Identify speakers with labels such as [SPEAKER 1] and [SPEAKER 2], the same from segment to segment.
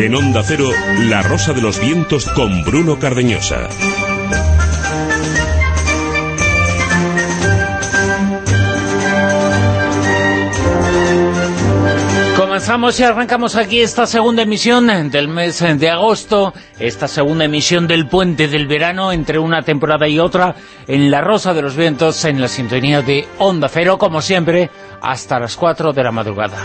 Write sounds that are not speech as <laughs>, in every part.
[SPEAKER 1] En Onda Cero, La Rosa de los Vientos con Bruno Cardeñosa.
[SPEAKER 2] Comenzamos y arrancamos aquí esta segunda emisión del mes de agosto, esta segunda emisión del puente del verano entre una temporada y otra en La Rosa de los Vientos, en la sintonía de Onda Cero, como siempre, hasta las 4 de la madrugada.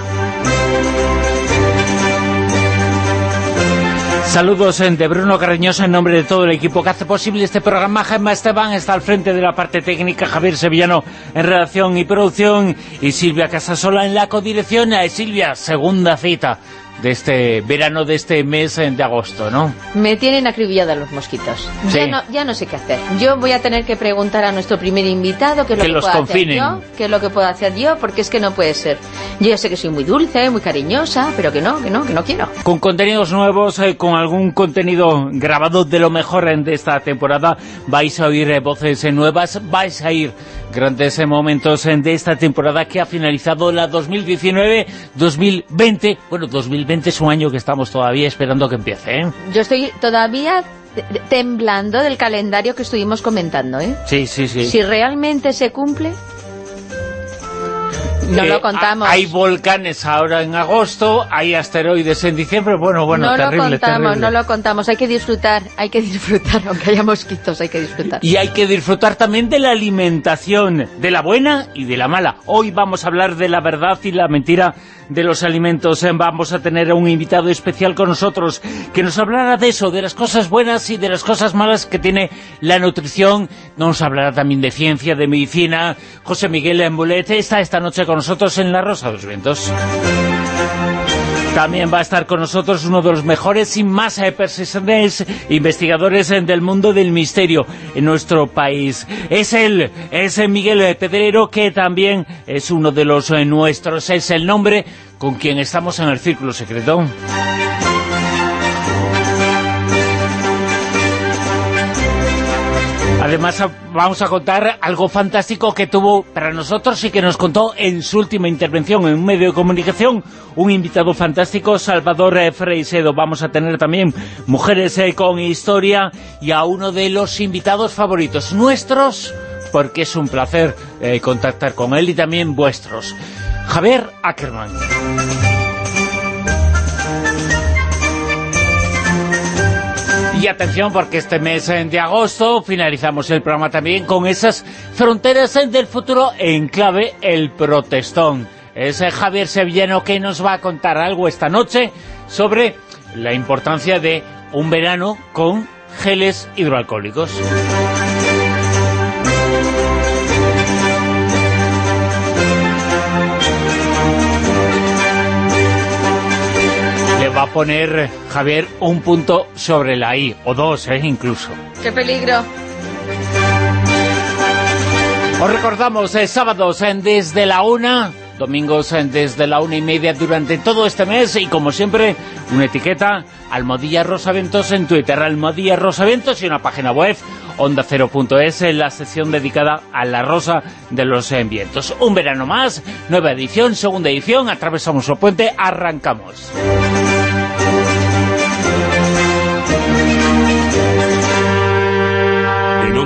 [SPEAKER 2] Saludos de Bruno Carreñosa en nombre de todo el equipo que hace posible este programa. Gemma Esteban está al frente de la parte técnica, Javier Sevillano en redacción y producción y Silvia Casasola en la codirección. Silvia, segunda cita de este verano, de este mes de agosto, ¿no?
[SPEAKER 3] Me tienen acribillada los mosquitos. Ya, no, ya no sé qué hacer. Yo voy a tener que preguntar a nuestro primer invitado qué es lo que,
[SPEAKER 2] los
[SPEAKER 3] puedo
[SPEAKER 2] confinen.
[SPEAKER 3] hacer yo, qué es lo que puedo hacer yo, porque es que no puede ser. Yo ya sé que soy muy dulce, muy cariñosa, pero que no, que no, que no quiero.
[SPEAKER 2] Con contenidos nuevos, eh, con algún contenido grabado de lo mejor de esta temporada, vais a oír eh, voces eh, nuevas, vais a ir grandes eh, momentos eh, de esta temporada que ha finalizado la 2019-2020. Bueno, 2020 es un año que estamos todavía esperando que empiece, ¿eh?
[SPEAKER 3] Yo estoy todavía te- temblando del calendario que estuvimos comentando, ¿eh?
[SPEAKER 2] Sí, sí, sí.
[SPEAKER 3] Si realmente se cumple, no
[SPEAKER 2] Eh,
[SPEAKER 3] lo contamos.
[SPEAKER 2] ha- Hay volcanes ahora en agosto, hay asteroides en diciembre, bueno, bueno,
[SPEAKER 3] no
[SPEAKER 2] terrible,
[SPEAKER 3] lo contamos,
[SPEAKER 2] terrible.
[SPEAKER 3] no lo contamos. Hay que disfrutar, hay que <laughs> disfrutar, aunque haya mosquitos, hay que disfrutar.
[SPEAKER 2] Y hay que disfrutar también de la alimentación, de la buena y de la mala. Hoy vamos a hablar de la verdad y la mentira de los alimentos. Eh, Vamos a tener a un invitado especial con nosotros que nos hablará de eso, de las cosas buenas y de las cosas malas que tiene la nutrición. Nos hablará también de ciencia, de medicina. José Miguel Embolet está esta noche con nosotros en La Rosa de los Vientos. También va a estar con nosotros uno de los mejores y más eh, persistentes investigadores eh, del mundo del misterio en nuestro país. Es él, es eh, Miguel Pedrero, que también es uno de los nuestros. Es el nombre con quien estamos en el Círculo Secreto. Además vamos a contar algo fantástico que tuvo para nosotros y que nos contó en su última intervención en un medio de comunicación un invitado fantástico, Salvador eh, Freisedo. Vamos a tener también mujeres eh, con historia y a uno de los invitados favoritos nuestros, porque es un placer eh, contactar con él y también vuestros. Javier Ackerman. Y atención porque este mes eh, de agosto finalizamos el programa también con esas fronteras eh, del futuro en clave el protestón. Es eh, Javier Sevillano que nos va a contar algo esta noche sobre la importancia de un verano con geles hidroalcohólicos. A poner Javier un punto sobre la I, o dos, eh, incluso.
[SPEAKER 3] ¡Qué peligro!
[SPEAKER 2] Os recordamos, eh, sábados eh, desde la una, domingos eh, desde la una y media durante todo este mes y como siempre, una etiqueta, Almodía Rosaventos en Twitter, Almodía Rosaventos y una página web, onda0.es, en la sección dedicada a la rosa de los eh, vientos. Un verano más, nueva edición, segunda edición, atravesamos el puente, arrancamos.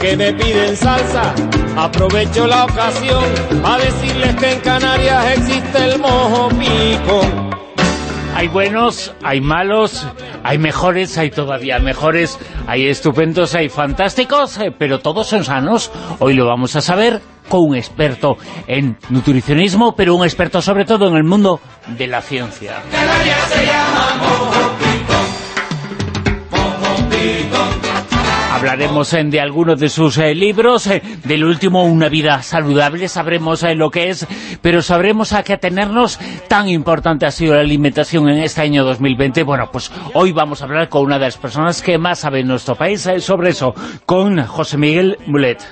[SPEAKER 4] Que me piden salsa, aprovecho la ocasión a decirles que en Canarias existe el mojo pico.
[SPEAKER 2] Hay buenos, hay malos, hay mejores, hay todavía mejores, hay estupendos, hay fantásticos, eh, pero todos son sanos. Hoy lo vamos a saber con un experto en nutricionismo, pero un experto sobre todo en el mundo de la ciencia. Hablaremos eh, de algunos de sus eh, libros, eh, del último Una vida saludable, sabremos lo que es, pero sabremos a qué atenernos. Tan importante ha sido la alimentación en este año 2020. Bueno, pues hoy vamos a hablar con una de las personas que más sabe en nuestro país sobre eso, con José Miguel Mulet.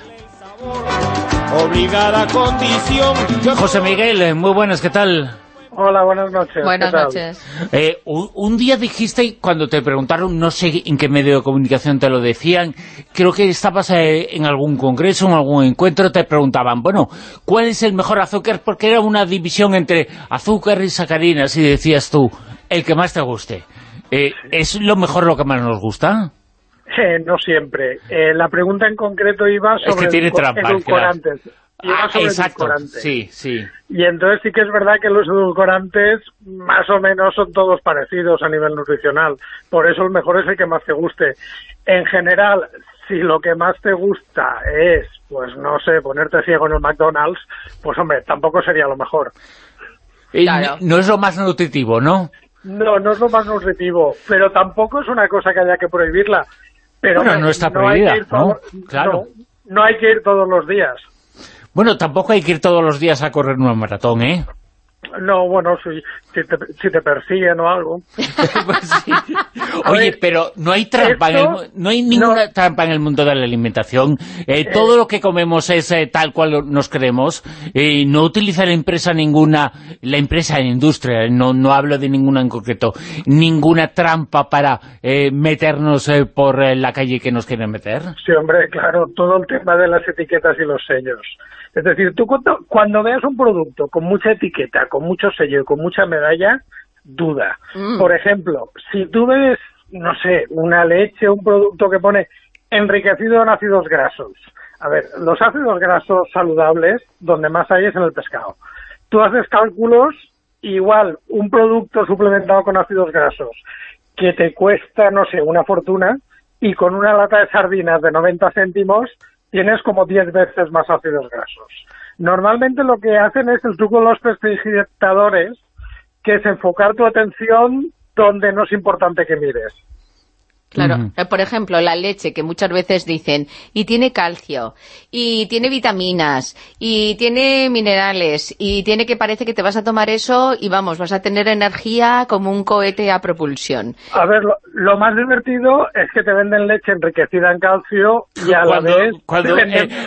[SPEAKER 4] Obligada condición.
[SPEAKER 2] José Miguel, muy buenas, ¿qué tal?
[SPEAKER 5] Hola, buenas noches.
[SPEAKER 3] Buenas noches.
[SPEAKER 2] Eh, un, día dijiste, cuando te preguntaron, no sé en qué medio de comunicación te lo decían, creo que estabas eh, en algún congreso, en algún encuentro, te preguntaban, bueno, ¿cuál es el mejor azúcar? Porque era una división entre azúcar y sacarinas, y decías tú, el que más te guste. Eh, ¿Es lo mejor lo que más nos gusta?
[SPEAKER 5] no siempre. la pregunta en concreto iba sobre
[SPEAKER 2] es que tiene trampa,
[SPEAKER 5] edulcorantes.
[SPEAKER 2] Ah, exacto, sí, sí.
[SPEAKER 5] Y entonces sí que es verdad que los edulcorantes más o menos son todos parecidos a nivel nutricional. Por eso el mejor es el que más te guste. En general, si lo que más te gusta es, pues no sé, ponerte ciego en el McDonald's, pues hombre, tampoco sería lo mejor.
[SPEAKER 2] No es lo más nutritivo, ¿no?
[SPEAKER 5] No, no es lo más nutritivo, pero tampoco es una cosa que haya que prohibirla. Pero
[SPEAKER 2] bueno, no está prohibida, ¿no?
[SPEAKER 5] Claro. no hay que ir todos los días.
[SPEAKER 2] Bueno, tampoco hay que ir todos los días a correr una maratón, ¿eh?
[SPEAKER 5] No, bueno, si, si, te, si te persiguen o algo. <laughs>
[SPEAKER 2] Pues Oye, pero no hay trampa, en el, no hay ninguna trampa en el mundo de la alimentación. Eh, eh. todo lo que comemos es eh, tal cual nos creemos. no utiliza la empresa ninguna, la empresa en industria, no, no hablo de ninguna en concreto, ninguna trampa para meternos por la calle que nos quieren meter.
[SPEAKER 5] Sí, hombre, claro, todo el tema de las etiquetas y los sellos. Es decir, tú cuando, veas un producto con mucha etiqueta, con mucho sello y con mucha medalla, duda. Mm. Por ejemplo, si tú ves, no sé, una leche, un producto que pone enriquecido en ácidos grasos. A ver, los ácidos grasos saludables, donde más hay es en el pescado. Tú haces cálculos, igual un producto suplementado con ácidos grasos, que te cuesta, no sé, una fortuna, y con una lata de sardinas de 90 céntimos tienes como 10 veces más ácidos grasos. Normalmente lo que hacen es el truco de los prestidigitadores, que es enfocar tu atención donde no es importante que mires.
[SPEAKER 3] Claro, eh, por ejemplo, la leche, que muchas veces dicen, y tiene calcio, y tiene vitaminas, y tiene minerales, y tiene que parece que te vas a tomar eso y vamos, vas a tener energía como un cohete a propulsión.
[SPEAKER 5] A ver, lo, más divertido es que te venden leche enriquecida en calcio y a la vez...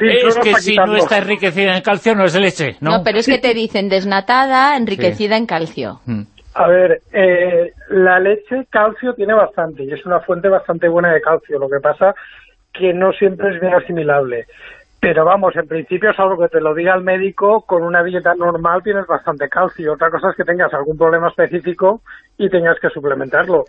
[SPEAKER 2] Eh, es que si no está enriquecida en calcio no es leche, ¿no?
[SPEAKER 3] No, pero es que te dicen desnatada, enriquecida en calcio. Mm.
[SPEAKER 5] A ver, eh, la leche calcio tiene bastante y es una fuente bastante buena de calcio. Lo que pasa que no siempre es bien asimilable. Pero vamos, en principio, salvo que te lo diga el médico, con una dieta normal tienes bastante calcio. Otra cosa es que tengas algún problema específico y tengas que suplementarlo.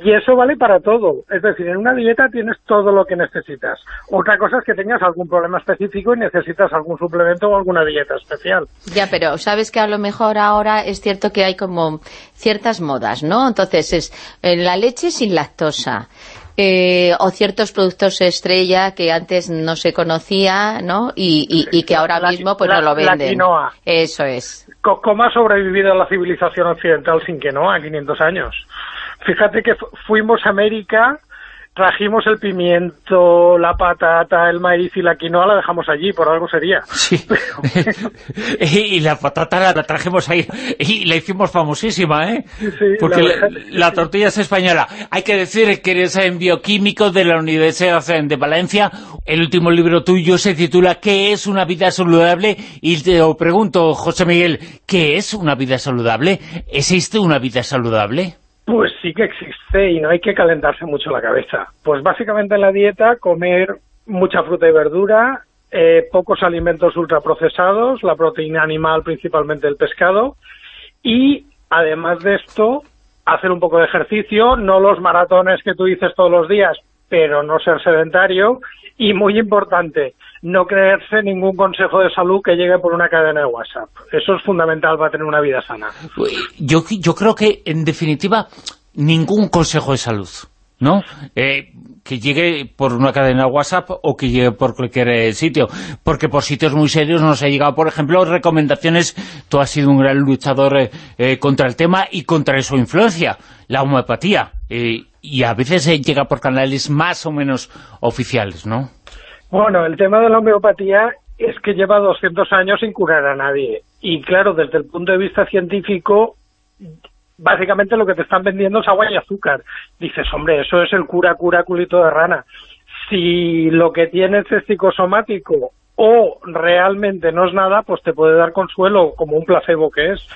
[SPEAKER 5] Y eso vale para todo. Es decir, en una dieta tienes todo lo que necesitas. Otra cosa es que tengas algún problema específico y necesitas algún suplemento o alguna dieta especial.
[SPEAKER 3] Ya, pero sabes que a lo mejor ahora es cierto que hay como ciertas modas, ¿no? Entonces es eh, la leche sin lactosa, eh, o ciertos productos estrella que antes no se conocía, ¿no? Y, que ahora mismo pues no lo venden. La
[SPEAKER 5] quinoa.
[SPEAKER 3] Eso es.
[SPEAKER 5] ¿Cómo ha sobrevivido la civilización occidental sin quinoa? 500 años. Fíjate que fuimos a América trajimos el pimiento, la patata, el maíz y la quinoa, la dejamos allí, por algo sería.
[SPEAKER 2] Sí. <laughs> y la patata la, trajimos ahí y la hicimos famosísima, ¿eh? Sí, Porque la, tortilla es española. Hay que decir que eres en bioquímico de la Universidad de Valencia. El último libro tuyo se titula ¿Qué es una vida saludable? Y te pregunto, José Miguel, ¿qué es una vida saludable? ¿Existe una vida saludable?
[SPEAKER 5] Pues sí que existe y no hay que calentarse mucho la cabeza. Pues básicamente en la dieta comer mucha fruta y verdura, eh, pocos alimentos ultraprocesados, la proteína animal principalmente el pescado y además de esto hacer un poco de ejercicio, no los maratones que tú dices todos los días, pero no ser sedentario y muy importante, no creerse ningún consejo de salud que llegue por una cadena de WhatsApp. Eso es fundamental para tener una vida sana.
[SPEAKER 2] Yo, yo creo que, en definitiva, ningún consejo de salud, ¿no? Eh, que llegue por una cadena de WhatsApp o que llegue por cualquier eh, sitio. Porque por sitios muy serios nos ha llegado, por ejemplo, recomendaciones. Tú has sido un gran luchador eh, contra el tema y contra su influencia, la homeopatía. y a veces llega por canales más o menos oficiales, ¿no?
[SPEAKER 5] Bueno, el tema de la homeopatía es que lleva 200 años sin curar a nadie. Y claro, desde el punto de vista científico, básicamente lo que te están vendiendo es agua y azúcar. Dices, hombre, eso es el cura, cura, culito de rana. Si lo que tienes es psicosomático o realmente no es nada, pues te puede dar consuelo, como un placebo que es.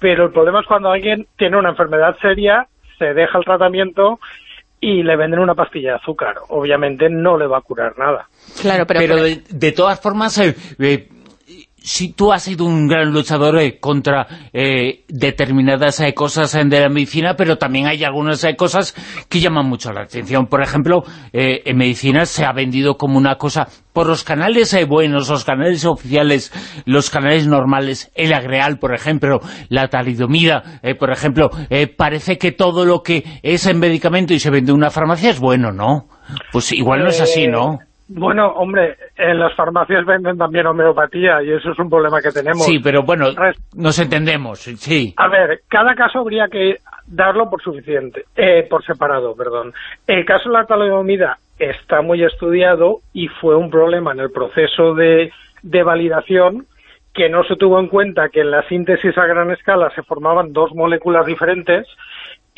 [SPEAKER 5] Pero el problema es cuando alguien tiene una enfermedad seria, se deja el tratamiento y le venden una pastilla de azúcar. Obviamente no le va a curar nada.
[SPEAKER 2] Claro, pero, de, todas formas, eh, eh, si tú has sido un gran luchador eh, contra eh, determinadas eh, cosas de la medicina, pero también hay algunas cosas que llaman mucho la atención. Por ejemplo, en medicina se ha vendido como una cosa por los canales buenos, los canales oficiales, los canales normales, el agreal, por ejemplo, la talidomida, por ejemplo, parece que todo lo que es en medicamento y se vende en una farmacia es bueno, ¿no? Pues igual no es así, ¿no?
[SPEAKER 5] Bueno, hombre, en las farmacias venden también homeopatía y eso es un problema que tenemos.
[SPEAKER 2] Sí, pero bueno, nos entendemos, sí.
[SPEAKER 5] A ver, cada caso habría que darlo por suficiente, eh, por separado, perdón. El caso de la talidomida está muy estudiado y fue un problema en el proceso de, de validación que no se tuvo en cuenta que en la síntesis a gran escala se formaban dos moléculas diferentes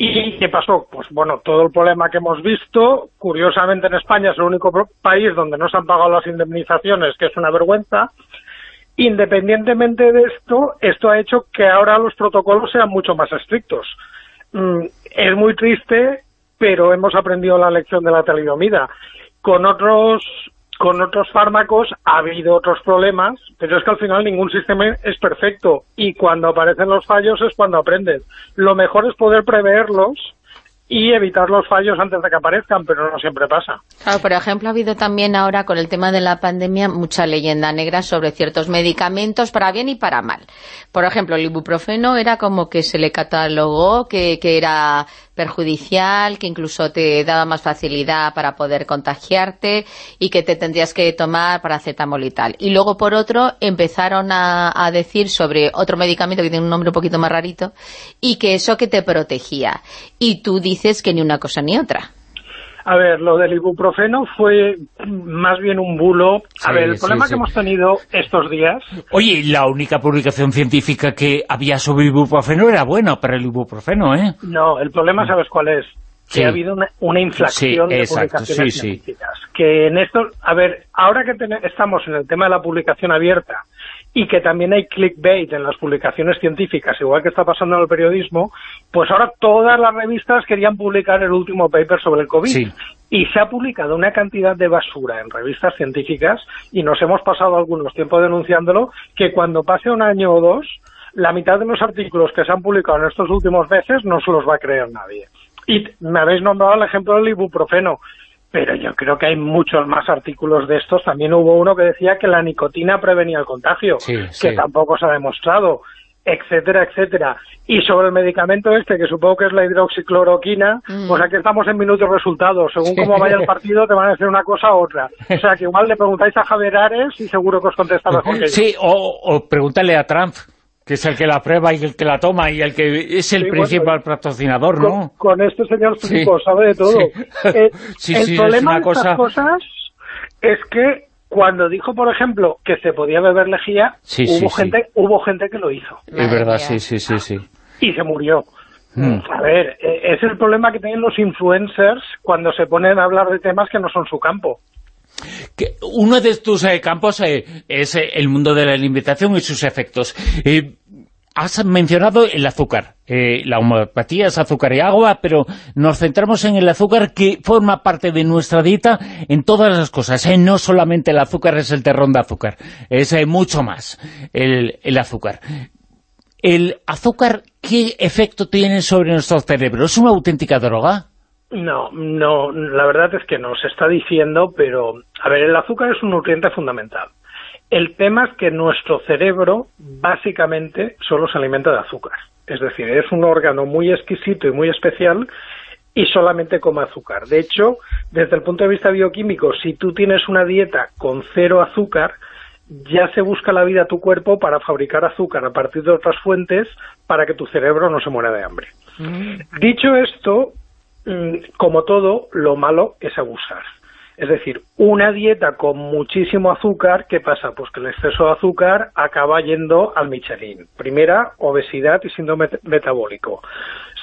[SPEAKER 5] ¿Y qué pasó? Pues bueno, todo el problema que hemos visto, curiosamente en España es el único país donde no se han pagado las indemnizaciones, que es una vergüenza. Independientemente de esto, esto ha hecho que ahora los protocolos sean mucho más estrictos. Mm, es muy triste, pero hemos aprendido la lección de la talidomida. Con otros con otros fármacos ha habido otros problemas, pero es que al final ningún sistema es perfecto y cuando aparecen los fallos es cuando aprendes. Lo mejor es poder preverlos y evitar los fallos antes de que aparezcan, pero no siempre pasa.
[SPEAKER 3] Claro, por ejemplo, ha habido también ahora con el tema de la pandemia mucha leyenda negra sobre ciertos medicamentos para bien y para mal. Por ejemplo, el ibuprofeno era como que se le catalogó que, que era perjudicial, que incluso te daba más facilidad para poder contagiarte y que te tendrías que tomar paracetamol y tal. Y luego, por otro, empezaron a, a decir sobre otro medicamento que tiene un nombre un poquito más rarito y que eso que te protegía. Y tú dices que ni una cosa ni otra.
[SPEAKER 5] A ver, lo del ibuprofeno fue más bien un bulo. A ver, el problema que hemos tenido estos días...
[SPEAKER 2] Oye, la única publicación científica que había sobre ibuprofeno era buena para el ibuprofeno, ¿eh?
[SPEAKER 5] No, el problema, ¿sabes cuál es? Que ha habido una, inflación de publicaciones científicas. Que en esto... A ver, ahora que estamos en el tema de la publicación abierta y que también hay clickbait en las publicaciones científicas, igual que está pasando en el periodismo, pues ahora todas las revistas querían publicar el último paper sobre el COVID. Y se ha publicado una cantidad de basura en revistas científicas, y nos hemos pasado algunos tiempos denunciándolo, que cuando pase un año o dos, la mitad de los artículos que se han publicado en estos últimos meses no se los va a creer nadie. Y me habéis nombrado el ejemplo del ibuprofeno pero yo creo que hay muchos más artículos de estos. También hubo uno que decía que la nicotina prevenía el contagio, que tampoco se ha demostrado, etcétera, etcétera. Y sobre el medicamento este, que supongo que es la hidroxicloroquina, mm. pues aquí estamos en minutos resultados. Según cómo vaya el partido, te van a decir una cosa u otra. O sea, que igual le preguntáis a Javier Ares y seguro que os contesta mejor <laughs> que yo.
[SPEAKER 2] Sí, o, o pregúntale a Trump que es el que la prueba y el que la toma y el que es el principal patrocinador, ¿no?
[SPEAKER 5] Con, este señor Filipo sabe de todo. <laughs> Eh, <laughs> el problema de estas cosas es que cuando dijo, por ejemplo, que se podía beber lejía, hubo gente hubo gente que lo hizo.
[SPEAKER 2] Es verdad, sí, sí, sí, sí.
[SPEAKER 5] Y se murió. Hmm. A ver, eh, es el problema que tienen los influencers cuando se ponen a hablar de temas que no son su campo.
[SPEAKER 2] Que uno de tus eh, campos es el mundo de la alimentación y sus efectos has mencionado el azúcar. Eh, la homeopatía es azúcar y agua, pero nos centramos en el azúcar que forma parte de nuestra dieta en todas las cosas. ¿eh? No solamente el azúcar es el terrón de azúcar, es eh, mucho más el, el azúcar. ¿El azúcar qué efecto tiene sobre nuestro cerebro? ¿Es una auténtica droga?
[SPEAKER 5] No, no, la verdad es que no, se está diciendo, pero, a ver, el azúcar es un nutriente fundamental. El tema es que nuestro cerebro básicamente solo se alimenta de azúcar. Es decir, es un órgano muy exquisito y muy especial y solamente come azúcar. De hecho, desde el punto de vista bioquímico, si tú tienes una dieta con cero azúcar, ya se busca la vida a tu cuerpo para fabricar azúcar a partir de otras fuentes para que tu cerebro no se muera de hambre. Mm. Dicho esto, mm, como todo, lo malo es abusar. Es decir, una dieta con muchísimo azúcar, ¿qué pasa? Pues que el exceso de azúcar acaba yendo al Michelin. Primera, obesidad y síndrome metabólico.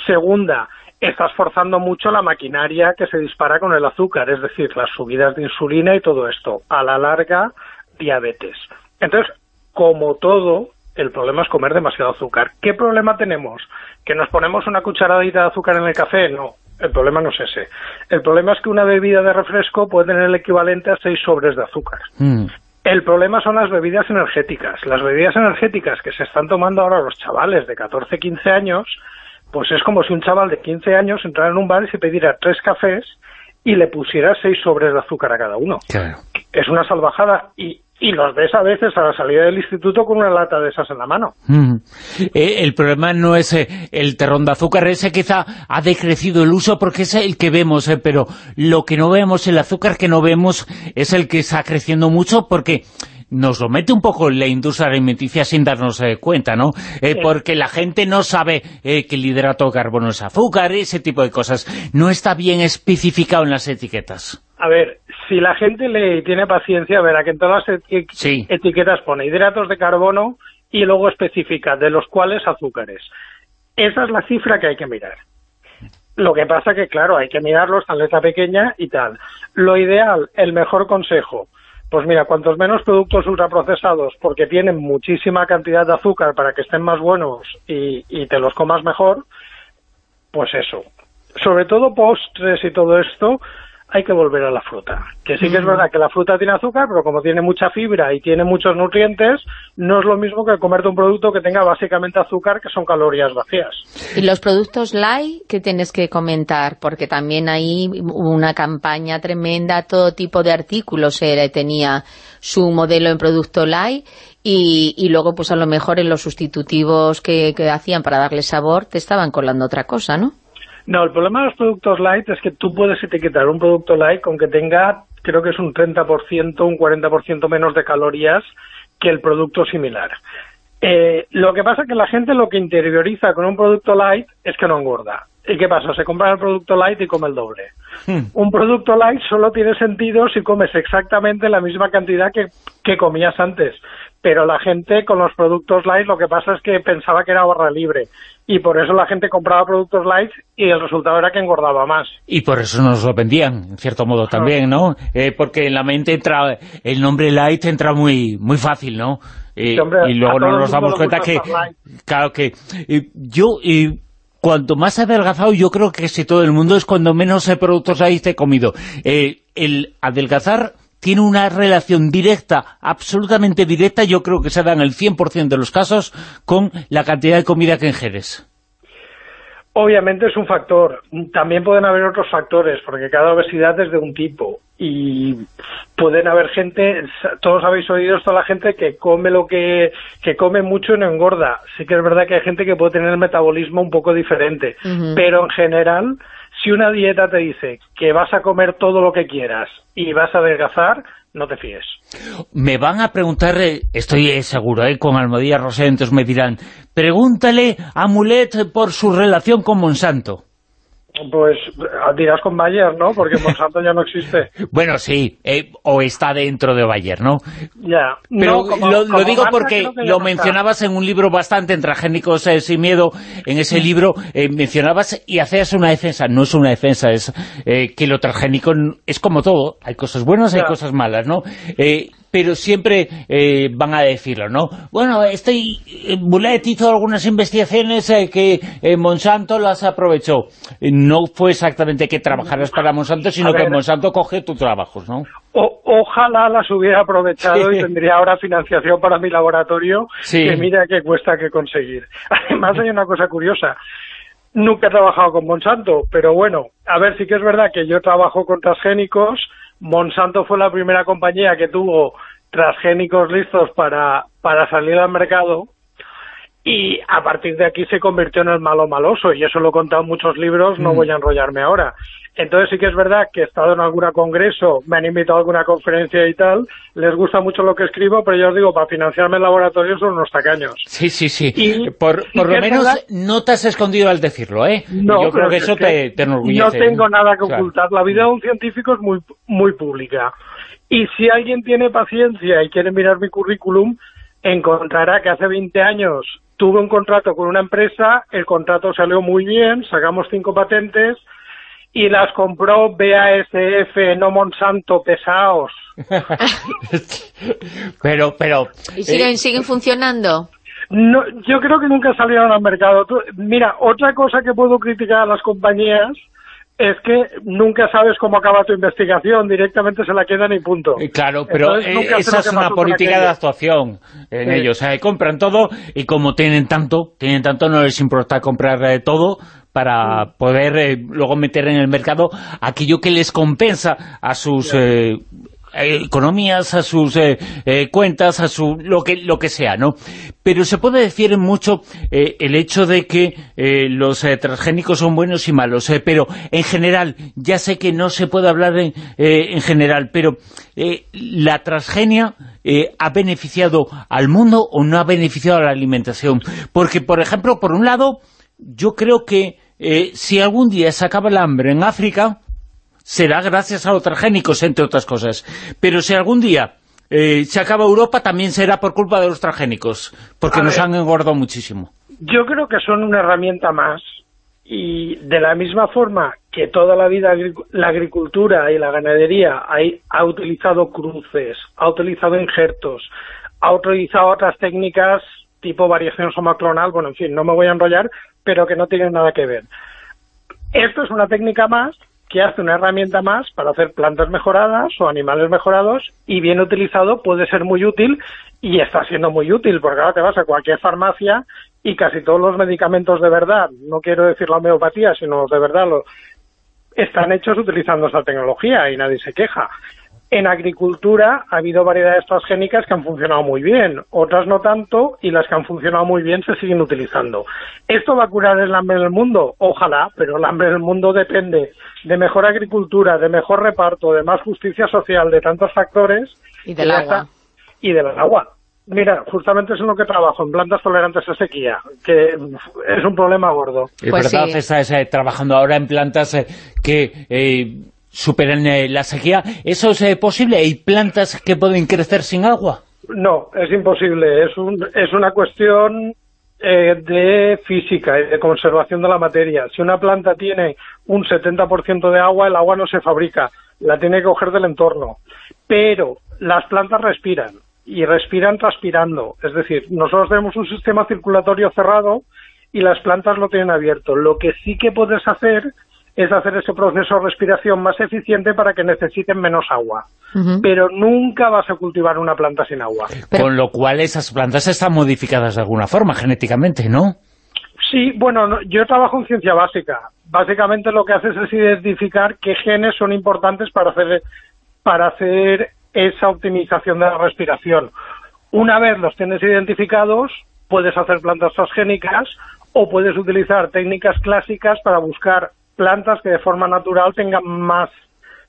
[SPEAKER 5] Segunda, estás forzando mucho la maquinaria que se dispara con el azúcar, es decir, las subidas de insulina y todo esto. A la larga, diabetes. Entonces, como todo, el problema es comer demasiado azúcar. ¿Qué problema tenemos? ¿Que nos ponemos una cucharadita de azúcar en el café? No, el problema no es ese. El problema es que una bebida de refresco puede tener el equivalente a seis sobres de azúcar.
[SPEAKER 2] Mm.
[SPEAKER 5] El problema son las bebidas energéticas. Las bebidas energéticas que se están tomando ahora los chavales de 14, 15 años, pues es como si un chaval de 15 años entrara en un bar y se pidiera tres cafés y le pusiera seis sobres de azúcar a cada uno.
[SPEAKER 2] Claro.
[SPEAKER 5] Es una salvajada y, y los ves a veces a la salida del instituto con una lata de esas en la mano.
[SPEAKER 2] Mm. Eh, el problema no es eh, el terrón de azúcar, ese quizá ha decrecido el uso porque es el que vemos, eh, pero lo que no vemos, el azúcar que no vemos, es el que está creciendo mucho porque nos lo mete un poco la industria alimenticia sin darnos eh, cuenta, ¿no? Eh, porque la gente no sabe eh, que el hidrato de carbono es azúcar, ese tipo de cosas. No está bien especificado en las etiquetas.
[SPEAKER 5] A ver, si la gente le tiene paciencia, verá que en todas las eti-
[SPEAKER 2] Sí.
[SPEAKER 5] etiquetas pone hidratos de carbono y luego especifica de los cuales azúcares. Esa es la cifra que hay que mirar. Lo que pasa que, claro, hay que mirarlos en letra pequeña y tal. Lo ideal, el mejor consejo, pues mira, cuantos menos productos ultraprocesados, porque tienen muchísima cantidad de azúcar para que estén más buenos y, y te los comas mejor, pues eso. Sobre todo postres y todo esto, hay que volver a la fruta. Que sí que es verdad que la fruta tiene azúcar, pero como tiene mucha fibra y tiene muchos nutrientes, no es lo mismo que comerte un producto que tenga básicamente azúcar, que son calorías vacías.
[SPEAKER 3] Y los productos light, ¿qué tienes que comentar? Porque también hay una campaña tremenda, todo tipo de artículos era, tenía su modelo en producto light y, y luego pues a lo mejor en los sustitutivos que, que hacían para darle sabor te estaban colando otra cosa, ¿no?
[SPEAKER 5] No, el problema de los productos light es que tú puedes etiquetar un producto light con que tenga, creo que es un 30%, un 40% menos de calorías que el producto similar. Eh, lo que pasa es que la gente lo que interioriza con un producto light es que no engorda. ¿Y qué pasa? Se compra el producto light y come el doble. Un producto light solo tiene sentido si comes exactamente la misma cantidad que, que comías antes. Pero la gente con los productos light lo que pasa es que pensaba que era barra libre. Y por eso la gente compraba productos light y el resultado era que engordaba más.
[SPEAKER 2] Y por eso nos lo vendían, en cierto modo también, ¿no? Eh, porque en la mente entra, el nombre light entra muy muy fácil, ¿no? Eh,
[SPEAKER 5] Sí, hombre,
[SPEAKER 2] y luego no nos damos cuenta que, claro que, eh, yo, cuanto más adelgazado, yo creo que si todo el mundo es cuando menos productos light he comido. El adelgazar tiene una relación directa, absolutamente directa, yo creo que se da en el 100% de los casos, con la cantidad de comida que ingieres.
[SPEAKER 5] Obviamente es un factor. También pueden haber otros factores, porque cada obesidad es de un tipo. Y pueden haber gente, todos habéis oído esto, la gente que come lo que, que come mucho y no engorda. Sí que es verdad que hay gente que puede tener el metabolismo un poco diferente. Pero en general, si una dieta te dice que vas a comer todo lo que quieras y vas a adelgazar, no te fíes.
[SPEAKER 2] Me van a preguntar, eh, estoy eh, seguro, eh, con Almodía Rosé, entonces me dirán, pregúntale a Mulet por su relación con Monsanto.
[SPEAKER 5] Pues dirás con Bayer, ¿no? Porque Monsanto ya no existe. <laughs>
[SPEAKER 2] Bueno, sí, eh, o está dentro de Bayer, ¿no?
[SPEAKER 5] Ya.
[SPEAKER 2] Pero
[SPEAKER 5] No, como-
[SPEAKER 2] lo, digo
[SPEAKER 5] marca
[SPEAKER 2] porque lo
[SPEAKER 5] está.
[SPEAKER 2] mencionabas en un libro bastante en Transgénicos eh, sin miedo, en ese libro eh, mencionabas y hacías una defensa, no es una defensa, es eh, que lo transgénico es como todo, hay cosas buenas, hay
[SPEAKER 5] Ya.
[SPEAKER 2] cosas malas, ¿no? Eh, pero siempre eh, van a decirlo, ¿no? Bueno, estoy, eh, Mulet hizo algunas investigaciones eh, que eh, Monsanto las aprovechó. Eh, No fue exactamente que trabajaras para Monsanto, sino que. Monsanto coge tus trabajos, ¿no?
[SPEAKER 5] O- ojalá las hubiera aprovechado
[SPEAKER 2] Sí.
[SPEAKER 5] y tendría ahora financiación para mi laboratorio,
[SPEAKER 2] Sí.
[SPEAKER 5] que mira que cuesta que conseguir. <laughs> Además hay una cosa curiosa. Nunca he trabajado con Monsanto, pero bueno, a ver, sí que es verdad que yo trabajo con transgénicos. Monsanto fue la primera compañía que tuvo transgénicos listos para, para salir al mercado y a partir de aquí se convirtió en el malo maloso y eso lo he contado en muchos libros, no mm. voy a enrollarme ahora. Entonces sí que es verdad que he estado en algún congreso, me han invitado a alguna conferencia y tal, les gusta mucho lo que escribo, pero yo os digo, para financiarme el laboratorio son unos tacaños.
[SPEAKER 2] Sí, sí, sí. Y, por, lo menos no te has escondido al decirlo, ¿eh?
[SPEAKER 5] No,
[SPEAKER 2] yo creo que eso te, enorgullece.
[SPEAKER 5] No tengo nada que ocultar. La vida de un científico es muy, muy pública. Y si alguien tiene paciencia y quiere mirar mi currículum, encontrará que hace 20 años tuve un contrato con una empresa, el contrato salió muy bien, sacamos cinco patentes y las compró BASF, no Monsanto, pesados. <laughs>
[SPEAKER 2] pero, pero...
[SPEAKER 3] ¿Y siguen, eh, siguen funcionando?
[SPEAKER 5] No, yo creo que nunca salieron al mercado. Mira, otra cosa que puedo criticar a las compañías es que nunca sabes cómo acaba tu investigación, directamente se la quedan y punto.
[SPEAKER 2] Eh, claro, pero eh, esa es una política de actuación en ellos. O sea, compran todo y como tienen tanto, tienen tanto, no les importa comprar todo para poder luego meter en el mercado aquello que les compensa a sus economías, a sus eh, eh, cuentas, a su lo que lo que sea, ¿no? Pero se puede decir mucho eh, el hecho de que los transgénicos son buenos y malos, pero en general, ya sé que no se puede hablar en, en general, pero la transgenia ha beneficiado al mundo o no ha beneficiado a la alimentación. Porque, por ejemplo, por un lado, yo creo que si algún día se acaba el hambre en África, será gracias a los transgénicos, entre otras cosas. Pero si algún día eh, se acaba Europa, también será por culpa de los transgénicos, porque nos han engordado muchísimo.
[SPEAKER 5] Yo creo que son una herramienta más, y de la misma forma que toda la vida la agricultura y la ganadería ha utilizado cruces, ha utilizado injertos, ha utilizado otras técnicas tipo variación somaclonal, bueno, en fin, no me voy a enrollar, pero que no tienen nada que ver. Esto es una técnica más que hace una herramienta más para hacer plantas mejoradas o animales mejorados y bien utilizado puede ser muy útil y está siendo muy útil porque ahora te vas a cualquier farmacia y casi todos los medicamentos de verdad, no quiero decir la homeopatía, sino de verdad, lo, están hechos utilizando esta tecnología y nadie se queja. En agricultura ha habido variedades transgénicas que han funcionado muy bien, otras no tanto, y las que han funcionado muy bien se siguen utilizando. ¿Esto va a curar el hambre en el mundo? Ojalá, pero el hambre en el mundo depende de mejor agricultura, de mejor reparto, de más justicia social, de tantos factores.
[SPEAKER 3] Y del agua.
[SPEAKER 5] y del agua. Mira, justamente es en lo que trabajo, en plantas tolerantes a sequía, que es un problema gordo.
[SPEAKER 2] Y pues verdad, estás eh, trabajando ahora en plantas eh, que eh, superen la sequía. ¿Eso es posible? ¿Hay plantas que pueden crecer sin agua?
[SPEAKER 5] No, es imposible. Es, un, es una cuestión de física y de conservación de la materia. Si una planta tiene un 70% de agua, el agua no se fabrica, la tiene que coger del entorno. Pero las plantas respiran, y respiran transpirando. Es decir, nosotros tenemos un sistema circulatorio cerrado y las plantas lo tienen abierto. Lo que sí que puedes hacer es hacer ese proceso de respiración más eficiente para que necesiten menos agua. Pero nunca vas a cultivar una planta sin agua.
[SPEAKER 2] Con lo cual esas plantas están modificadas de alguna forma, genéticamente, ¿no?
[SPEAKER 5] Sí, bueno, yo trabajo en ciencia básica. Básicamente lo que haces es identificar qué genes son importantes para hacer, para hacer esa optimización de la respiración. Una vez los tienes identificados, puedes hacer plantas transgénicas o puedes utilizar técnicas clásicas para buscar plantas que de forma natural tengan más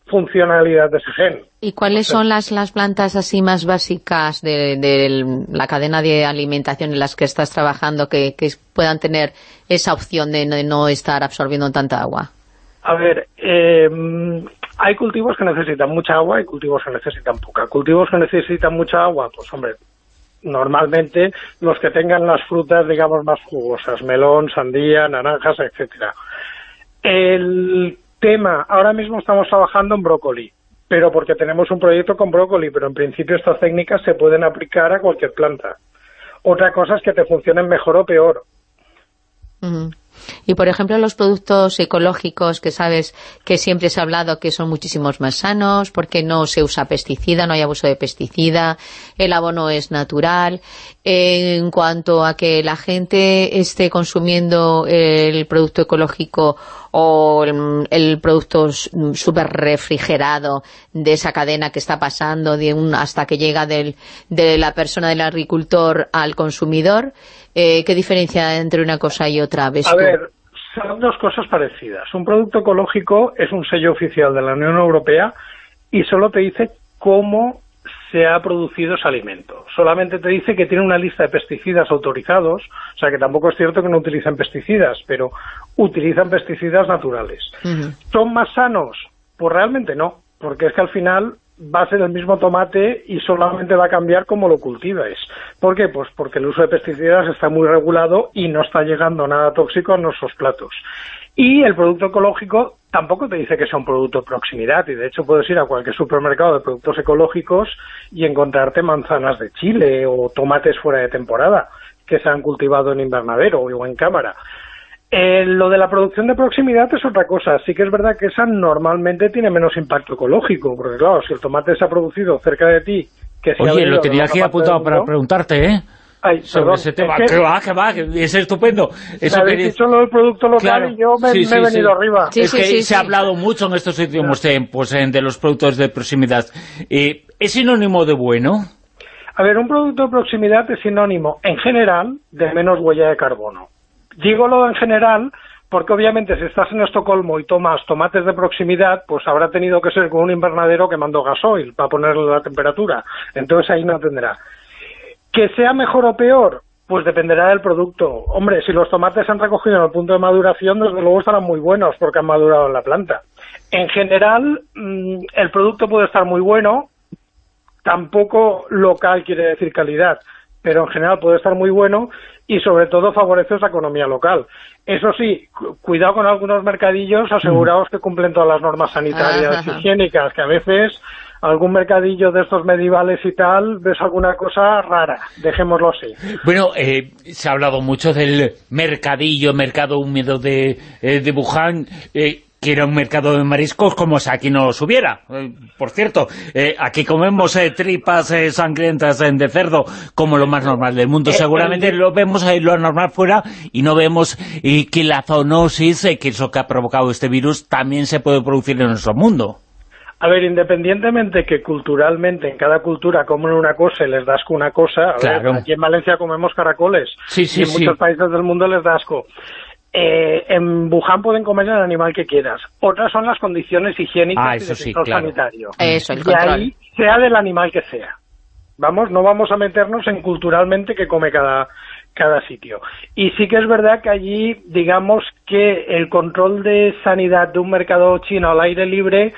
[SPEAKER 5] funcionalidad de ese gen.
[SPEAKER 3] ¿Y cuáles son las, las plantas así más básicas de, la cadena de alimentación en las que estás trabajando que, puedan tener esa opción de no, estar absorbiendo tanta agua?
[SPEAKER 5] A ver, eh, hay cultivos que necesitan mucha agua y cultivos que necesitan poca. Cultivos que necesitan mucha agua, pues hombre, normalmente los que tengan las frutas, digamos, más jugosas, melón, sandía, naranjas, etcétera. El tema, ahora mismo estamos trabajando en brócoli, pero porque tenemos un proyecto con brócoli, pero en principio estas técnicas se pueden aplicar a cualquier planta. Otra cosa es que te funcionen mejor o peor.
[SPEAKER 3] Y, por ejemplo, los productos ecológicos que sabes que siempre se ha hablado que son muchísimos más sanos, porque no se usa pesticida, no hay abuso de pesticida, el abono es natural. en cuanto a que la gente esté consumiendo el producto ecológico o el, producto súper refrigerado de esa cadena que está pasando de un, hasta que llega del, de la persona del agricultor al consumidor, eh, ¿qué diferencia entre una cosa y otra ves
[SPEAKER 5] A ver, son dos cosas parecidas. Un producto ecológico es un sello oficial de la Unión Europea y solo te dice cómo se ha producido ese alimento. Solamente te dice que tiene una lista de pesticidas autorizados, o sea que tampoco es cierto que no utilizan pesticidas, pero utilizan pesticidas naturales. ¿Son más sanos? Pues realmente no, porque es que al final va a ser el mismo tomate y solamente va a cambiar cómo lo cultives. ¿Por qué? Pues porque el uso de pesticidas está muy regulado y no está llegando nada tóxico a nuestros platos. Y el producto ecológico tampoco te dice que sea un producto de proximidad y de hecho puedes ir a cualquier supermercado de productos ecológicos y encontrarte manzanas de Chile o tomates fuera de temporada que se han cultivado en invernadero o en cámara. Eh, lo de la producción de proximidad es otra cosa. Sí que es verdad que esa normalmente tiene menos impacto ecológico, porque claro, si el tomate se ha producido cerca de ti... Que se
[SPEAKER 2] Oye, lo tenía aquí apuntado para preguntarte, ¿eh? Sobre ese tema. que, va, que va, es estupendo.
[SPEAKER 5] Eso habéis dicho lo del producto local y yo me, he venido arriba.
[SPEAKER 2] es que se ha hablado mucho en estos últimos tiempos de los productos de proximidad. Eh, ¿Es sinónimo de bueno?
[SPEAKER 5] A ver, un producto de proximidad es sinónimo, en general, de menos huella de carbono. Digo lo en general porque obviamente si estás en Estocolmo y tomas tomates de proximidad, pues habrá tenido que ser con un invernadero que mandó gasoil para ponerle la temperatura. Entonces ahí no tendrá. ¿Que sea mejor o peor? Pues dependerá del producto. Hombre, si los tomates se han recogido en el punto de maduración, desde luego estarán muy buenos porque han madurado en la planta. En general, mm, el producto puede estar muy bueno, tampoco local quiere decir calidad, pero en general puede estar muy bueno y sobre todo favorece esa economía local. Eso sí, cuidado con algunos mercadillos, aseguraos que cumplen todas las normas sanitarias y higiénicas, que a veces algún mercadillo de estos medievales y tal, ves alguna cosa rara, dejémoslo así.
[SPEAKER 2] Bueno, eh, se ha hablado mucho del mercadillo, mercado húmedo de, eh, de Wuhan, eh, que era un mercado de mariscos como si aquí no hubiera. por cierto, aquí comemos tripas sangrientas de cerdo como lo más normal del mundo. Seguramente lo vemos ahí lo normal fuera y no vemos que la zoonosis, que es lo que ha provocado este virus, también se puede producir en nuestro mundo.
[SPEAKER 5] A ver, independientemente que culturalmente en cada cultura comen una cosa y les da asco una cosa, aquí en Valencia comemos caracoles
[SPEAKER 2] sí, sí,
[SPEAKER 5] y en muchos países del mundo les da asco. Eh, en Wuhan pueden comer el animal que quieras. Otras son las condiciones higiénicas
[SPEAKER 2] ah,
[SPEAKER 5] y
[SPEAKER 2] de
[SPEAKER 5] sí, sanitario.
[SPEAKER 3] Eso, el
[SPEAKER 5] y ahí, sea del animal que sea. Vamos, no vamos a meternos en culturalmente que come cada, cada sitio. Y sí que es verdad que allí, digamos que el control de sanidad de un mercado chino al aire libre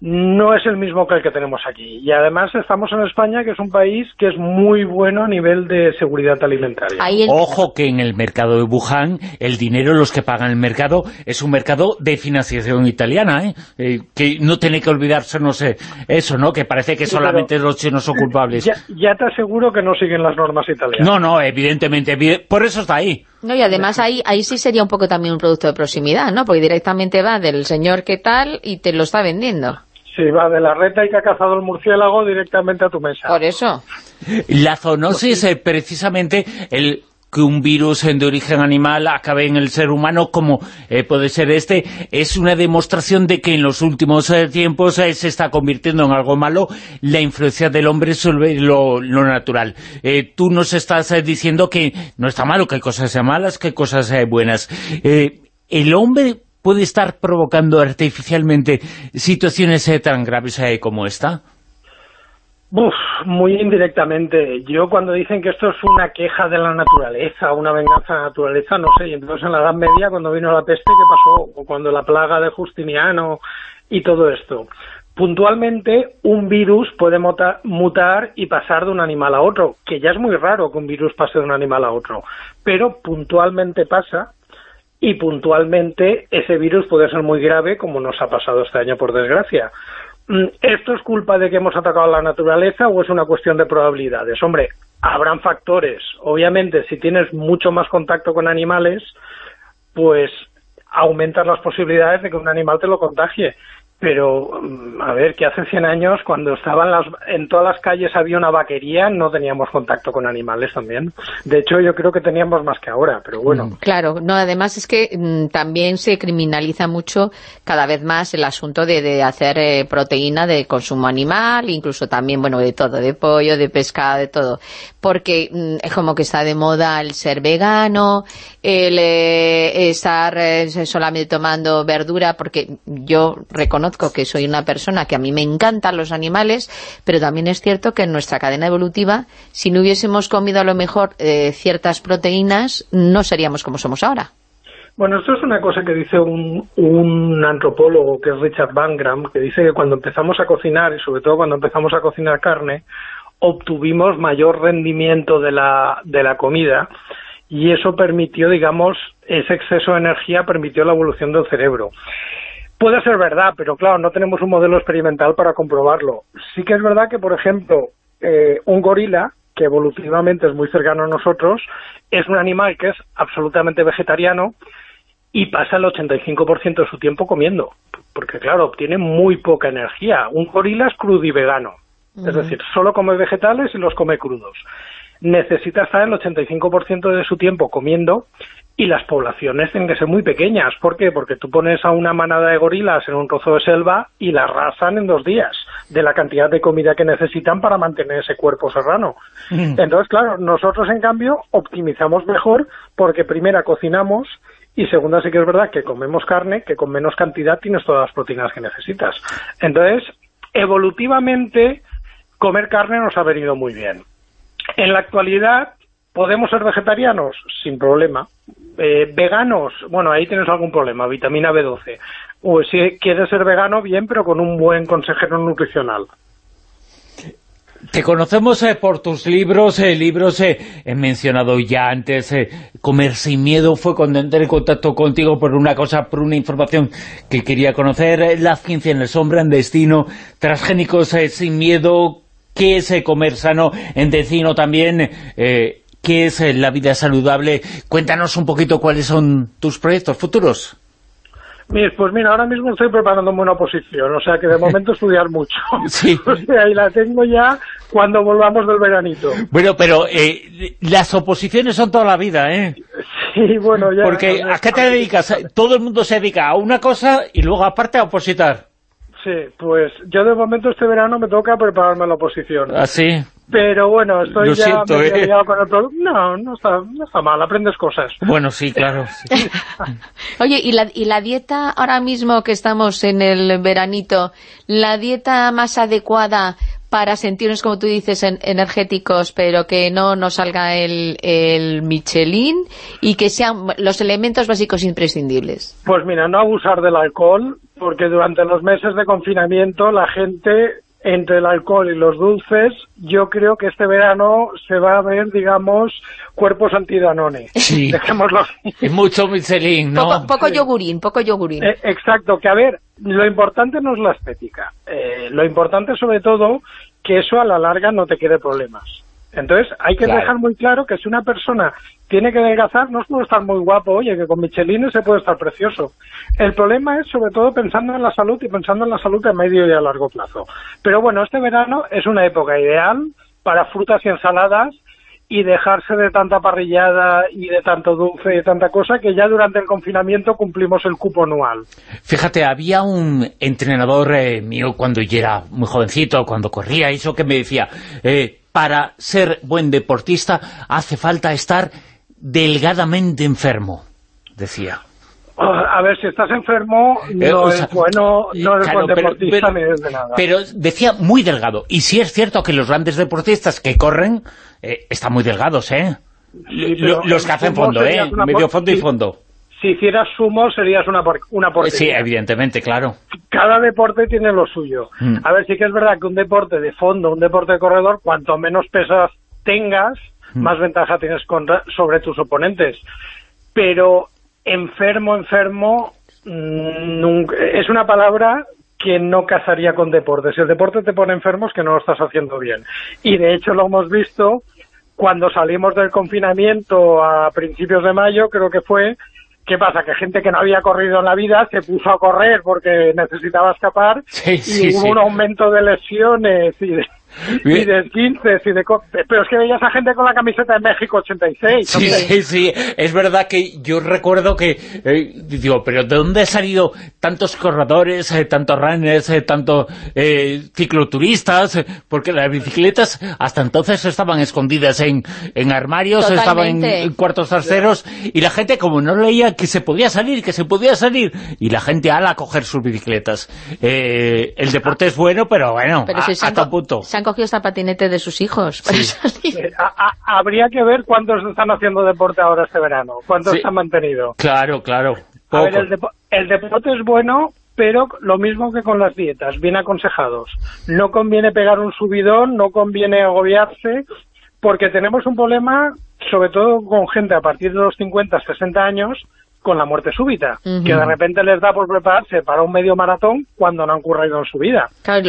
[SPEAKER 5] no es el mismo que el que tenemos aquí. Y además estamos en España, que es un país que es muy bueno a nivel de seguridad alimentaria.
[SPEAKER 2] Ojo que en el mercado de Wuhan, el dinero, los que pagan el mercado, es un mercado de financiación italiana, ¿eh? eh que no tiene que olvidarse, no sé, eso, ¿no? Que parece que solamente los chinos son culpables.
[SPEAKER 5] Ya, te aseguro que no siguen las normas italianas.
[SPEAKER 2] No, no, evidentemente, por eso está ahí.
[SPEAKER 3] No, y además ahí, ahí sí sería un poco también un producto de proximidad, ¿no? Porque directamente va del señor que tal y te lo está vendiendo.
[SPEAKER 5] Sí, va de la reta y que ha cazado el murciélago directamente a tu mesa.
[SPEAKER 3] Por eso.
[SPEAKER 2] La zoonosis es precisamente el que un virus de origen animal acabe en el ser humano como eh, puede ser este, es una demostración de que en los últimos eh, tiempos eh, se está convirtiendo en algo malo la influencia del hombre sobre lo, natural. tú nos estás diciendo que no está malo, que hay cosas malas, que hay cosas buenas. el hombre puede estar provocando artificialmente situaciones tan graves como esta?
[SPEAKER 5] Uf, muy indirectamente. Yo cuando dicen que esto es una queja de la naturaleza, una venganza de la naturaleza, no sé. Y entonces en la Edad Media, cuando vino la peste, ¿qué pasó? O cuando la plaga de Justiniano y todo esto. Puntualmente, un virus puede mutar y pasar de un animal a otro, que ya es muy raro que un virus pase de un animal a otro. Pero puntualmente pasa y puntualmente ese virus puede ser muy grave, como nos ha pasado este año, por desgracia. Mm, ¿Esto es culpa de que hemos atacado a la naturaleza o es una cuestión de probabilidades? Hombre, habrán factores. Obviamente, si tienes mucho más contacto con animales, pues aumentan las posibilidades de que un animal te lo contagie. Pero mm, a ver, que hace 100 años cuando estaban las, en todas las calles había una vaquería, no teníamos contacto con animales también. De hecho, yo creo que teníamos más que ahora, pero bueno. Mm,
[SPEAKER 3] claro, no, además es que mm, también se criminaliza mucho cada vez más el asunto de, hacer eh, proteína de consumo animal, incluso también, bueno, de todo, de pollo, de pescado, de todo, porque es como que está de moda el ser vegano, el eh, estar eh, solamente tomando verdura, porque yo reconozco que soy una persona que a mí me encantan los animales, pero también es cierto que en nuestra cadena evolutiva, si no hubiésemos comido a lo mejor eh, ciertas proteínas, no seríamos como somos ahora.
[SPEAKER 5] Bueno, esto es una cosa que dice un, un antropólogo, que es Richard Bangram, que dice que cuando empezamos a cocinar, y sobre todo cuando empezamos a cocinar carne, obtuvimos mayor rendimiento de la, de la comida, y eso permitió, digamos, ese exceso de energía permitió la evolución del cerebro. Puede ser verdad, pero claro, no tenemos un modelo experimental para comprobarlo. Sí que es verdad que, por ejemplo, eh, un gorila, que evolutivamente es muy cercano a nosotros, es un animal que es absolutamente vegetariano y pasa el 85% de su tiempo comiendo, porque claro, obtiene muy poca energía. Un gorila es crudo y vegano, es decir, solo come vegetales y los come crudos. Necesita estar el 85% de su tiempo comiendo y las poblaciones tienen que ser muy pequeñas. ¿Por qué? Porque tú pones a una manada de gorilas en un trozo de selva y la arrasan en dos días de la cantidad de comida que necesitan para mantener ese cuerpo serrano. Mm. Entonces, claro, nosotros en cambio optimizamos mejor porque primera cocinamos y segunda sí que es verdad que comemos carne que con menos cantidad tienes todas las proteínas que necesitas. Entonces, evolutivamente comer carne nos ha venido muy bien. En la actualidad ¿Podemos ser vegetarianos? Sin problema. Eh, ¿Veganos? Bueno, ahí tienes algún problema, vitamina B12. O si quieres ser vegano, bien, pero con un buen consejero nutricional.
[SPEAKER 2] Te conocemos eh, por tus libros, eh, libros he mencionado ya antes, Comer sin miedo, fue cuando entré en contacto contigo por una cosa, por una información que quería conocer, La ciencia en el sombra, en destino, Transgénicos sin miedo, ¿qué es comer sano? En destino también, qué es eh, la vida saludable. Cuéntanos un poquito cuáles son tus proyectos futuros.
[SPEAKER 5] Pues mira, ahora mismo estoy preparándome una oposición, o sea que de momento <laughs> estudiar mucho.
[SPEAKER 2] Sí. <laughs>
[SPEAKER 5] O sea, y la tengo ya cuando volvamos del veranito.
[SPEAKER 2] Bueno, pero eh, las oposiciones son toda la vida, ¿eh?
[SPEAKER 5] Sí, bueno, ya...
[SPEAKER 2] Porque ¿a qué te dedicas? Todo el mundo se dedica a una cosa y luego aparte a opositar.
[SPEAKER 5] Sí, pues yo de momento este verano me toca prepararme la oposición.
[SPEAKER 2] ¿Ah, sí?
[SPEAKER 5] Pero bueno, estoy ya
[SPEAKER 2] siento, ¿eh?
[SPEAKER 5] con el producto. No, no está, no está mal, aprendes cosas.
[SPEAKER 2] Bueno, sí, claro. <laughs>
[SPEAKER 3] Oye, ¿y la, ¿y la dieta ahora mismo que estamos en el veranito, la dieta más adecuada para sentirnos, como tú dices, energéticos, pero que no nos salga el, el Michelin y que sean los elementos básicos imprescindibles?
[SPEAKER 5] Pues mira, no abusar del alcohol, porque durante los meses de confinamiento la gente entre el alcohol y los dulces, yo creo que este verano se va a ver, digamos, cuerpos antidanone.
[SPEAKER 2] Sí.
[SPEAKER 5] Dejémoslo
[SPEAKER 2] mucho Michelin, ¿no?
[SPEAKER 3] Poco, yogurín, poco yogurín.
[SPEAKER 5] Eh, exacto, que a ver, lo importante no es la estética. Eh, lo importante sobre todo que eso a la larga no te quede problemas. Entonces hay que dejar muy claro que si una persona tiene que adelgazar, no por estar muy guapo, oye, que con Michelin se puede estar precioso. El problema es sobre todo pensando en la salud y pensando en la salud a medio y a largo plazo. Pero bueno, este verano es una época ideal para frutas y ensaladas y dejarse de tanta parrillada y de tanto dulce y de tanta cosa que ya durante el confinamiento cumplimos el cupo anual.
[SPEAKER 2] Fíjate, había un entrenador eh, mío cuando yo era muy jovencito, cuando corría, eso que me decía, eh, para ser buen deportista hace falta estar delgadamente enfermo, decía.
[SPEAKER 5] A ver, si estás enfermo, eh, no es bueno, no eres buen deportista
[SPEAKER 2] pero,
[SPEAKER 5] ni de nada.
[SPEAKER 2] Pero decía muy delgado. Y sí es cierto que los grandes deportistas que corren eh, están muy delgados, ¿eh? los que hacen fondo, ¿eh? Medio fondo y fondo.
[SPEAKER 5] Si hicieras sumo, serías una, una portería.
[SPEAKER 2] Sí, evidentemente, claro.
[SPEAKER 5] Cada deporte tiene lo suyo. Mm. A ver, sí que es verdad que un deporte de fondo, un deporte de corredor, cuanto menos pesas tengas, mm. más ventaja tienes sobre tus oponentes. Pero enfermo, enfermo, mm, es una palabra que no casaría con deporte. Si el deporte te pone enfermo es que no lo estás haciendo bien. Y de hecho lo hemos visto cuando salimos del confinamiento a principios de mayo, creo que fue, ¿Qué pasa? Que gente que no había corrido en la vida se puso a correr porque necesitaba escapar y hubo un aumento de lesiones y de, y de 15 y de... Pero es que veías a gente con la camiseta de México 86.
[SPEAKER 2] Sí, sí, sí. Es verdad que yo recuerdo que... Eh, digo, pero ¿de dónde han salido tantos corredores, eh, tantos runners, eh, tantos cicloturistas? Porque las bicicletas hasta entonces estaban escondidas en, en armarios, estaban en, cuartos terceros y la gente como no leía que se podía salir, que se podía salir y la gente ala a coger sus bicicletas. el deporte es bueno, pero bueno, hasta un punto
[SPEAKER 3] cogido esta patinete de sus hijos.
[SPEAKER 5] Eh, habría que ver cuántos están haciendo deporte ahora este verano, cuántos se han mantenido.
[SPEAKER 2] Claro, claro.
[SPEAKER 5] A ver, el, el deporte es bueno, pero lo mismo que con las dietas, bien aconsejados. No conviene pegar un subidón, no conviene agobiarse, porque tenemos un problema, sobre todo con gente a partir de los 50, 60 años, con la muerte súbita, que de repente les da por prepararse para un medio maratón cuando no han ocurrido en su vida.
[SPEAKER 3] Claro,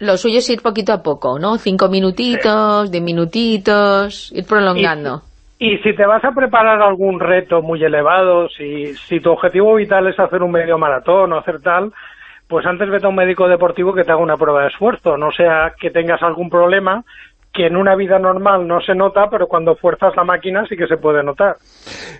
[SPEAKER 3] lo, suyo es ir poquito a poco, ¿no? Cinco minutitos, diez minutitos, ir prolongando.
[SPEAKER 5] Y, si te vas a preparar algún reto muy elevado, si, si tu objetivo vital es hacer un medio maratón o hacer tal, pues antes vete a un médico deportivo que te haga una prueba de esfuerzo, no sea que tengas algún problema que en una vida normal no se nota, pero cuando fuerzas la máquina sí que se puede notar.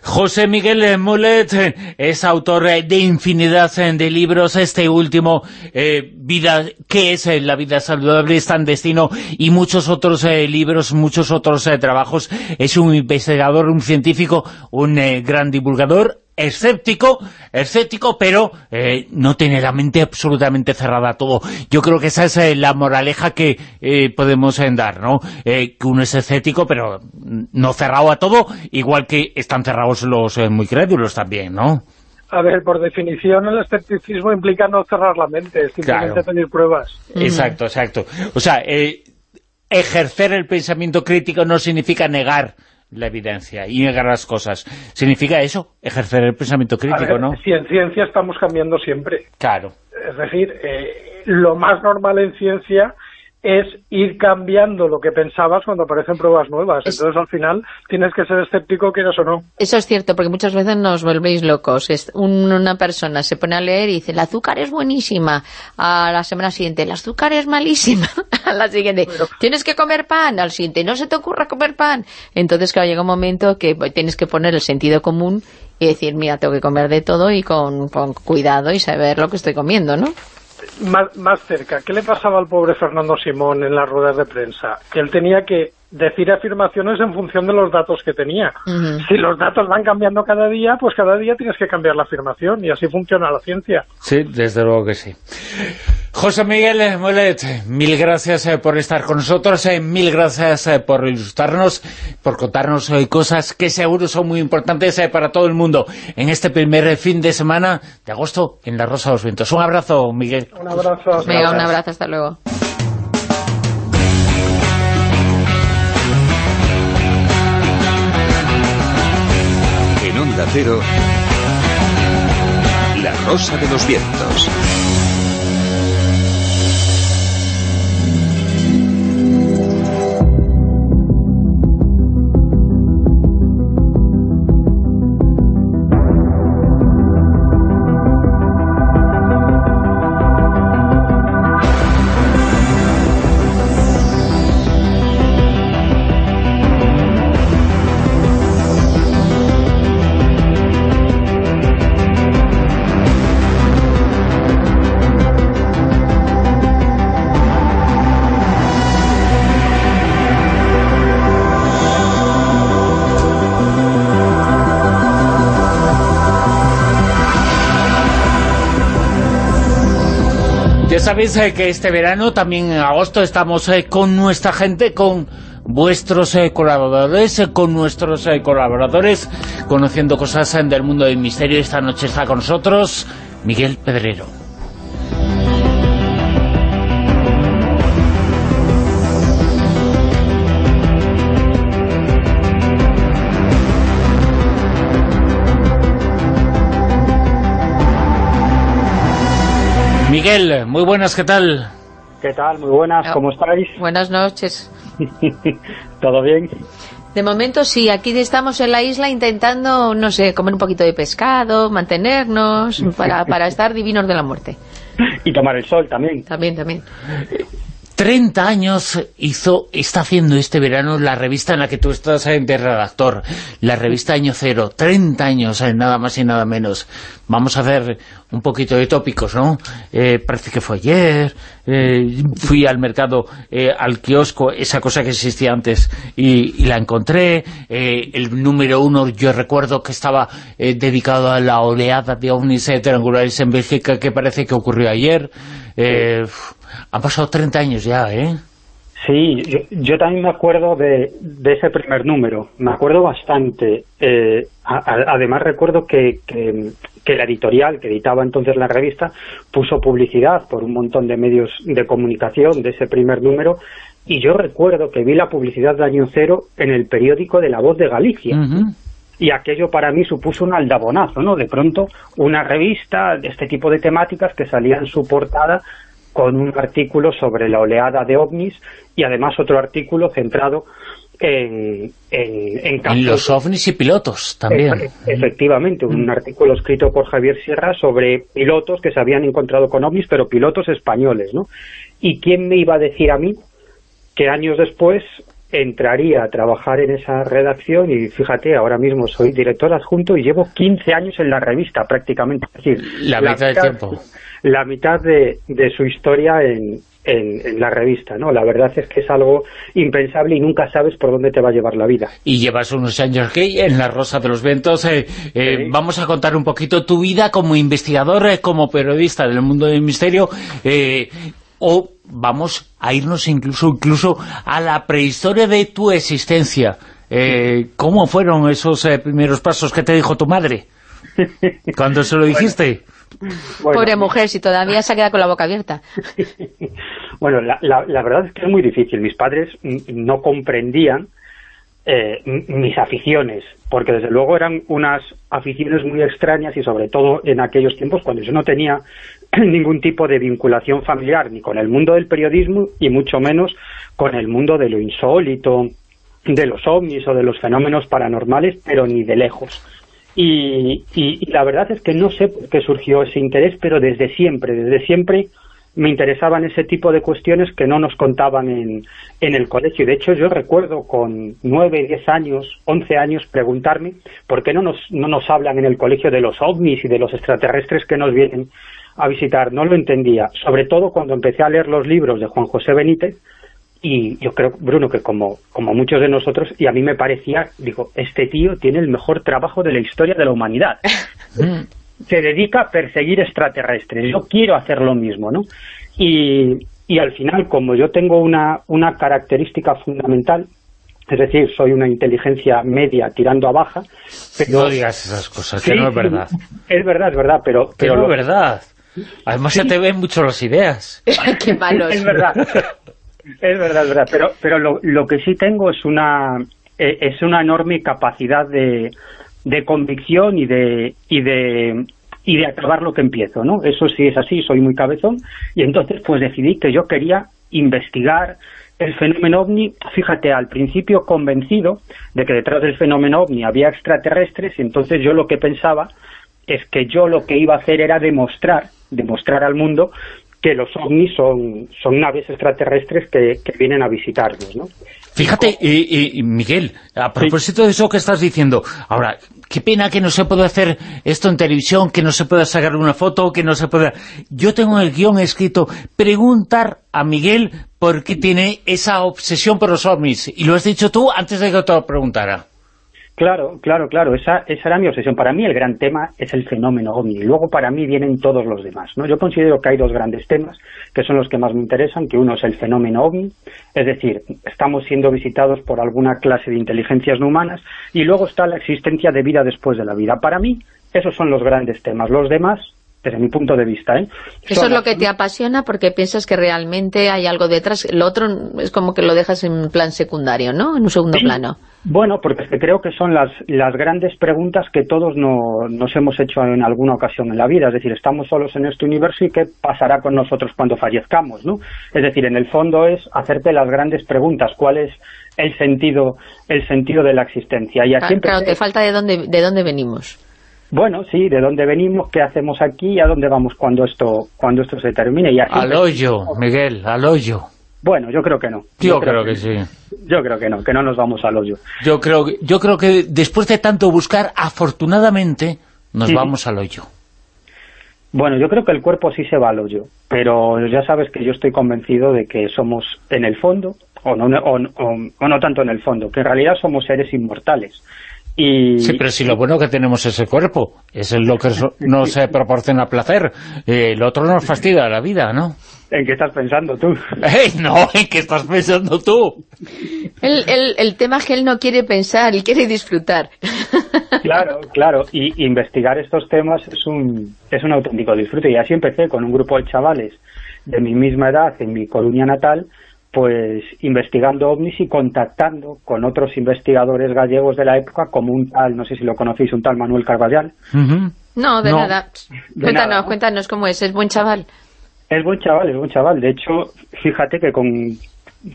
[SPEAKER 2] José Miguel Molet es autor de infinidad de libros, este último, eh, vida ¿Qué es la vida saludable? Es tan destino y muchos otros eh, libros, muchos otros eh, trabajos. Es un investigador, un científico, un gran divulgador escéptico, escéptico, pero eh, no tiene la mente absolutamente cerrada a todo. Yo creo que esa es eh, la moraleja que eh, podemos dar, ¿no? que uno es escéptico, pero no cerrado a todo, igual que están cerrados los muy crédulos también, ¿no?
[SPEAKER 5] A ver, por definición el escepticismo implica no cerrar la mente, simplemente tener pruebas.
[SPEAKER 2] Exacto, exacto. O sea, ejercer el pensamiento crítico no significa negar la evidencia y negar las cosas. ¿Significa eso? Ejercer el pensamiento crítico, ¿no?
[SPEAKER 5] Si en ciencia estamos cambiando siempre.
[SPEAKER 2] Claro.
[SPEAKER 5] Es decir, eh, lo más normal en ciencia es ir cambiando lo que pensabas cuando aparecen pruebas nuevas. Entonces, al final, tienes que ser escéptico, quieras o no.
[SPEAKER 3] Eso es cierto, porque muchas veces nos volvéis locos. una persona se pone a leer y dice, el azúcar es buenísima. A la semana siguiente, el azúcar es malísima. <laughs> a la siguiente, tienes que comer pan. Al siguiente, no se te ocurra comer pan. Entonces, claro, llega un momento que tienes que poner el sentido común y decir, mira, tengo que comer de todo y con, con cuidado y saber lo que estoy comiendo, ¿no?
[SPEAKER 5] Más, más cerca, ¿qué le pasaba al pobre Fernando Simón en las ruedas de prensa? Que él tenía que decir afirmaciones en función de los datos que tenía. Si los datos van cambiando cada día, pues cada día tienes que cambiar la afirmación y así funciona la ciencia.
[SPEAKER 2] Sí, desde luego que sí. José Miguel Molet, mil gracias eh, por estar con nosotros, eh, mil gracias eh, por ilustrarnos, por contarnos hoy cosas que seguro son muy importantes para todo el mundo en este primer fin de semana de agosto en La Rosa de los Vientos. Un abrazo, Miguel.
[SPEAKER 5] Un abrazo.
[SPEAKER 3] Venga, un abrazo, hasta luego.
[SPEAKER 1] En Onda Cero, La Rosa de los Vientos.
[SPEAKER 2] Sabéis eh, que este verano, también en agosto, estamos eh, con nuestra gente, con vuestros eh, colaboradores, con nuestros colaboradores, conociendo cosas del mundo del misterio. Esta noche está con nosotros Miguel Pedrero. Miguel, muy buenas, ¿qué tal?
[SPEAKER 6] ¿Qué tal? Muy buenas, ¿cómo estáis?
[SPEAKER 3] Buenas noches. <laughs>
[SPEAKER 6] ¿Todo bien?
[SPEAKER 3] De momento sí, aquí estamos en la isla intentando, no sé, comer un poquito de pescado, mantenernos, para, para estar divinos de la muerte. <laughs>
[SPEAKER 6] Y tomar el sol también.
[SPEAKER 3] También, también.
[SPEAKER 2] 30 años hizo, está haciendo este verano la revista en la que tú estás de redactor, la revista Año Cero, 30 años, eh, nada más y nada menos. Vamos a hacer un poquito de tópicos, ¿no? Eh, parece que fue ayer, eh, fui al mercado, al kiosco, esa cosa que existía antes, y, la encontré. el número uno, yo recuerdo que estaba dedicado a la oleada de ovnis triangulares en Bélgica, que parece que ocurrió ayer. Han pasado 30 años ya, ¿eh?
[SPEAKER 6] Sí, yo, también me acuerdo de, ese primer número, me acuerdo bastante. Eh, además recuerdo que, que, la editorial que editaba entonces la revista puso publicidad por un montón de medios de comunicación de ese primer número y yo recuerdo que vi la publicidad de Año Cero en el periódico de La Voz de Galicia. Y aquello para mí supuso un aldabonazo, ¿no? De pronto una revista de este tipo de temáticas que salía en su portada con un artículo sobre la oleada de ovnis y además otro artículo centrado en, en,
[SPEAKER 2] en, los ovnis y pilotos también.
[SPEAKER 6] efectivamente, un mm. artículo escrito por Javier Sierra sobre pilotos que se habían encontrado con ovnis, pero pilotos españoles, ¿no? ¿Y quién me iba a decir a mí que años después entraría a trabajar en esa redacción y fíjate, ahora mismo soy director adjunto y llevo 15 años en la revista prácticamente. Es decir,
[SPEAKER 2] la, mitad del tiempo.
[SPEAKER 6] La mitad de, su historia en, en, la revista, ¿no? La verdad es que es algo impensable y nunca sabes por dónde te va a llevar la vida.
[SPEAKER 2] Y llevas unos años aquí en La Rosa de los Vientos. Eh, eh, vamos a contar un poquito tu vida como investigador, eh, como periodista del mundo del misterio o vamos a irnos incluso incluso a la prehistoria de tu existencia. Eh, ¿Cómo fueron esos eh, primeros pasos que te dijo tu madre? <laughs> cuando se lo dijiste?
[SPEAKER 3] Pobre mujer, si todavía se ha quedado con la boca abierta. <laughs>
[SPEAKER 6] bueno, la, la, verdad es que es muy difícil. Mis padres no comprendían eh, mis aficiones, porque desde luego eran unas aficiones muy extrañas y sobre todo en aquellos tiempos cuando yo no tenía <clears throat> ningún tipo de vinculación familiar ni con el mundo del periodismo y mucho menos con el mundo de lo insólito, de los ovnis o de los fenómenos paranormales, pero ni de lejos. Y, y la verdad es que no sé por qué surgió ese interés, pero desde siempre, desde siempre me interesaban ese tipo de cuestiones que no nos contaban en, en el colegio. De hecho, yo recuerdo con nueve, diez años, once años, preguntarme por qué no nos, no nos hablan en el colegio de los ovnis y de los extraterrestres que nos vienen a visitar. No lo entendía, sobre todo cuando empecé a leer los libros de Juan José Benítez, y yo creo, Bruno, que como, como muchos de nosotros, y a mí me parecía, digo, este tío tiene el mejor trabajo de la historia de la humanidad. <laughs> se dedica a perseguir extraterrestres. Yo quiero hacer lo mismo, ¿no? Y, y al final, como yo tengo una, una característica fundamental, es decir, soy una inteligencia media tirando a baja.
[SPEAKER 2] Pero... No digas esas cosas, que no es verdad.
[SPEAKER 6] Es verdad, es verdad, pero...
[SPEAKER 2] pero no es verdad. Además se te ven mucho las ideas. <laughs>
[SPEAKER 3] Qué malos.
[SPEAKER 6] Es verdad. Es verdad, es verdad. Pero, pero lo, lo que sí tengo es una, eh, es una enorme capacidad de, de convicción y de, y de y de acabar lo que empiezo, ¿no? Eso sí es así, soy muy cabezón, y entonces pues decidí que yo quería investigar el fenómeno OVNI, fíjate, al principio convencido de que detrás del fenómeno OVNI había extraterrestres, y entonces yo lo que pensaba es que yo lo que iba a hacer era demostrar, demostrar al mundo que los ovnis son, son naves extraterrestres que, que vienen a visitarnos, ¿no?
[SPEAKER 2] Fíjate, y, Miguel, a propósito de eso que estás diciendo, ahora, qué pena que no se pueda hacer esto en televisión, que no se pueda sacar una foto, que no se pueda... Yo tengo el guion escrito, preguntar a Miguel por qué tiene esa obsesión por los ovnis, y lo has dicho tú antes de que te lo preguntara.
[SPEAKER 6] Claro, claro, claro, esa, esa era mi obsesión. Para mí el gran tema es el fenómeno OVNI, y luego para mí vienen todos los demás. ¿no? Yo considero que hay dos grandes temas, que son los que más me interesan, que uno es el fenómeno OVNI, es decir, estamos siendo visitados por alguna clase de inteligencias no humanas, y luego está la existencia de vida después de la vida. Para mí, esos son los grandes temas. Los demás desde mi punto de vista. ¿eh?
[SPEAKER 3] Eso es lo que te apasiona porque piensas que realmente hay algo detrás. Lo otro es como que lo dejas en plan secundario, ¿no? En un segundo plano.
[SPEAKER 6] Bueno, porque creo que son las, las grandes preguntas que todos nos hemos hecho en alguna ocasión en la vida. Es decir, estamos solos en este universo y qué pasará con nosotros cuando fallezcamos, ¿no? Es decir, en el fondo es hacerte las grandes preguntas. ¿Cuál es el sentido el sentido de la existencia?
[SPEAKER 3] Y aquí claro, te falta de dónde, de dónde venimos.
[SPEAKER 6] Bueno, sí, de dónde venimos, qué hacemos aquí y a dónde vamos cuando esto cuando esto se termine. Y
[SPEAKER 2] al hoyo, Miguel, al hoyo.
[SPEAKER 6] Bueno, yo creo que no.
[SPEAKER 2] Yo, creo, que, sí.
[SPEAKER 6] Yo creo que no, que no nos vamos al hoyo.
[SPEAKER 2] Yo creo, yo creo que después de tanto buscar, afortunadamente, nos vamos al hoyo.
[SPEAKER 6] Bueno, yo creo que el cuerpo sí se va al hoyo, pero ya sabes que yo estoy convencido de que somos en el fondo, o no, o, o no tanto en el fondo, que en realidad somos seres inmortales
[SPEAKER 2] Sí, pero si lo bueno que tenemos es el cuerpo, es lo que <laughs> nos proporciona placer, el otro nos fastidia la vida, ¿no?
[SPEAKER 6] ¿En qué estás pensando tú? <laughs>
[SPEAKER 2] No, ¿en qué estás pensando tú?
[SPEAKER 3] El, el, tema es que él no quiere pensar, él quiere disfrutar. <laughs>
[SPEAKER 6] Claro, claro, y investigar estos temas es un, es un auténtico disfrute, y así empecé con un grupo de chavales de mi misma edad en mi Coruña natal, pues investigando ovnis y contactando con otros investigadores gallegos de la época, como un tal, no sé si lo conocéis, un tal Manuel Carballal.
[SPEAKER 3] No, de nada. cuéntanos, cuéntanos cómo es, ¿es buen chaval?
[SPEAKER 6] Es buen chaval, es buen chaval. De hecho, fíjate que con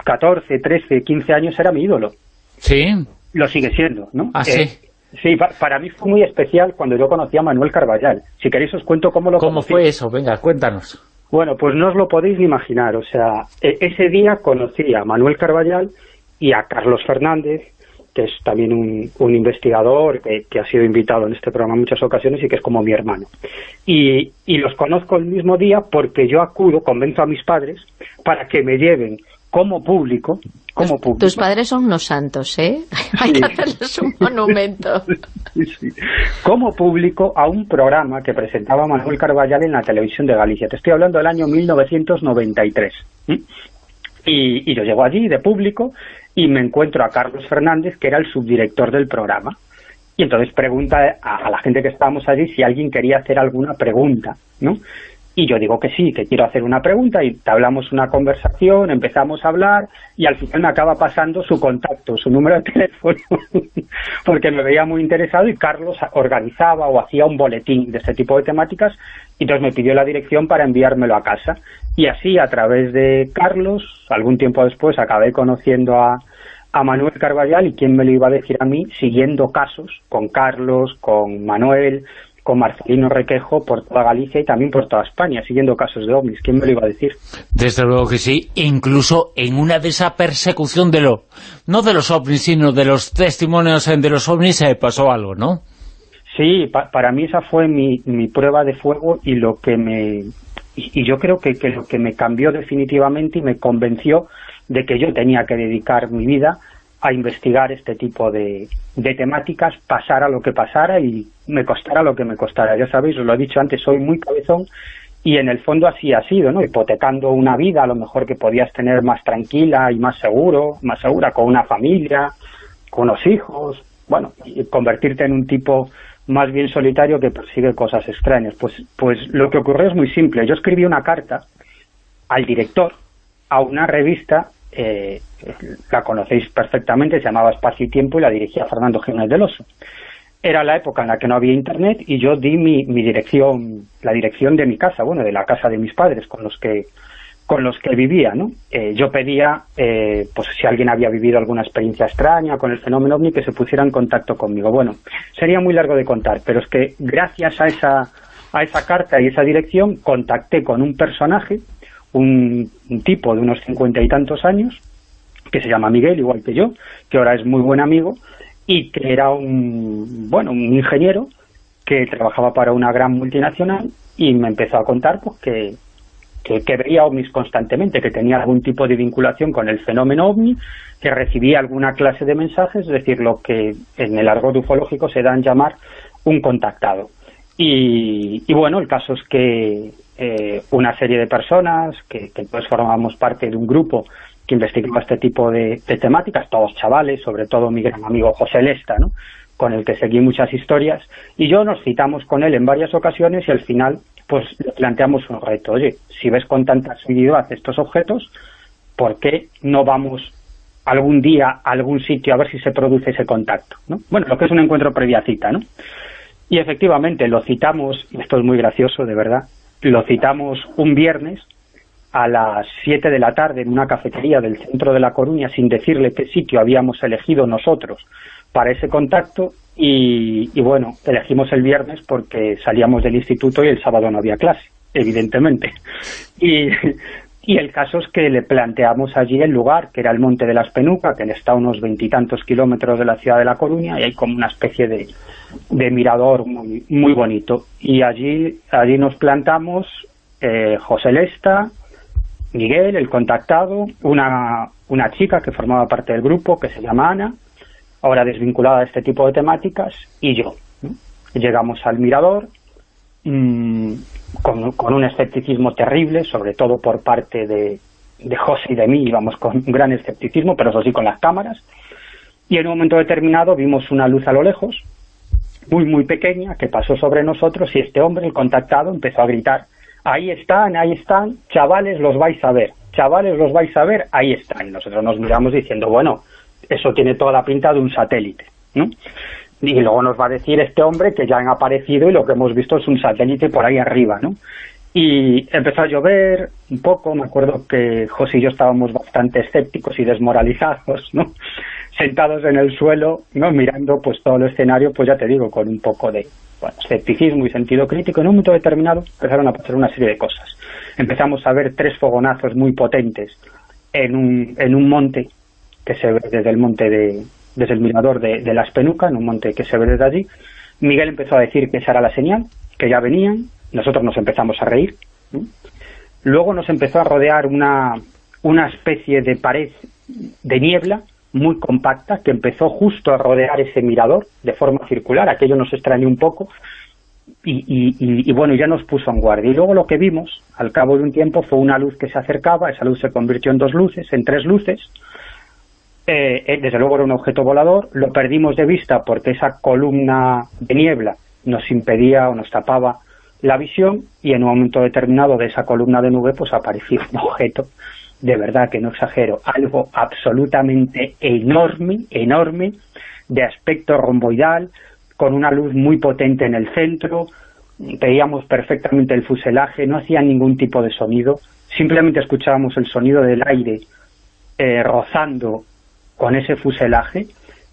[SPEAKER 6] 14, 13, 15 años era mi ídolo.
[SPEAKER 2] Sí.
[SPEAKER 6] Lo sigue siendo, ¿no?
[SPEAKER 2] Ah, sí. Eh,
[SPEAKER 6] sí, para mí fue muy especial cuando yo conocí a Manuel Carballal. Si queréis os cuento cómo lo
[SPEAKER 2] ¿Cómo fue eso? Venga, cuéntanos.
[SPEAKER 6] Bueno, pues no os lo podéis ni imaginar. O sea, e, ese día conocí a Manuel Carballal y a Carlos Fernández, que es también un, investigador que, ha sido invitado en este programa en muchas ocasiones y que es como mi hermano. Y, y los conozco el mismo día porque yo acudo, convenzo a mis padres para que me lleven como público, como público.
[SPEAKER 3] Tus padres son unos santos, ¿eh? Hay que hacerles un monumento. <laughs>
[SPEAKER 6] Como público a un programa que presentaba Manuel Carballal en la televisión de Galicia. Te estoy hablando del año 1993. Y, y yo llego allí de público y me encuentro a Carlos Fernández, que era el subdirector del programa. Y entonces pregunta a, la gente que estábamos allí si alguien quería hacer alguna pregunta, ¿no? Y yo digo que sí, que quiero hacer una pregunta y hablamos una conversación, empezamos a hablar y al final me acaba pasando su contacto, su número de teléfono, <laughs> porque me veía muy interesado y Carlos organizaba o hacía un boletín de este tipo de temáticas y entonces me pidió la dirección para enviármelo a casa. Y así, a través de Carlos, algún tiempo después acabé conociendo a, a Manuel Carballal y quién me lo iba a decir a mí, siguiendo casos con Carlos, con Manuel, con Marcelino Requejo por toda Galicia y también por toda España, siguiendo casos de ovnis. ¿Quién me lo iba a decir?
[SPEAKER 2] Desde luego que sí, incluso en una de esa persecución de lo, no de los ovnis, sino de los testimonios de los ovnis, se pasó algo, ¿no?
[SPEAKER 6] Sí, para mí esa fue mi, mi, prueba de fuego y lo que me... Y, yo creo que, que lo que me cambió definitivamente y me convenció de que yo tenía que dedicar mi vida a investigar este tipo de, temáticas, pasara lo que pasara y me costara lo que me costara. Ya sabéis, os lo he dicho antes, soy muy cabezón y en el fondo así ha sido, ¿no? Hipotecando una vida a lo mejor que podías tener más tranquila y más seguro, más segura, con una familia, con unos hijos, bueno, convertirte en un tipo más bien solitario que persigue cosas extrañas. Pues, pues lo que ocurrió es muy simple. Yo escribí una carta al director a una revista eh, la conocéis perfectamente, se llamaba Espacio y Tiempo y la dirigía Fernando Jiménez del Oso. Era la época en la que no había internet y yo di mi, dirección, la dirección de mi casa, bueno, de la casa de mis padres con los que con los que vivía, ¿no? Eh, yo pedía, eh, pues si alguien había vivido alguna experiencia extraña con el fenómeno OVNI, que se pusiera en contacto conmigo. Bueno, sería muy largo de contar, pero es que gracias a esa, a esa carta y esa dirección contacté con un personaje un, tipo de unos cincuenta y tantos años, que se llama Miguel, igual que yo, que ahora es muy buen amigo, y que era un, bueno, un ingeniero que trabajaba para una gran multinacional y me empezó a contar pues, que, que, veía ovnis constantemente, que tenía algún tipo de vinculación con el fenómeno ovni, que recibía alguna clase de mensajes, es decir, lo que en el argot ufológico se dan llamar un contactado. Y, bueno, el caso es que eh, una serie de personas que, que pues formamos parte de un grupo que investigaba este tipo de, temáticas, todos chavales, sobre todo mi gran amigo José Lesta, ¿no? con el que seguí muchas historias, y yo nos citamos con él en varias ocasiones y al final pues planteamos un reto, oye, si ves con tanta asiduidad estos objetos, ¿por qué no vamos algún día a algún sitio a ver si se produce ese contacto, ¿no? Bueno, lo que es un encuentro previa cita, ¿no? Y efectivamente lo citamos, y esto es muy gracioso, de verdad, lo citamos un viernes a las 7 de la tarde en una cafetería del centro de La Coruña sin decirle qué sitio habíamos elegido nosotros para ese contacto y, y, bueno, elegimos el viernes porque salíamos del instituto y el sábado no había clase, evidentemente. Y, y el caso es que le planteamos allí el lugar, que era el Monte de las Penucas, que está a unos veintitantos kilómetros de la ciudad de La Coruña, y hay como una especie de, de mirador muy, muy bonito. Y allí, allí nos plantamos eh, José Lesta, Miguel, el contactado, una, una chica que formaba parte del grupo, que se llama Ana, ahora desvinculada de este tipo de temáticas, y yo. Llegamos al mirador, con, con, un escepticismo terrible, sobre todo por parte de, de José y de mí, íbamos con un gran escepticismo, pero eso sí con las cámaras, y en un momento determinado vimos una luz a lo lejos, muy muy pequeña, que pasó sobre nosotros, y este hombre, el contactado, empezó a gritar, ahí están, ahí están, chavales, los vais a ver, chavales, los vais a ver, ahí están. Y nosotros nos miramos diciendo, bueno, eso tiene toda la pinta de un satélite, ¿no? Y luego nos va a decir este hombre que ya han aparecido y lo que hemos visto es un satélite por ahí arriba, ¿no? Y empezó a llover un poco, me acuerdo que José y yo estábamos bastante escépticos y desmoralizados, ¿no? Sentados en el suelo, ¿no? Mirando pues todo el escenario, pues ya te digo, con un poco de escepticismo y sentido crítico. En un momento determinado empezaron a pasar una serie de cosas. Empezamos a ver tres fogonazos muy potentes en un, en un monte que se ve desde el monte de, desde el mirador de, Las Penucas, en un monte que se ve desde allí. Miguel empezó a decir que esa era la señal, que ya venían, nosotros nos empezamos a reír. Luego nos empezó a rodear una, una especie de pared de niebla muy compacta que empezó justo a rodear ese mirador de forma circular, aquello nos extrañó un poco y, y, y, bueno, ya nos puso en guardia. Y luego lo que vimos, al cabo de un tiempo, fue una luz que se acercaba, esa luz se convirtió en dos luces, en tres luces, eh, desde luego era un objeto volador, lo perdimos de vista porque esa columna de niebla nos impedía o nos tapaba la visión y en un momento determinado de esa columna de nube pues apareció un objeto, de verdad que no exagero, algo absolutamente enorme, enorme, de aspecto romboidal, con una luz muy potente en el centro, veíamos perfectamente el fuselaje, no hacía ningún tipo de sonido, simplemente escuchábamos el sonido del aire eh, rozando con ese fuselaje,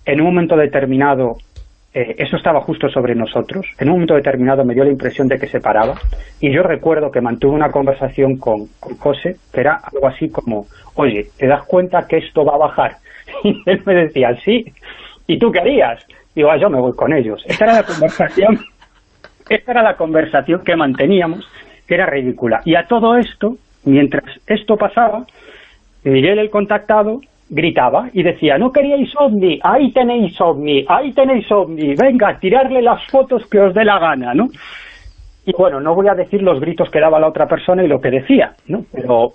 [SPEAKER 6] en un momento determinado, eh, eso estaba justo sobre nosotros, en un momento determinado me dio la impresión de que se paraba, y yo recuerdo que mantuve una conversación con, con José, que era algo así como, oye, ¿te das cuenta que esto va a bajar? <laughs> Y él me decía, sí, ¿y tú qué harías? Digo, ah, yo me voy con ellos. Esta era la conversación, <laughs> esta era la conversación que manteníamos, que era ridícula. Y a todo esto, mientras esto pasaba, Miguel el contactado gritaba y decía, no queríais ovni, ahí tenéis ovni, ahí tenéis ovni, venga, tirarle las fotos que os dé la gana, ¿no? Y bueno, no voy a decir los gritos que daba la otra persona y lo que decía, ¿no? Pero,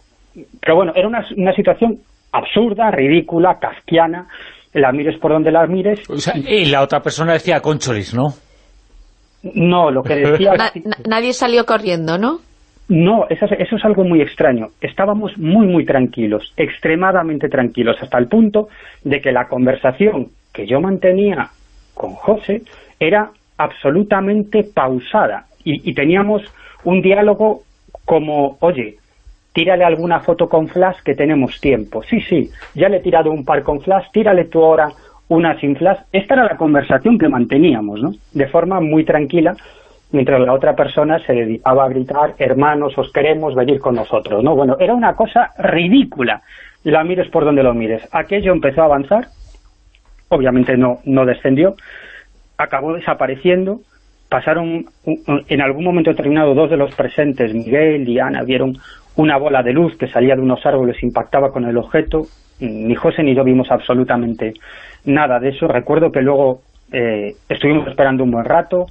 [SPEAKER 6] pero bueno, era una, una situación absurda, ridícula, kafkiana, la mires por donde la mires.
[SPEAKER 2] O sea, y la otra persona decía concholis, ¿no?
[SPEAKER 6] No, lo que decía... <laughs>
[SPEAKER 3] Na, nadie salió corriendo, ¿no?
[SPEAKER 6] No, eso, eso, es algo muy extraño. Estábamos muy, muy tranquilos, extremadamente tranquilos, hasta el punto de que la conversación que yo mantenía con José era absolutamente pausada y, y teníamos un diálogo como, oye, tírale alguna foto con flash que tenemos tiempo. Sí, sí, ya le he tirado un par con flash, tírale tú ahora una sin flash. Esta era la conversación que manteníamos, ¿no? De forma muy tranquila, mientras la otra persona se dedicaba a gritar, hermanos, os queremos venir con nosotros, ¿no? Bueno, era una cosa ridícula, la mires por donde lo mires. Aquello empezó a avanzar, obviamente no, no descendió, acabó desapareciendo, pasaron, en algún momento determinado, dos de los presentes, Miguel y Ana, vieron una bola de luz que salía de unos árboles, impactaba con el objeto, ni José ni yo vimos absolutamente nada de eso. Recuerdo que luego eh, estuvimos esperando un buen rato,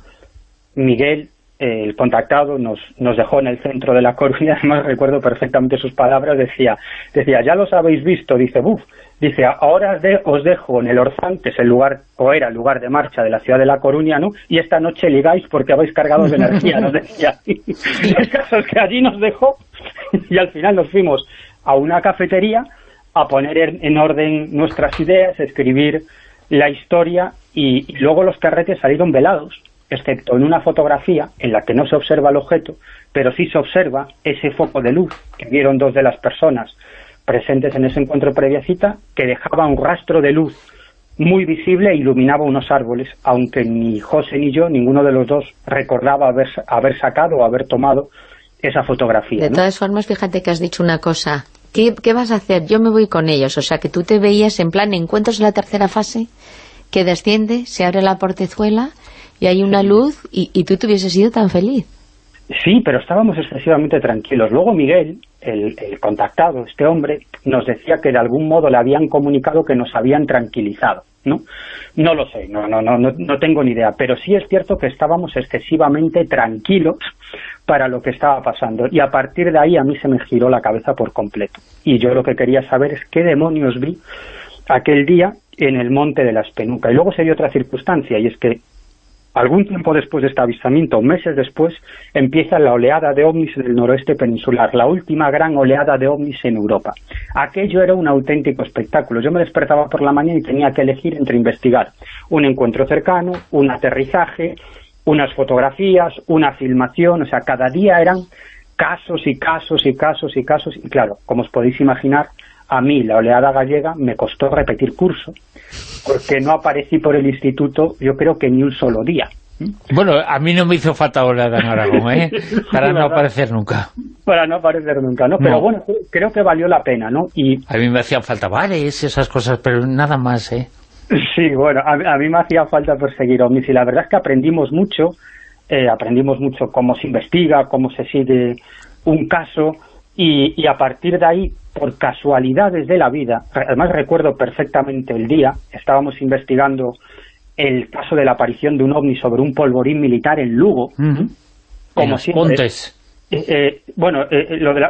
[SPEAKER 6] Miguel, eh, el contactado, nos, nos dejó en el centro de la Coruña, <laughs> además recuerdo perfectamente sus palabras, decía, decía ya los habéis visto, dice, buf, dice, ahora os, de, os dejo en el Orzán, que es el lugar, o era el lugar de marcha de la ciudad de la Coruña, ¿no? Y esta noche ligáis porque habéis cargado de energía, nos decía. <laughs> el caso es que allí nos dejó <laughs> y al final nos fuimos a una cafetería a poner en orden nuestras ideas, escribir la historia y, luego los carretes salieron velados, excepto en una fotografía en la que no se observa el objeto, pero sí se observa ese foco de luz que vieron dos de las personas presentes en ese encuentro previa cita, que dejaba un rastro de luz muy visible e iluminaba unos árboles, aunque ni José ni yo, ninguno de los dos, recordaba haber, haber sacado o haber tomado esa fotografía.
[SPEAKER 3] De todas formas, fíjate que has dicho una cosa. ¿Qué, ¿Qué, vas a hacer? Yo me voy con ellos. O sea, que tú te veías en plan encuentros en la tercera fase, que desciende, se abre la portezuela y hay una luz y, y tú te hubieses sido tan feliz.
[SPEAKER 6] Sí, pero estábamos excesivamente tranquilos. Luego Miguel, el, contactado, este hombre, nos decía que de algún modo le habían comunicado que nos habían tranquilizado, ¿no? No lo sé, no, no, no, no tengo ni idea, pero sí es cierto que estábamos excesivamente tranquilos para lo que estaba pasando y a partir de ahí a mí se me giró la cabeza por completo. Y yo lo que quería saber es qué demonios vi aquel día en el monte de la Espenuca. Y luego se dio otra circunstancia, y es que Algún tiempo después de este avistamiento, meses después, empieza la oleada de ovnis del noroeste peninsular, la última gran oleada de ovnis en Europa. Aquello era un auténtico espectáculo. Yo me despertaba por la mañana y tenía que elegir entre investigar un encuentro cercano, un aterrizaje, unas fotografías, una filmación, o sea, cada día eran casos y casos y casos y casos, y claro, como os podéis imaginar, a mí la oleada gallega me costó repetir curso, porque no aparecí por el instituto, yo creo que ni un solo día.
[SPEAKER 2] Bueno, a mí no me hizo falta oleada en Aragón, ¿eh? <laughs> Para no aparecer nunca.
[SPEAKER 6] Para no aparecer nunca, ¿no? Pero bueno, creo que valió la pena, ¿no? Y
[SPEAKER 2] A mí me hacían falta bares, esas cosas, pero nada más, ¿eh?
[SPEAKER 6] Sí, bueno, a, mí me hacía falta perseguir ovnis y la verdad es que aprendimos mucho, eh, aprendimos mucho cómo se investiga, cómo se sigue un caso y a partir de ahí por casualidades de la vida, además recuerdo perfectamente el día, estábamos investigando el caso de la aparición de un ovni sobre un polvorín militar en Lugo,
[SPEAKER 2] como en Aspontes.
[SPEAKER 6] Eh, eh, bueno, eh, lo de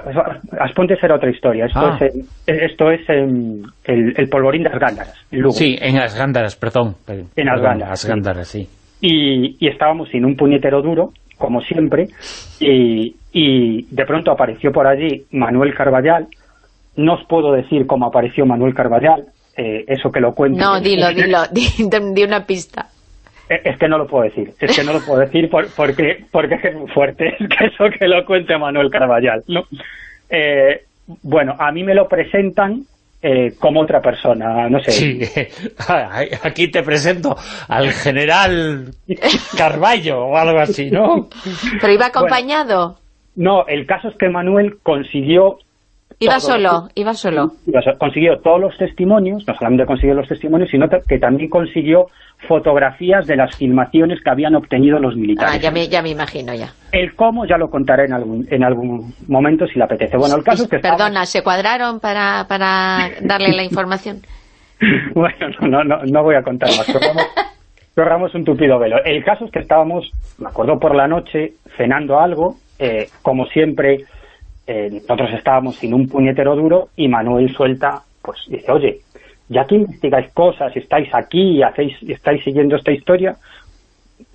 [SPEAKER 6] Aspontes era otra historia, esto ah. es, esto es el, el, polvorín de Asgándaras, en Lugo.
[SPEAKER 2] Sí, en Asgándaras, perdón.
[SPEAKER 6] En
[SPEAKER 2] Asgándaras. sí.
[SPEAKER 6] Y, y estábamos sin un puñetero duro, como siempre, y, y de pronto apareció por allí Manuel Carballal, no os puedo decir cómo apareció Manuel Carvallal, eh, eso que lo cuento.
[SPEAKER 3] No, dilo, dilo, <laughs> di, una pista.
[SPEAKER 6] Eh, es que no lo puedo decir, es que no lo puedo decir porque, porque es muy fuerte, <laughs> es que eso que lo cuente Manuel Carvallal, ¿no? Eh, bueno, a mí me lo presentan como otra persona, no sé.
[SPEAKER 2] Sí, <laughs> aquí te presento al general Carballo o algo así, ¿no?
[SPEAKER 3] Pero iba acompañado.
[SPEAKER 6] no, el caso es que Manuel consiguió
[SPEAKER 3] Iba solo, iba solo.
[SPEAKER 6] Consiguió todos los testimonios, no solamente consiguió los testimonios, sino que también consiguió fotografías de las filmaciones que habían obtenido los militares.
[SPEAKER 3] Ah, ya me, ya me imagino ya.
[SPEAKER 6] El cómo ya lo contaré en algún, en algún momento si le apetece. Bueno, el caso es que...
[SPEAKER 3] Perdona, ¿se cuadraron para, para darle la información? <laughs>
[SPEAKER 6] bueno, no, no, no voy a contar más. Corramos, un tupido velo. El caso es que estábamos, me acuerdo por la noche, cenando algo, eh, como siempre eh, nosotros estábamos sin un puñetero duro y Manuel suelta, pues dice, oye, ya que investigáis cosas, estáis aquí y hacéis, estáis siguiendo esta historia,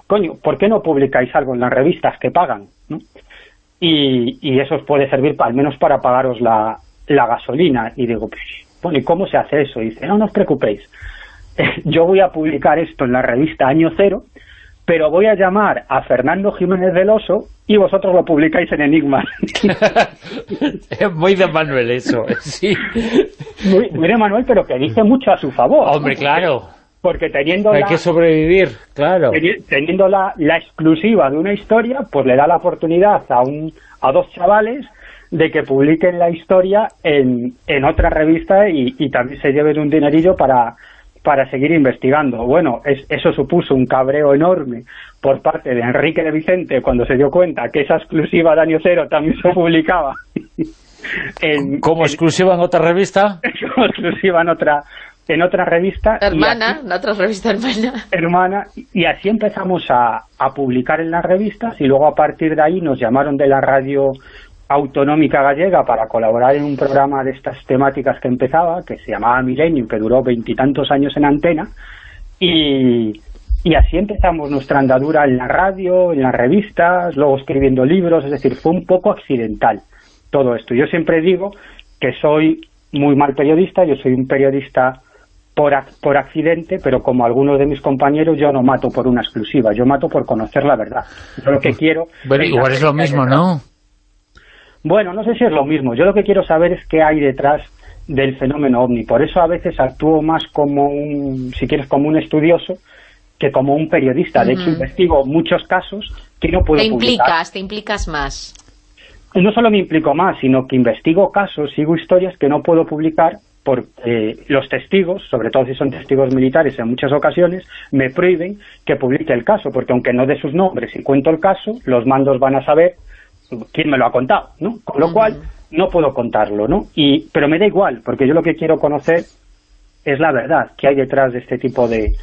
[SPEAKER 6] coño, ¿por qué no publicáis algo en las revistas que pagan? Y, eso os puede servir al menos para pagaros la, gasolina. Y digo, pues, bueno, ¿y cómo se hace eso? Y dice, no, no os preocupéis, <laughs> yo voy a publicar esto en la revista Año Cero, pero voy a llamar a Fernando Jiménez del Oso y vosotros lo publicáis en Enigma.
[SPEAKER 2] es <laughs> muy de Manuel eso, sí.
[SPEAKER 6] Muy, de Manuel, pero que dice mucho a su favor.
[SPEAKER 2] Hombre, claro.
[SPEAKER 6] Porque teniendo
[SPEAKER 2] Hay que sobrevivir, claro.
[SPEAKER 6] Teniendo la, exclusiva de una historia, pues le da la oportunidad a, un, a dos chavales de que publiquen la historia en, en otra revista y, y también se lleven un dinerillo para, para seguir investigando. Bueno, eso supuso un cabreo enorme por parte de Enrique de Vicente cuando se dio cuenta que esa exclusiva de Año Cero también se publicaba. <laughs>
[SPEAKER 2] ¿Como exclusiva en otra revista? <laughs>
[SPEAKER 6] Como exclusiva en otra en otra revista.
[SPEAKER 3] Hermana, en otra revista hermana.
[SPEAKER 6] Hermana, y así empezamos a, a publicar en las revistas y luego a partir de ahí nos llamaron de la radio autonómica gallega para colaborar en un programa de estas temáticas que empezaba, que se llamaba Millennium, que duró veintitantos años en antena, y, y así empezamos nuestra andadura en la radio, en las revistas, luego escribiendo libros, es decir, fue un poco accidental todo esto. Yo siempre digo que soy muy mal periodista, yo soy un periodista por, por accidente, pero como algunos de mis compañeros, yo no mato por una exclusiva, yo mato por conocer la verdad. Yo lo que quiero...
[SPEAKER 2] Bueno, igual es lo mismo, ¿no?
[SPEAKER 6] Bueno, no sé si es lo mismo. Yo lo que quiero saber es qué hay detrás del fenómeno ovni. Por eso a veces actúo más como un, si quieres, como un estudioso que como un periodista. De hecho, investigo muchos casos que no puedo
[SPEAKER 3] Te implicas,
[SPEAKER 6] publicar.
[SPEAKER 3] te implicas más.
[SPEAKER 6] Y no solo me implico más, sino que investigo casos, sigo historias que no puedo publicar porque los testigos, sobre todo si son testigos militares en muchas ocasiones, me prohíben que publique el caso, porque aunque no dé sus nombres y cuento el caso, los mandos van a saber quién me lo ha contado, ¿no? Con lo cual, no puedo contarlo, ¿no? Y, pero me da igual, porque yo lo que quiero conocer es la verdad que hay detrás de este tipo de,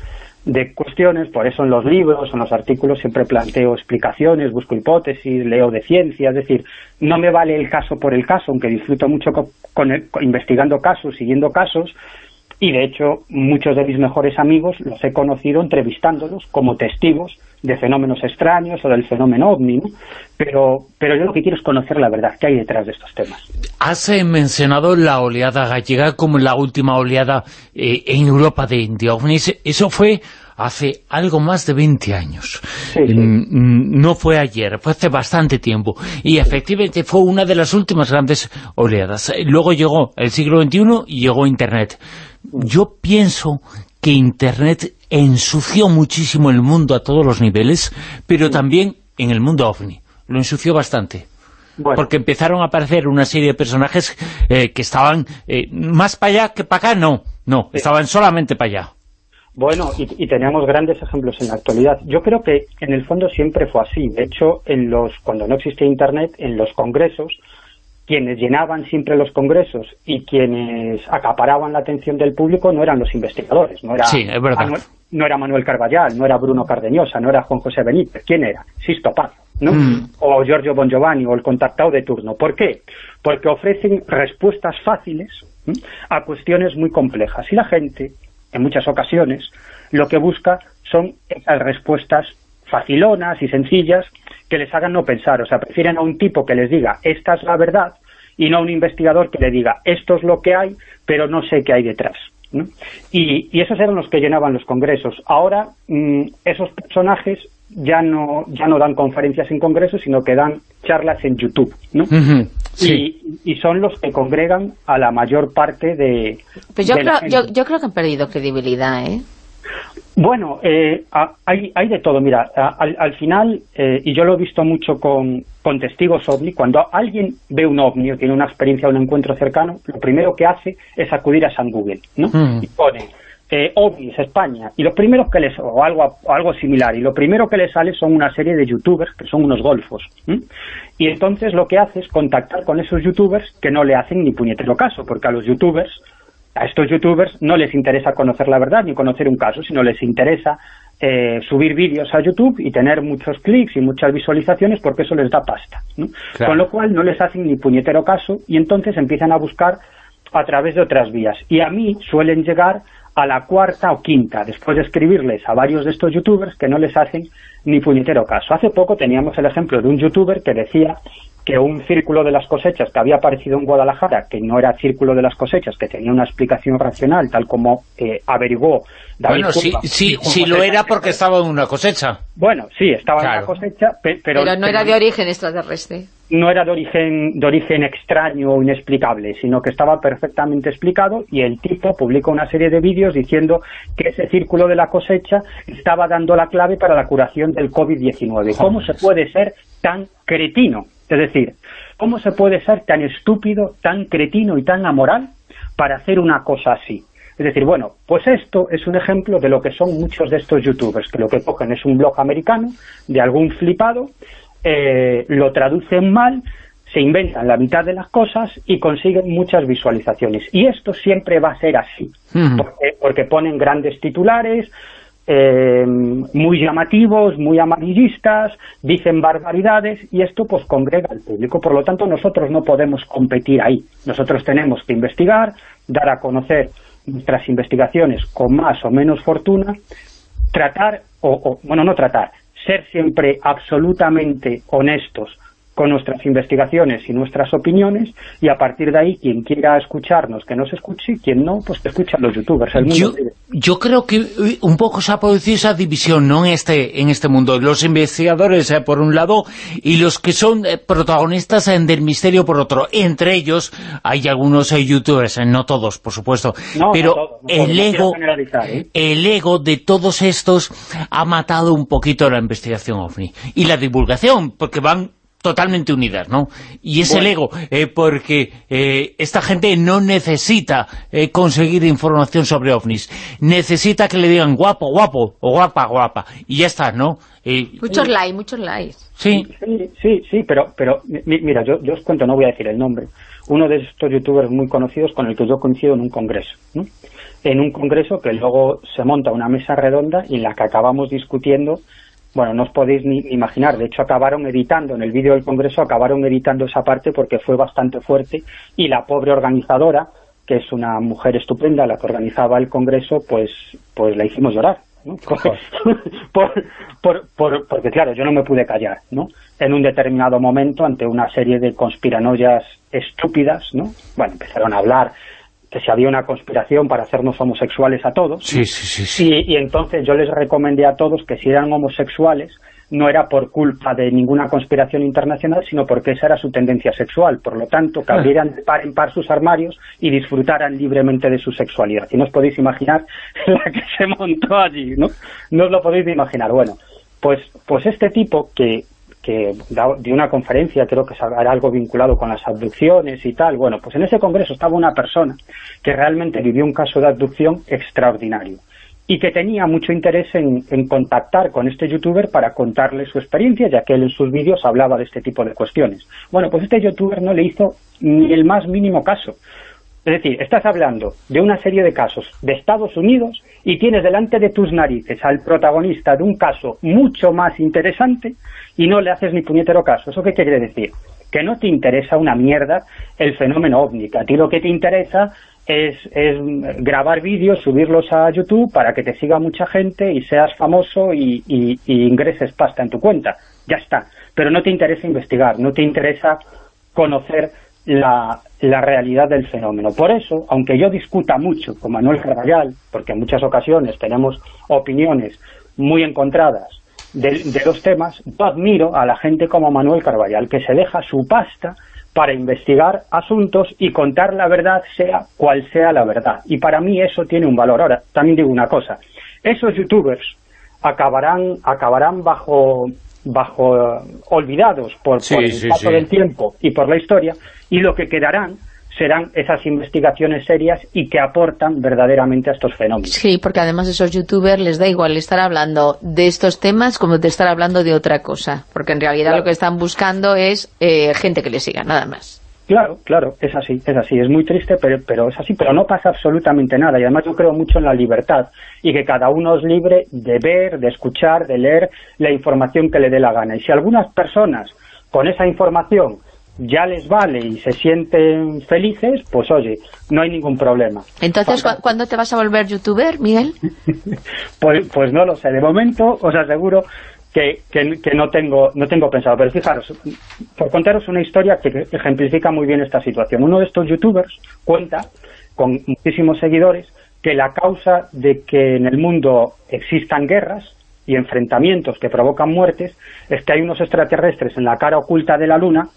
[SPEAKER 6] de cuestiones, por eso en los libros, en los artículos siempre planteo explicaciones, busco hipótesis, leo de ciencia, es decir, no me vale el caso por el caso, aunque disfruto mucho con, investigando casos, siguiendo casos, y de hecho muchos de mis mejores amigos los he conocido entrevistándolos como testigos de fenómenos extraños o del fenómeno ovni, ¿no? pero, pero yo lo que quiero es conocer la verdad que hay detrás de estos temas.
[SPEAKER 2] Has eh, mencionado la oleada gallega como la última oleada eh, en Europa de, de ovnis. Eso fue hace algo más de 20 años.
[SPEAKER 6] Sí, sí.
[SPEAKER 2] Mm, mm, No fue ayer, fue hace bastante tiempo. Y efectivamente fue una de las últimas grandes oleadas. Luego llegó el siglo XXI y llegó Internet. Yo pienso que Internet ensució muchísimo el mundo a todos los niveles, pero también en el mundo ovni. Lo ensució bastante.
[SPEAKER 6] Bueno,
[SPEAKER 2] Porque empezaron a aparecer una serie de personajes eh, que estaban eh, más para allá que para acá, no, no, estaban solamente para allá.
[SPEAKER 6] Bueno, y, y tenemos grandes ejemplos en la actualidad. Yo creo que en el fondo siempre fue así. De hecho, en los cuando no existía Internet, en los congresos, quienes llenaban siempre los congresos y quienes acaparaban la atención del público no eran los investigadores. No era,
[SPEAKER 2] Sí, es.
[SPEAKER 6] Manuel, no era Manuel Carballal, no era Bruno Cardeñosa, no era Juan José Benítez. ¿Quién era? Sisto Paz, ¿no?
[SPEAKER 2] Mm.
[SPEAKER 6] O Giorgio Bongiovanni o el contactado de turno. ¿Por qué? Porque ofrecen respuestas fáciles a cuestiones muy complejas. Y la gente, en muchas ocasiones, lo que busca son esas respuestas facilonas y sencillas que les hagan no pensar. O sea, prefieren a un tipo que les diga, esta es la verdad, y no a un investigador que le diga, esto es lo que hay, pero no sé qué hay detrás. ¿no? Y, y esos eran los que llenaban los congresos. Ahora, mm, esos personajes ya no ya no dan conferencias en congresos, sino que dan charlas en YouTube, ¿no?
[SPEAKER 2] Sí.
[SPEAKER 6] Y, y son los que congregan a la mayor parte de...
[SPEAKER 3] Pues yo
[SPEAKER 6] de
[SPEAKER 3] creo, yo, yo creo que han perdido credibilidad, ¿eh?
[SPEAKER 6] Bueno, eh, hay, hay de todo. Mira, al, al final, eh, y yo lo he visto mucho con, con testigos ovni, cuando alguien ve un ovni o tiene una experiencia, un encuentro cercano, lo primero que hace es acudir a San Google, ¿no?
[SPEAKER 2] Mm.
[SPEAKER 6] Y pone eh, ovnis España, y lo primero que les, o algo, o algo similar, y lo primero que les sale son una serie de youtubers que son unos golfos. Y entonces lo que hace es contactar con esos youtubers que no le hacen ni puñetero caso, porque a los youtubers a estos youtubers no les interesa conocer la verdad ni conocer un caso, sino les interesa eh, subir vídeos a YouTube y tener muchos clics y muchas visualizaciones porque eso les da pasta. ¿no?
[SPEAKER 2] Claro.
[SPEAKER 6] Con lo cual no les hacen ni puñetero caso y entonces empiezan a buscar a través de otras vías. Y a mí suelen llegar a la cuarta o quinta, después de escribirles a varios de estos youtubers que no les hacen ni puñetero caso. Hace poco teníamos el ejemplo de un youtuber que decía que un círculo de las cosechas que había aparecido en Guadalajara, que no era círculo de las cosechas, que tenía una explicación racional, tal como eh, averiguó David
[SPEAKER 2] Bueno, sí,
[SPEAKER 6] Curva
[SPEAKER 2] lo era porque estaba en una cosecha.
[SPEAKER 6] Bueno, sí, estaba en la cosecha, pe- pero,
[SPEAKER 3] Pero no era de origen extraterrestre.
[SPEAKER 6] no era de origen, de origen extraño o inexplicable, sino que estaba perfectamente explicado y el tipo publicó una serie de vídeos diciendo que ese círculo de la cosecha estaba dando la clave para la curación del COVID-19. ¿Cómo se puede ser tan cretino? Es decir, ¿cómo se puede ser tan estúpido, tan cretino y tan amoral para hacer una cosa así? Es decir, bueno, pues esto es un ejemplo de lo que son muchos de estos youtubers, que lo que cogen es un blog americano de algún flipado, eh, lo traducen mal, se inventan la mitad de las cosas y consiguen muchas visualizaciones. Y esto siempre va a ser así, porque ponen grandes titulares, eh, muy llamativos, muy amarillistas, dicen barbaridades y esto pues congrega al público. Por lo tanto, nosotros no podemos competir ahí. Nosotros tenemos que investigar, dar a conocer nuestras investigaciones con más o menos fortuna, tratar, o, o, bueno, no tratar, ser siempre absolutamente honestos con nuestras investigaciones y nuestras opiniones y a partir de ahí quien quiera escucharnos que nos escuche y quien no, pues que escucha los youtubers.
[SPEAKER 2] yo, creo que eh, un poco se ha producido esa división ¿no? en, este, en este mundo. Los investigadores eh, por un lado y los que son eh, protagonistas del misterio por otro. Entre ellos hay algunos youtubers, no todos por supuesto, pero el, ego, el ego de todos estos ha matado un poquito la investigación OVNI y la divulgación, porque van totalmente unidas, ¿no? Y es el ego, eh, porque eh, esta gente no necesita eh, conseguir información sobre ovnis, necesita que le digan guapo, guapo, o guapa, guapa, y ya está, ¿no?
[SPEAKER 3] muchos likes, muchos likes.
[SPEAKER 6] Sí, sí, sí, pero, pero mira, yo, yo os cuento, no voy a decir el nombre, uno de estos youtubers muy conocidos con el que yo coincido en un congreso, ¿no? en un congreso que luego se monta una mesa redonda y en la que acabamos discutiendo bueno, no os podéis ni imaginar, de hecho acabaron editando, en el vídeo del Congreso acabaron editando esa parte porque fue bastante fuerte y la pobre organizadora, que es una mujer estupenda, la que organizaba el Congreso, pues, pues la hicimos llorar. ¿no? <laughs> por, por, porque claro, yo no me pude callar, ¿no? En un determinado momento, ante una serie de conspiranoias estúpidas, ¿no? Bueno, empezaron a hablar que si había una conspiración para hacernos homosexuales a todos.
[SPEAKER 2] Sí, sí, sí,
[SPEAKER 6] Y, entonces yo les recomendé a todos que si eran homosexuales no era por culpa de ninguna conspiración internacional, sino porque esa era su tendencia sexual. Por lo tanto, que ah. abrieran de par en par sus armarios y disfrutaran libremente de su sexualidad. Y no os podéis imaginar <laughs> la que se montó allí, ¿no? No os lo podéis imaginar. Bueno, pues, pues este tipo que, que dio una conferencia, creo que era algo vinculado con las abducciones y tal. Bueno, pues en ese congreso estaba una persona que realmente vivió un caso de abducción extraordinario y que tenía mucho interés en, en, contactar con este youtuber para contarle su experiencia, ya que él en sus vídeos hablaba de este tipo de cuestiones. Bueno, pues este youtuber no le hizo ni el más mínimo caso. Es decir, estás hablando de una serie de casos de Estados Unidos y tienes delante de tus narices al protagonista de un caso mucho más interesante y no le haces ni puñetero caso. ¿Eso qué quiere decir? Que no te interesa una mierda el fenómeno ovni. A ti lo que te interesa es, grabar vídeos, subirlos a YouTube para que te siga mucha gente y seas famoso y, y ingreses pasta en tu cuenta. Ya está. Pero no te interesa investigar, no te interesa conocer la, la, realidad del fenómeno. Por eso, aunque yo discuta mucho con Manuel Carvallal, porque en muchas ocasiones tenemos opiniones muy encontradas de, de los temas, yo admiro a la gente como Manuel Carvallal, que se deja su pasta para investigar asuntos y contar la verdad, sea cual sea la verdad. Y para mí eso tiene un valor. Ahora, también digo una cosa, esos youtubers acabarán, acabarán bajo bajo eh, olvidados por, el paso del tiempo y por la historia, y lo que quedarán serán esas investigaciones serias y que aportan verdaderamente a estos fenómenos.
[SPEAKER 3] Sí, porque además esos youtubers les da igual estar hablando de estos temas como de estar hablando de otra cosa, porque en realidad lo que están buscando es eh, gente que les siga, nada más.
[SPEAKER 6] Claro, claro, es así, es así, es muy triste, pero, pero es así, pero no pasa absolutamente nada, y además yo creo mucho en la libertad, y que cada uno es libre de ver, de escuchar, de leer la información que le dé la gana, y si algunas personas con esa información ya les vale y se sienten felices, pues oye, no hay ningún problema.
[SPEAKER 3] Entonces, ¿cuándo te vas a volver youtuber, Miguel? <laughs>
[SPEAKER 6] pues, pues no lo sé, de momento os aseguro que, que, no tengo no tengo pensado. Pero fijaros, por contaros una historia que ejemplifica muy bien esta situación. Uno de estos youtubers cuenta, con muchísimos seguidores, que la causa de que en el mundo existan guerras y enfrentamientos que provocan muertes es que hay unos extraterrestres en la cara oculta de la Luna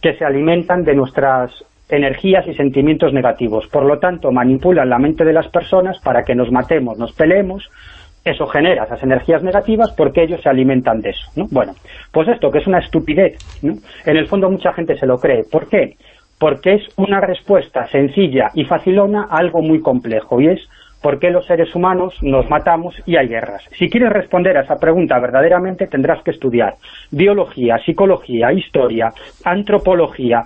[SPEAKER 6] que se alimentan de nuestras energías y sentimientos negativos. Por lo tanto, manipulan la mente de las personas para que nos matemos, nos peleemos eso genera esas energías negativas porque ellos se alimentan de eso. ¿no? Bueno, pues esto que es una estupidez, ¿no? en el fondo mucha gente se lo cree. ¿Por qué? Porque es una respuesta sencilla y facilona a algo muy complejo y es por qué los seres humanos nos matamos y hay guerras. Si quieres responder a esa pregunta verdaderamente tendrás que estudiar biología, psicología, historia, antropología,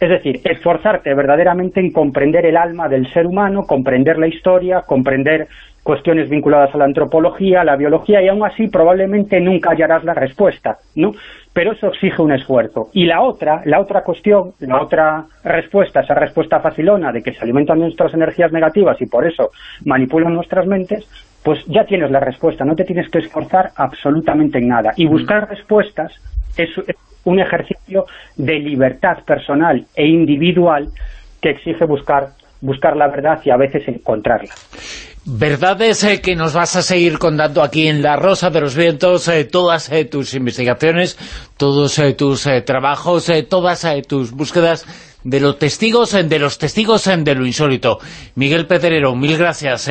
[SPEAKER 6] es decir, esforzarte verdaderamente en comprender el alma del ser humano, comprender la historia, comprender cuestiones vinculadas a la antropología, a la biología, y aún así probablemente nunca hallarás la respuesta, ¿no? Pero eso exige un esfuerzo. Y la otra, la otra cuestión, la otra respuesta, esa respuesta facilona de que se alimentan nuestras energías negativas y por eso manipulan nuestras mentes, pues ya tienes la respuesta, no te tienes que esforzar absolutamente en nada. Y buscar respuestas es, un ejercicio de libertad personal e individual que exige buscar buscar la verdad y a veces encontrarla.
[SPEAKER 2] Verdades eh, que nos vas a seguir contando aquí en La Rosa de los Vientos, eh, todas eh, tus investigaciones, todos tus trabajos, todas tus búsquedas de los testigos, de los testigos de lo insólito. Miguel Pedrero, mil gracias.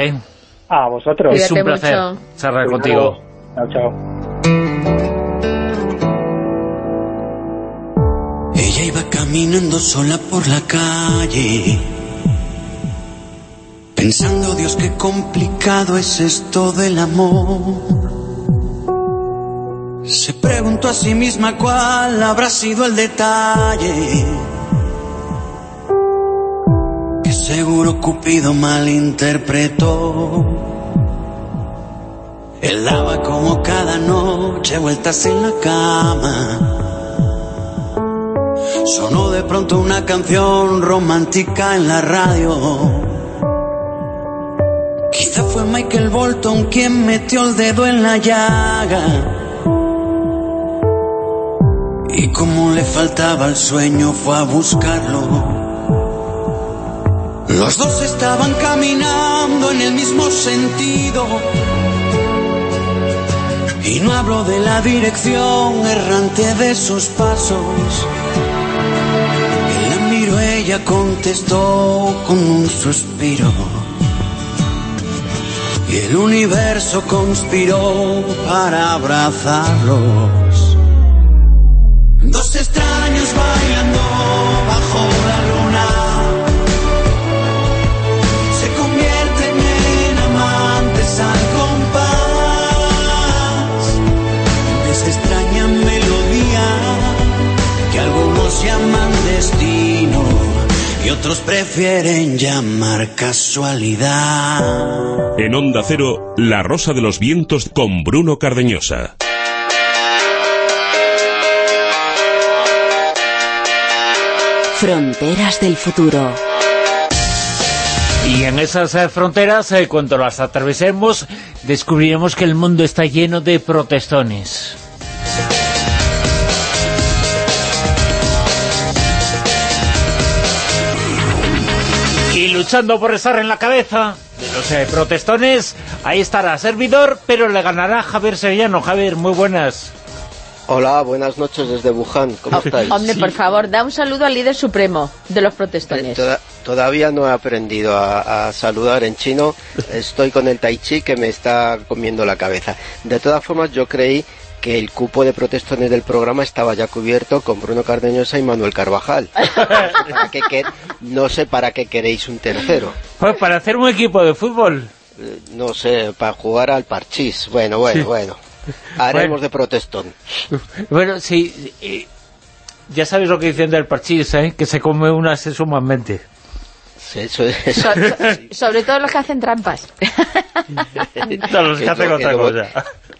[SPEAKER 6] A vosotros.
[SPEAKER 2] Es un placer charlar contigo.
[SPEAKER 6] Chao, chao.
[SPEAKER 7] Ella iba caminando sola por la calle Pensando, Dios, qué complicado es esto del amor. Se preguntó a sí misma cuál habrá sido el detalle. Que seguro Cupido malinterpretó. Él daba como cada noche vueltas en la cama. Sonó de pronto una canción romántica en la radio Quizá fue Michael Bolton quien metió el dedo en la llaga. Y como le faltaba el sueño fue a buscarlo. Los dos estaban caminando en el mismo sentido. Y no hablo de la dirección errante de sus pasos. Él la miró, ella contestó con un suspiro y el universo conspiró para abrazarlos. Dos extraños bailando bajo la otros prefieren llamar casualidad.
[SPEAKER 1] En Onda Cero, La Rosa de los Vientos con Bruno Cardeñosa.
[SPEAKER 8] Fronteras del futuro.
[SPEAKER 2] Y en esas eh, fronteras, eh, cuando las atravesemos, descubriremos que el mundo está lleno de protestones. Luchando por estar en la cabeza de los eh, protestones, ahí estará servidor, pero le ganará Javier Sevillano. Javier, muy buenas.
[SPEAKER 9] Hola, buenas noches desde Wuhan, ¿cómo estáis?
[SPEAKER 3] Hombre, por favor, da un saludo al líder supremo de los protestones.
[SPEAKER 9] todavía no he aprendido a, saludar en chino, <laughs> estoy con el tai chi que me está comiendo la cabeza. De todas formas, yo creí que el cupo de protestones del programa estaba ya cubierto con Bruno Cardeñosa y Manuel Carvajal. <laughs> no sé para qué queréis un tercero.
[SPEAKER 2] Pues para hacer un equipo de fútbol.
[SPEAKER 9] Eh, no sé, para jugar al parchís. Bueno, bueno, bueno. Haremos de protestón.
[SPEAKER 2] Bueno, sí, ya sabéis lo que dicen del parchís, ¿eh? que se come una se sumamente.
[SPEAKER 3] sobre todo los que hacen trampas. <laughs>
[SPEAKER 2] Todos los que hacen otra cosa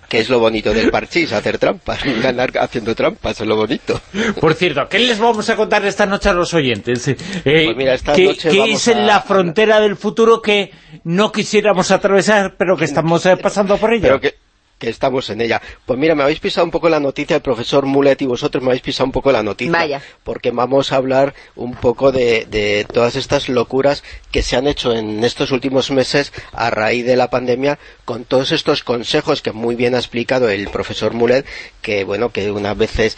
[SPEAKER 9] que es lo bonito del parchís, hacer trampas, <laughs> ganar haciendo trampas, es lo bonito.
[SPEAKER 2] Por cierto, ¿qué les vamos a contar esta noche a los oyentes? Eh, pues mira, esta ¿Qué, ¿qué es en la frontera del futuro que no quisiéramos atravesar, pero que estamos eh, pasando por ella?
[SPEAKER 9] que estamos en ella. Pues mira, me habéis pisado un poco la noticia, el profesor Mulet y vosotros me habéis pisado un poco la noticia.
[SPEAKER 3] Vaya.
[SPEAKER 9] Porque vamos a hablar un poco de, de, todas estas locuras que se han hecho en estos últimos meses a raíz de la pandemia, con todos estos consejos que muy bien ha explicado el profesor Mulet, que bueno, que unas veces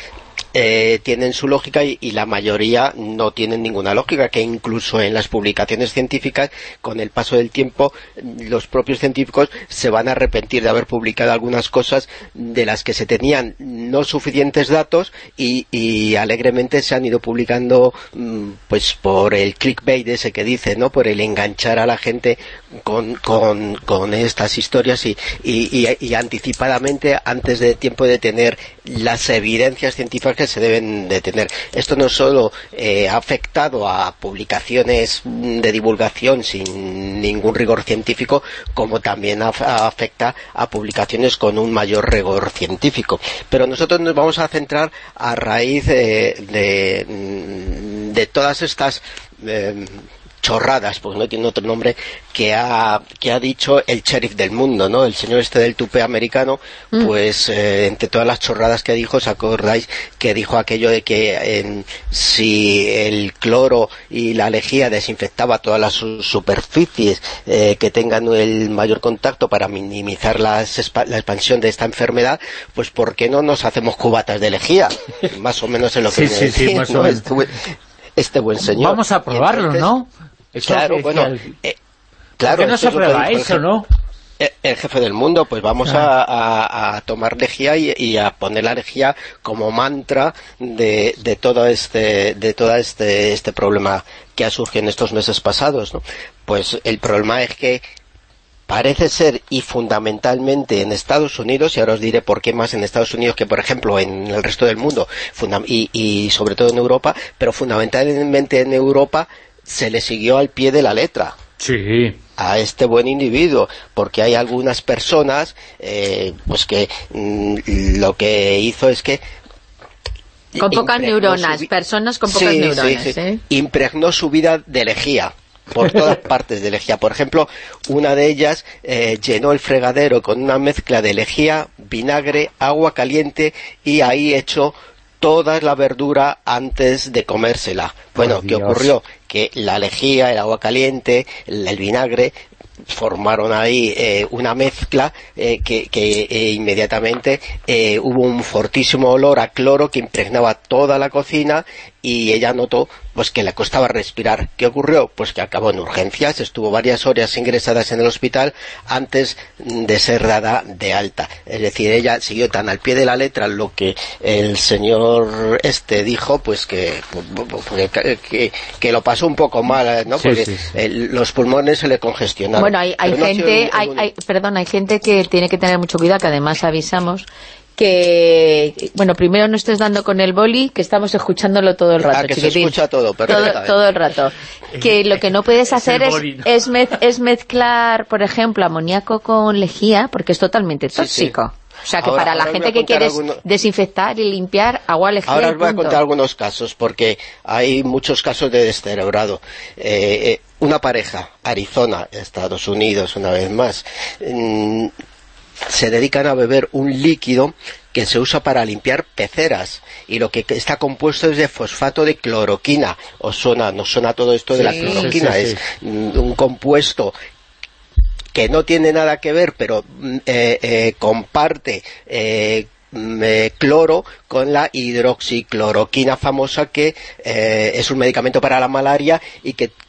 [SPEAKER 9] eh, tienen su lógica y, la mayoría no tienen ninguna lógica, que incluso en las publicaciones científicas, con el paso del tiempo, los propios científicos se van a arrepentir de haber publicado algunas cosas de las que se tenían no suficientes datos y, alegremente se han ido publicando mm, pues por el clickbait ese que dice, ¿no? por el enganchar a la gente con, con, estas historias y, y anticipadamente antes de tiempo de tener las evidencias científicas que se deben de tener. Esto no solo eh, ha afectado a publicaciones de divulgación sin ningún rigor científico, como también afecta a publicaciones con un mayor rigor científico. Pero nosotros nos vamos a centrar a raíz de, de, todas estas... Eh, chorradas, pues no tiene otro nombre, que ha, que ha dicho el sheriff del mundo, ¿no? El señor este del tupé americano, mm. pues eh, entre todas las chorradas que dijo, ¿os acordáis que dijo aquello de que si el cloro y la lejía desinfectaba todas las superficies eh, que tengan el mayor contacto para minimizar la expansión de esta enfermedad, pues ¿por qué no nos hacemos cubatas de lejía? más o menos es lo que
[SPEAKER 2] sí, sí, más o menos.
[SPEAKER 9] Este, este, buen señor.
[SPEAKER 2] Vamos a probarlo, ¿no?
[SPEAKER 9] Claro, bueno, eh, claro.
[SPEAKER 2] no se prueba eso, no?
[SPEAKER 9] El jefe del mundo, pues vamos a, tomar lejía y, a poner la lejía como mantra de, de todo este de todo este, este problema que ha surgido en estos meses pasados. ¿no? Pues el problema es que parece ser y fundamentalmente en Estados Unidos, y ahora os diré por qué más en Estados Unidos que por ejemplo en el resto del mundo y, y sobre todo en Europa, pero fundamentalmente en Europa se le siguió al pie de la letra.
[SPEAKER 2] Sí.
[SPEAKER 9] a este buen individuo, porque hay algunas personas eh, pues que mm, lo que hizo es que
[SPEAKER 3] con pocas neuronas, personas con pocas neuronas. ¿eh?
[SPEAKER 9] Impregnó su vida de lejía por <laughs> todas partes de lejía. Por ejemplo, una de ellas eh, llenó el fregadero con una mezcla de lejía, vinagre, agua caliente y ahí echó toda la verdura antes de comérsela. Bueno, ¿qué ocurrió? Que la lejía, el agua caliente, el, vinagre formaron ahí eh, una mezcla eh, que, eh, inmediatamente hubo un fortísimo olor a cloro que impregnaba toda la cocina y ella notó pues que le costaba respirar. ¿Qué ocurrió? Pues que acabó en urgencias, estuvo varias horas ingresadas en el hospital antes de ser dada de alta. Es decir, ella siguió tan al pie de la letra lo que el señor este dijo, pues que, que, lo pasó un poco mal, ¿no? Porque los pulmones se le congestionaron.
[SPEAKER 3] Bueno, hay, gente, hay, perdón, hay gente que tiene que tener mucho cuidado, que además avisamos que, bueno, primero no estés dando con el boli, que estamos escuchándolo todo el rato,
[SPEAKER 9] ah, que se escucha todo,
[SPEAKER 3] todo, el rato. Que lo que no puedes <laughs> hacer es, es, mezclar, por ejemplo, amoníaco con lejía, porque es totalmente tóxico. O sea, que para la gente que quiere desinfectar y limpiar, agua lejía
[SPEAKER 9] Ahora os voy a contar algunos casos, porque hay muchos casos de descerebrado. Eh, eh, una pareja, Arizona, Estados Unidos, una vez más, mm, se dedican a beber un líquido que se usa para limpiar peceras y lo que está compuesto es de fosfato de cloroquina. ¿Os suena? ¿No suena todo esto de la cloroquina? es un compuesto que no tiene nada que ver, pero mm, eh, eh, comparte eh, mm, cloro con la hidroxicloroquina famosa que es un medicamento para la malaria y que Mm,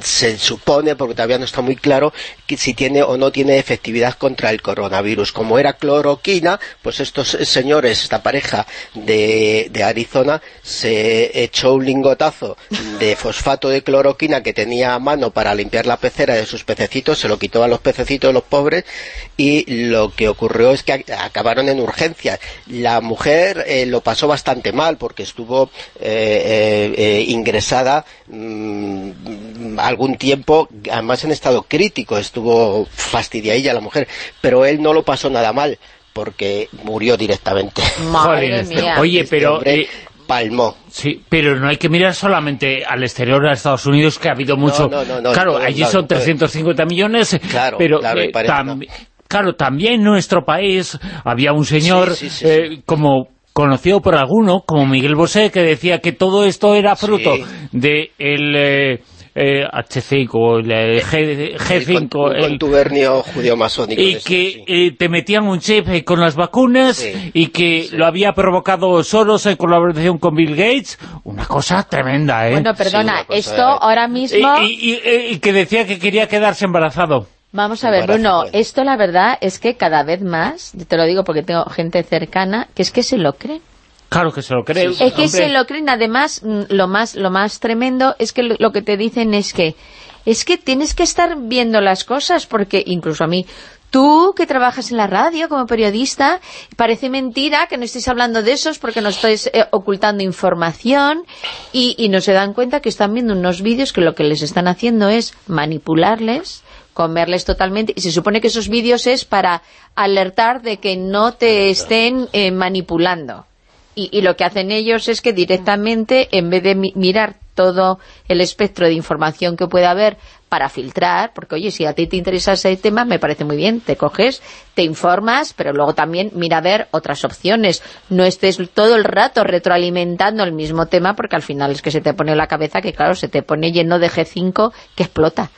[SPEAKER 9] se supone, porque todavía no está muy claro, que si tiene o no tiene efectividad contra el coronavirus. Como era cloroquina, pues estos señores, esta pareja de, de Arizona, se echó un lingotazo de fosfato de cloroquina que tenía a mano para limpiar la pecera de sus pececitos, se lo quitó a los pececitos los pobres, y lo que ocurrió es que acabaron en urgencias. La mujer eh, lo pasó bastante mal, porque estuvo eh, eh, ingresada mm, algún tiempo, además en estado crítico, estuvo fastidiadilla la mujer, pero él no lo pasó nada mal, porque murió directamente. <laughs>
[SPEAKER 2] Oye, este pero... Eh,
[SPEAKER 9] palmó.
[SPEAKER 2] Sí, pero no hay que mirar solamente al exterior, a Estados Unidos, que ha habido mucho... claro, allí son 350 millones,
[SPEAKER 9] claro,
[SPEAKER 2] pero eh, claro, también en nuestro país había un señor eh, como conocido por alguno, como Miguel Bosé, que decía que todo esto era fruto de el... H5, el G, 5
[SPEAKER 9] el, contubernio judío masónico.
[SPEAKER 2] Y que eh, te metían un chip con las vacunas y que lo había provocado Soros en colaboración con Bill Gates. Una cosa tremenda, ¿eh?
[SPEAKER 3] Bueno, perdona, esto ahora mismo...
[SPEAKER 2] y que decía que quería quedarse embarazado.
[SPEAKER 3] Vamos a ver, Bruno, esto la verdad es que cada vez más, te lo digo porque tengo gente cercana, que es que se lo creen.
[SPEAKER 2] Claro que se lo creen.
[SPEAKER 3] Es que se lo creen, además, mm, lo más, lo más tremendo es que lo que te dicen es que es que tienes que estar viendo las cosas, porque incluso a mí, tú que trabajas en la radio como periodista, parece mentira que no estés hablando de esos porque no estáis eh, ocultando información y, y no se dan cuenta que están viendo unos vídeos que lo que les están haciendo es manipularles comerles totalmente, y se supone que esos vídeos es para alertar de que no te estén eh, manipulando. Y, lo que hacen ellos es que directamente, en vez de mirar todo el espectro de información que pueda haber para filtrar, porque oye, si a ti te interesa ese tema, me parece muy bien, te coges, te informas, pero luego también mira a ver otras opciones. No estés todo el rato retroalimentando el mismo tema, porque al final es que se te pone la cabeza que, claro, se te pone lleno de G5 que explota.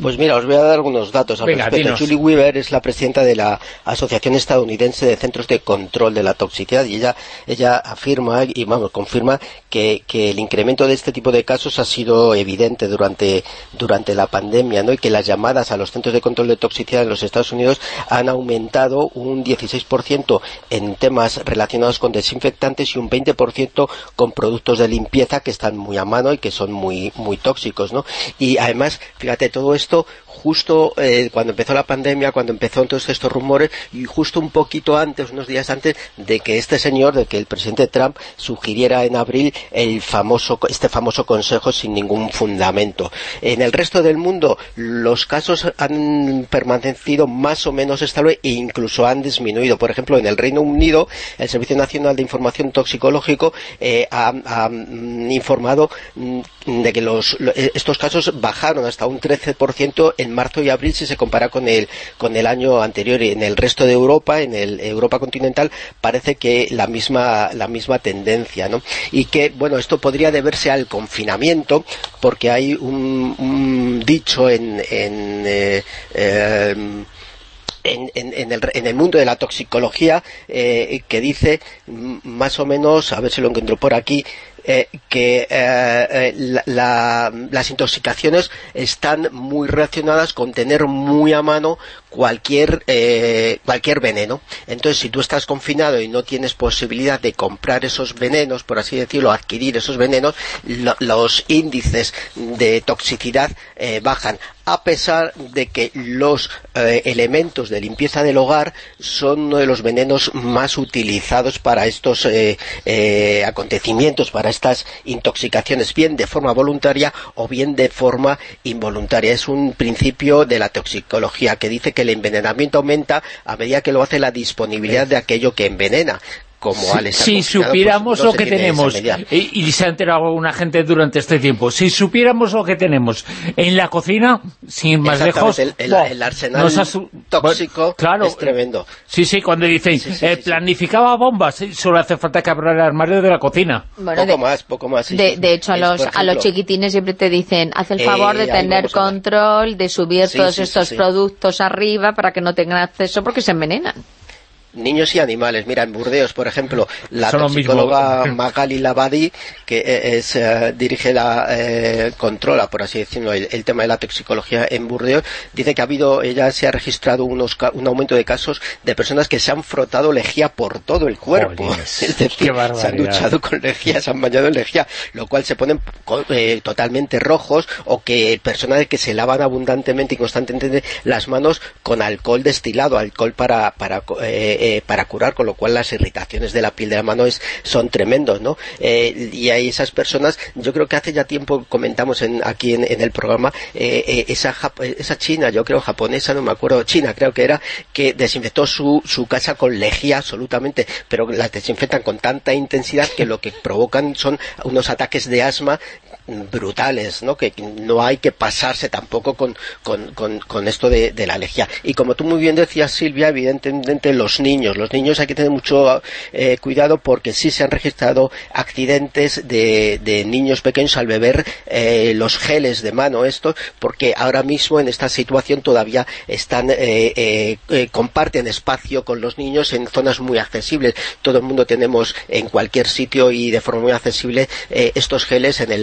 [SPEAKER 9] Pues mira, os voy a dar algunos datos al respecto. Julie Weaver es la presidenta de la Asociación Estadounidense de Centros de Control de la Toxicidad y ella, ella afirma y vamos, confirma que, el incremento de este tipo de casos ha sido evidente durante, durante la pandemia ¿no? y que las llamadas a los centros de control de toxicidad en los Estados Unidos han aumentado un 16% en temas relacionados con desinfectantes y un 20% con productos de limpieza que están muy a mano y que son muy, muy tóxicos. ¿no? Y además, fíjate, todo esto justo eh, cuando empezó la pandemia, cuando empezó todos estos rumores y justo un poquito antes, unos días antes de que este señor, de que el presidente Trump sugiriera en abril el famoso, este famoso consejo sin ningún fundamento. En el resto del mundo los casos han permanecido más o menos estables e incluso han disminuido. Por ejemplo, en el Reino Unido, el Servicio Nacional de Información Toxicológico eh, ha, mm, informado mm, de que los, estos casos bajaron hasta un 13% en marzo y abril si se compara con el, con el año anterior. Y en el resto de Europa, en el Europa continental, parece que la misma, la misma tendencia, ¿no? Y que, bueno, esto podría deberse al confinamiento, porque hay un, dicho en, en eh, em, en, en, el, en, el, mundo de la toxicología eh, que dice más o menos, a ver si lo encuentro por aquí, eh, que eh, las intoxicaciones están muy relacionadas con tener muy a mano cualquier, eh, cualquier veneno. Entonces, si tú estás confinado y no tienes posibilidad de comprar esos venenos, por así decirlo, adquirir esos venenos, los índices de toxicidad eh, bajan a pesar de que los eh, elementos de limpieza del hogar son uno de los venenos más utilizados para estos acontecimientos, para estas intoxicaciones, bien de forma voluntaria o bien de forma involuntaria. Es un principio de la toxicología que dice que el envenenamiento aumenta a medida que lo hace la disponibilidad de aquello que envenena como
[SPEAKER 2] Si supiéramos pues, lo que tenemos, y, se ha enterado una gente durante este tiempo, si supiéramos lo que tenemos en la cocina, sin más lejos...
[SPEAKER 9] El, arsenal tóxico es tremendo.
[SPEAKER 2] Sí, sí, cuando dicen, eh, planificaba bombas, solo hace falta que abra el armario de la cocina.
[SPEAKER 9] poco más, poco más.
[SPEAKER 3] De, hecho, a los, a los chiquitines siempre te dicen, haz el favor de tener control, de subir todos estos productos arriba para que no tengan acceso porque se envenenan
[SPEAKER 9] niños y animales. Mira, en Burdeos, por ejemplo, la psicóloga Magali Labadi, que eh, es, eh, dirige la, eh, controla, por así decirlo, el, tema de la toxicología en Burdeos, dice que ha habido, ella se ha registrado unos, un aumento de casos de personas que se han frotado lejía por todo el cuerpo. <laughs> es decir, se han duchado con lejía, se han bañado en lejía, lo cual se ponen totalmente rojos, o que personas que se lavan abundantemente y constantemente las manos con alcohol destilado, alcohol para, para eh, para curar, con lo cual las irritaciones de la piel de la mano es, son tremendos, ¿no? Eh, y hay esas personas, yo creo que hace ya tiempo comentamos en, aquí en, el programa, eh, esa, esa china, yo creo japonesa, no me acuerdo, china creo que era, que desinfectó su, su casa con lejía absolutamente, pero las desinfectan con tanta intensidad que lo que provocan son unos ataques de asma brutales, ¿no? Que no hay que pasarse tampoco con, con, esto de, la alergia. Y como tú muy bien decías, Silvia, evidentemente los niños, los niños hay que tener mucho eh, cuidado porque sí se han registrado accidentes de, de niños pequeños al beber eh, los geles de mano estos, porque ahora mismo en esta situación todavía están eh, comparten espacio con los niños en zonas muy accesibles. Todo el mundo tenemos en cualquier sitio y de forma muy accesible estos geles en el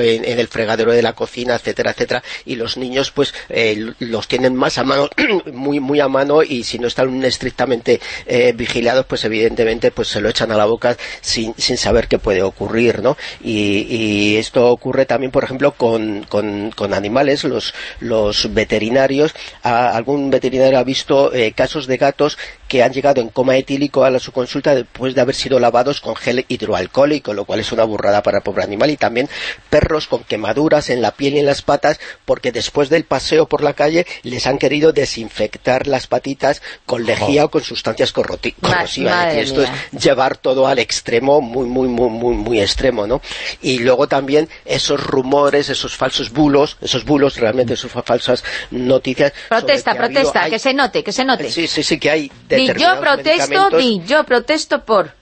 [SPEAKER 9] en, el fregadero de la cocina, etcétera, etcétera, y los niños pues eh, los tienen más a mano, <clears throat> muy muy a mano, y si no están estrictamente eh, vigilados, pues evidentemente pues se lo echan a la boca sin, sin saber qué puede ocurrir, ¿no? Y, esto ocurre también, por ejemplo, con, con, animales, los, los veterinarios, algún veterinario ha visto eh, casos de gatos que han llegado en coma etílico a la, su consulta después de haber sido lavados con gel hidroalcohólico, lo cual es una burrada para el pobre animal, y también perros con quemaduras en la piel y en las patas, porque después del paseo por la calle les han querido desinfectar las patitas con lejía o con sustancias corrosivas. Y esto es llevar todo al extremo, muy, muy, muy, muy, muy extremo, ¿no? Y luego también esos rumores, esos falsos bulos, esos bulos realmente, esas falsas noticias.
[SPEAKER 3] Protesta, protesta, que se note, que se note.
[SPEAKER 9] Sí, sí, sí, que hay
[SPEAKER 3] yo protesto, ni yo protesto por...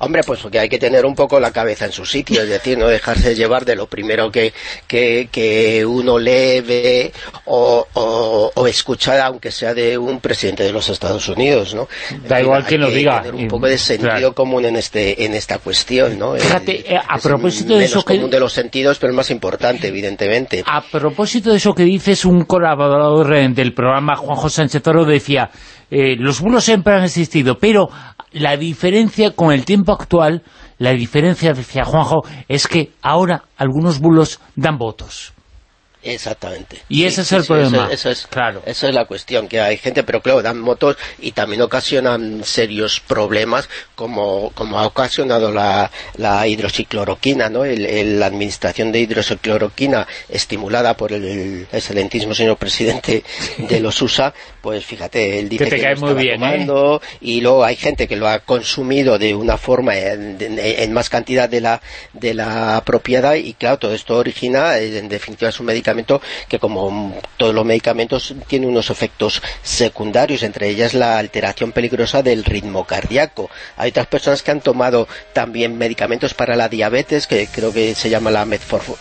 [SPEAKER 9] Hombre, pues porque hay que tener un poco la cabeza en su sitio, es decir, no dejarse llevar de lo primero que, que, uno lee, ve o, o, escucha, aunque sea de un presidente de los Estados Unidos, ¿no?
[SPEAKER 2] Da igual que lo diga.
[SPEAKER 9] tener un poco de sentido común en este en esta cuestión, ¿no?
[SPEAKER 2] Fíjate, eh, a propósito de eso
[SPEAKER 9] común de los sentidos, pero el más importante, evidentemente.
[SPEAKER 2] A propósito de eso que dices, un colaborador del programa, Juanjo Sánchez Toro, decía eh, los bulos siempre han existido, pero la diferencia con el tiempo actual, la diferencia, decía Juanjo, es que ahora algunos bulos dan votos.
[SPEAKER 9] Exactamente.
[SPEAKER 2] Y ese es el problema.
[SPEAKER 9] Eso, es, claro. Esa es la cuestión, que hay gente, pero claro, dan motos y también ocasionan serios problemas, como, como ha ocasionado la, la hidroxicloroquina, ¿no? la administración de hidroxicloroquina estimulada por el, excelentísimo señor presidente de los USA, pues fíjate, él dice que, te cae muy bien, ¿eh? tomando, y luego hay gente que lo ha consumido de una forma en, más cantidad de la, de la propiedad y claro, todo esto origina, en definitiva, su medicamento que como todos los medicamentos tiene unos efectos secundarios, entre ellas la alteración peligrosa del ritmo cardíaco. Hay otras personas que han tomado también medicamentos para la diabetes, que creo que se llama la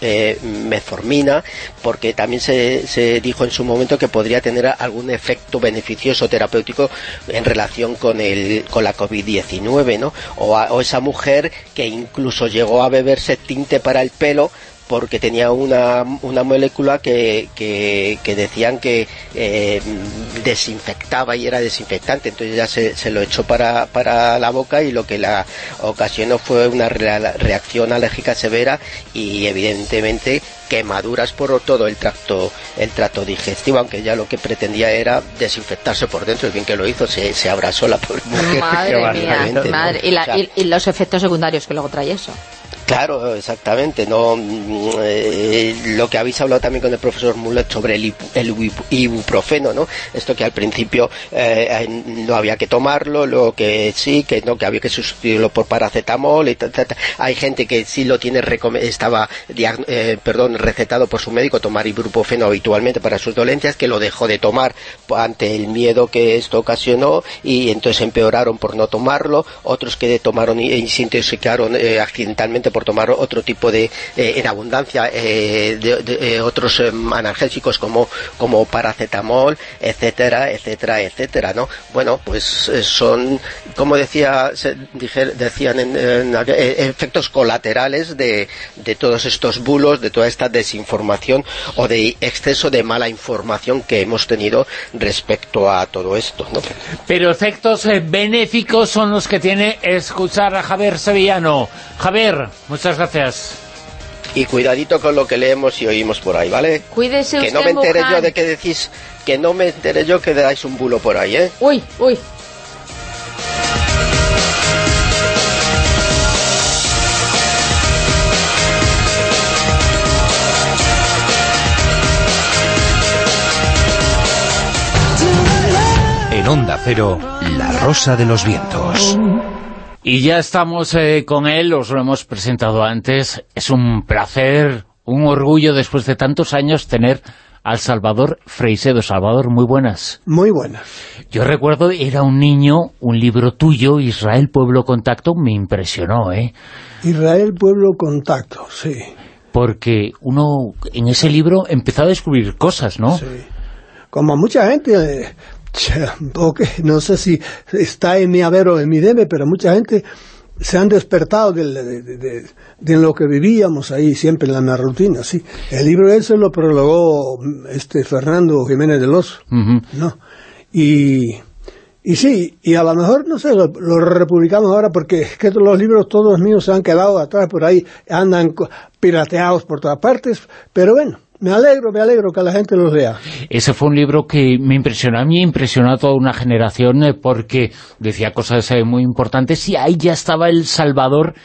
[SPEAKER 9] eh, metformina, porque también se, dijo en su momento que podría tener algún efecto beneficioso terapéutico en relación con, el, con la COVID-19, ¿no? O, o esa mujer que incluso llegó a beberse tinte para el pelo porque tenía una, una molécula que, que, decían que eh, desinfectaba y era desinfectante, entonces ya se, se, lo echó para, para la boca y lo que la ocasionó fue una reacción alérgica severa y evidentemente quemaduras por todo el tracto el tracto digestivo, aunque ya lo que pretendía era desinfectarse por dentro, el bien que lo hizo, se, se abrazó la pobre mujer. <laughs>
[SPEAKER 3] Madre <laughs> madre. y los efectos secundarios que luego trae eso.
[SPEAKER 9] Claro, exactamente. No, mm, eh, lo que habéis hablado también con el profesor Mulet sobre el, ibuprofeno, ¿no? Esto que al principio eh, no había que tomarlo, lo que sí, que no, que había que sustituirlo por paracetamol. Y Hay gente que sí lo tiene estaba, eh, perdón, recetado por su médico tomar ibuprofeno habitualmente para sus dolencias, que lo dejó de tomar ante el miedo que esto ocasionó y entonces empeoraron por no tomarlo. Otros que tomaron y, se intoxicaron accidentalmente por tomar otro tipo de, eh, en abundancia, eh, de, eh, otros analgésicos como, como paracetamol, etcétera, etcétera, etcétera, ¿no? Bueno, pues son, como decía, decían en, efectos colaterales de, de todos estos bulos, de toda esta desinformación o de exceso de mala información que hemos tenido respecto a todo esto, ¿no?
[SPEAKER 2] Pero efectos benéficos son los que tiene escuchar a Javier Sevillano. Javier, Muchas gracias.
[SPEAKER 9] Y cuidadito con lo que leemos y oímos por ahí, ¿vale?
[SPEAKER 3] Cuídese
[SPEAKER 9] Que no me entere yo de que decís, que no me entere yo que dais un bulo por ahí, ¿eh?
[SPEAKER 3] Uy, uy.
[SPEAKER 1] En Onda Cero, La Rosa de los Vientos.
[SPEAKER 2] Y ya estamos eh, con él, os lo hemos presentado antes. Es un placer, un orgullo después de tantos años tener al Salvador Freisedo. Salvador, muy buenas.
[SPEAKER 8] Muy buenas.
[SPEAKER 2] Yo recuerdo, era un niño, un libro tuyo, Israel Pueblo Contacto, me impresionó, ¿eh?
[SPEAKER 8] Israel Pueblo Contacto, sí.
[SPEAKER 2] Porque uno en ese libro empezó a descubrir cosas, ¿no?
[SPEAKER 8] Sí. Como mucha gente, no sé si está en mi haber o en mi debe, pero mucha gente se han despertado de, lo que vivíamos ahí siempre en la rutina, sí. El libro ese lo prologó este Fernando Jiménez de los, ¿no? Y, y sí, y a lo mejor, no sé, lo, republicamos ahora porque es que los libros todos míos se han quedado atrás por ahí, andan pirateados por todas partes, pero bueno, me alegro, me alegro que la gente lo lea.
[SPEAKER 2] Ese fue un libro que me impresionó a mí, impresionó a toda una generación, eh, porque decía cosas eh, muy importantes y ahí ya estaba El Salvador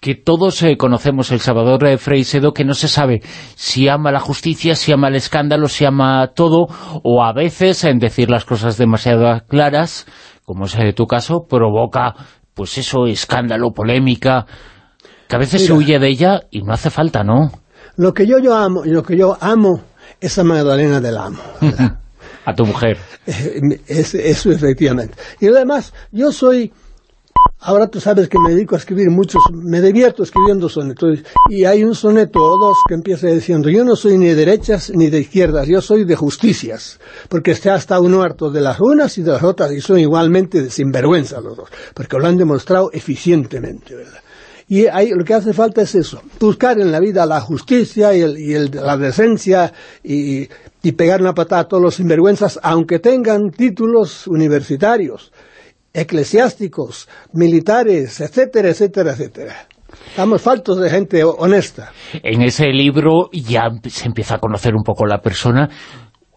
[SPEAKER 2] que todos eh, conocemos el Salvador de Freisedo, que no se sabe si ama la justicia, si ama el escándalo, si ama todo, o a veces, en decir las cosas demasiado claras, como es tu caso, provoca, pues eso, escándalo, polémica, que a veces se huye de ella y no hace falta, ¿no?
[SPEAKER 8] Lo que yo, yo amo, lo que yo amo es a Magdalena del Amo. <laughs>
[SPEAKER 2] a tu mujer.
[SPEAKER 8] eso efectivamente. Y además, yo soy Ahora tú sabes que me dedico a escribir muchos, me divierto escribiendo sonetos, y hay un soneto o dos que empieza diciendo, yo no soy ni de derechas ni de izquierdas, yo soy de justicias, porque está hasta uno harto de las unas y de las otras, y son igualmente de sinvergüenza los dos, porque lo han demostrado eficientemente, ¿verdad? Y ahí lo que hace falta es eso, buscar en la vida la justicia y, la decencia y, y pegar una patada a todos los sinvergüenzas, aunque tengan títulos universitarios eclesiásticos, militares, etcétera, etcétera, etcétera. Estamos faltos de gente honesta.
[SPEAKER 2] En ese libro ya se empieza a conocer un poco la persona,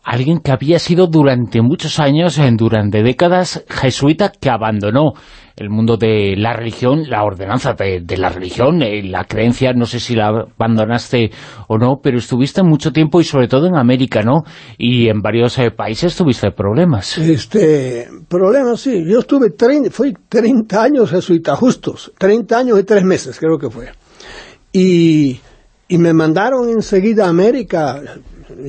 [SPEAKER 2] alguien que había sido durante muchos años, durante décadas, jesuita, que abandonó el mundo de la religión, la ordenanza de, la religión, eh, la creencia, no sé si la abandonaste o no, pero estuviste mucho tiempo y sobre todo en América, ¿no? Y en varios eh, países tuviste problemas.
[SPEAKER 8] Este, problemas, sí. Yo estuve, fui 30 años jesuita, justos, 30 años y 3 meses creo que fue. Y, y me mandaron enseguida a América.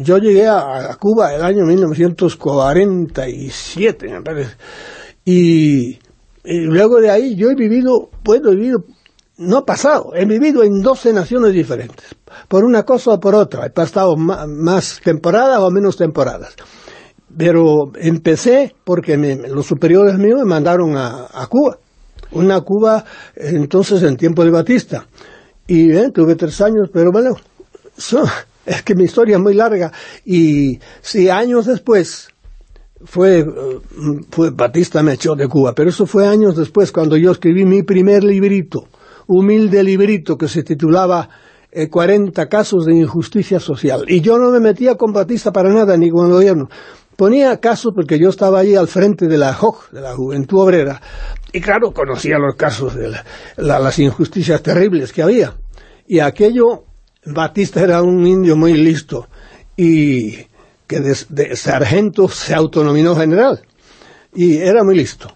[SPEAKER 8] Yo llegué a, Cuba el año 1947, me parece. Y y luego de ahí yo he vivido, bueno, he no pasado, he vivido en 12 naciones diferentes, por una cosa o por otra. He pasado más, temporadas o menos temporadas. Pero empecé porque los superiores míos me mandaron a, Cuba. Una Cuba entonces en tiempo de Batista. Y eh, tuve tres años, pero bueno, <laughs> es que mi historia es muy larga. Y si años después fue, fue Batista me echó de Cuba, pero eso fue años después cuando yo escribí mi primer librito, humilde librito que se titulaba 40 eh, casos de injusticia social. Y yo no me metía con Batista para nada, ni con el gobierno. Ponía casos porque yo estaba allí al frente de la JOC, de la Juventud Obrera, y claro, conocía los casos de las injusticias terribles que había. Y aquello, Batista era un indio muy listo, y que de, sargento se autonominó general y era muy listo.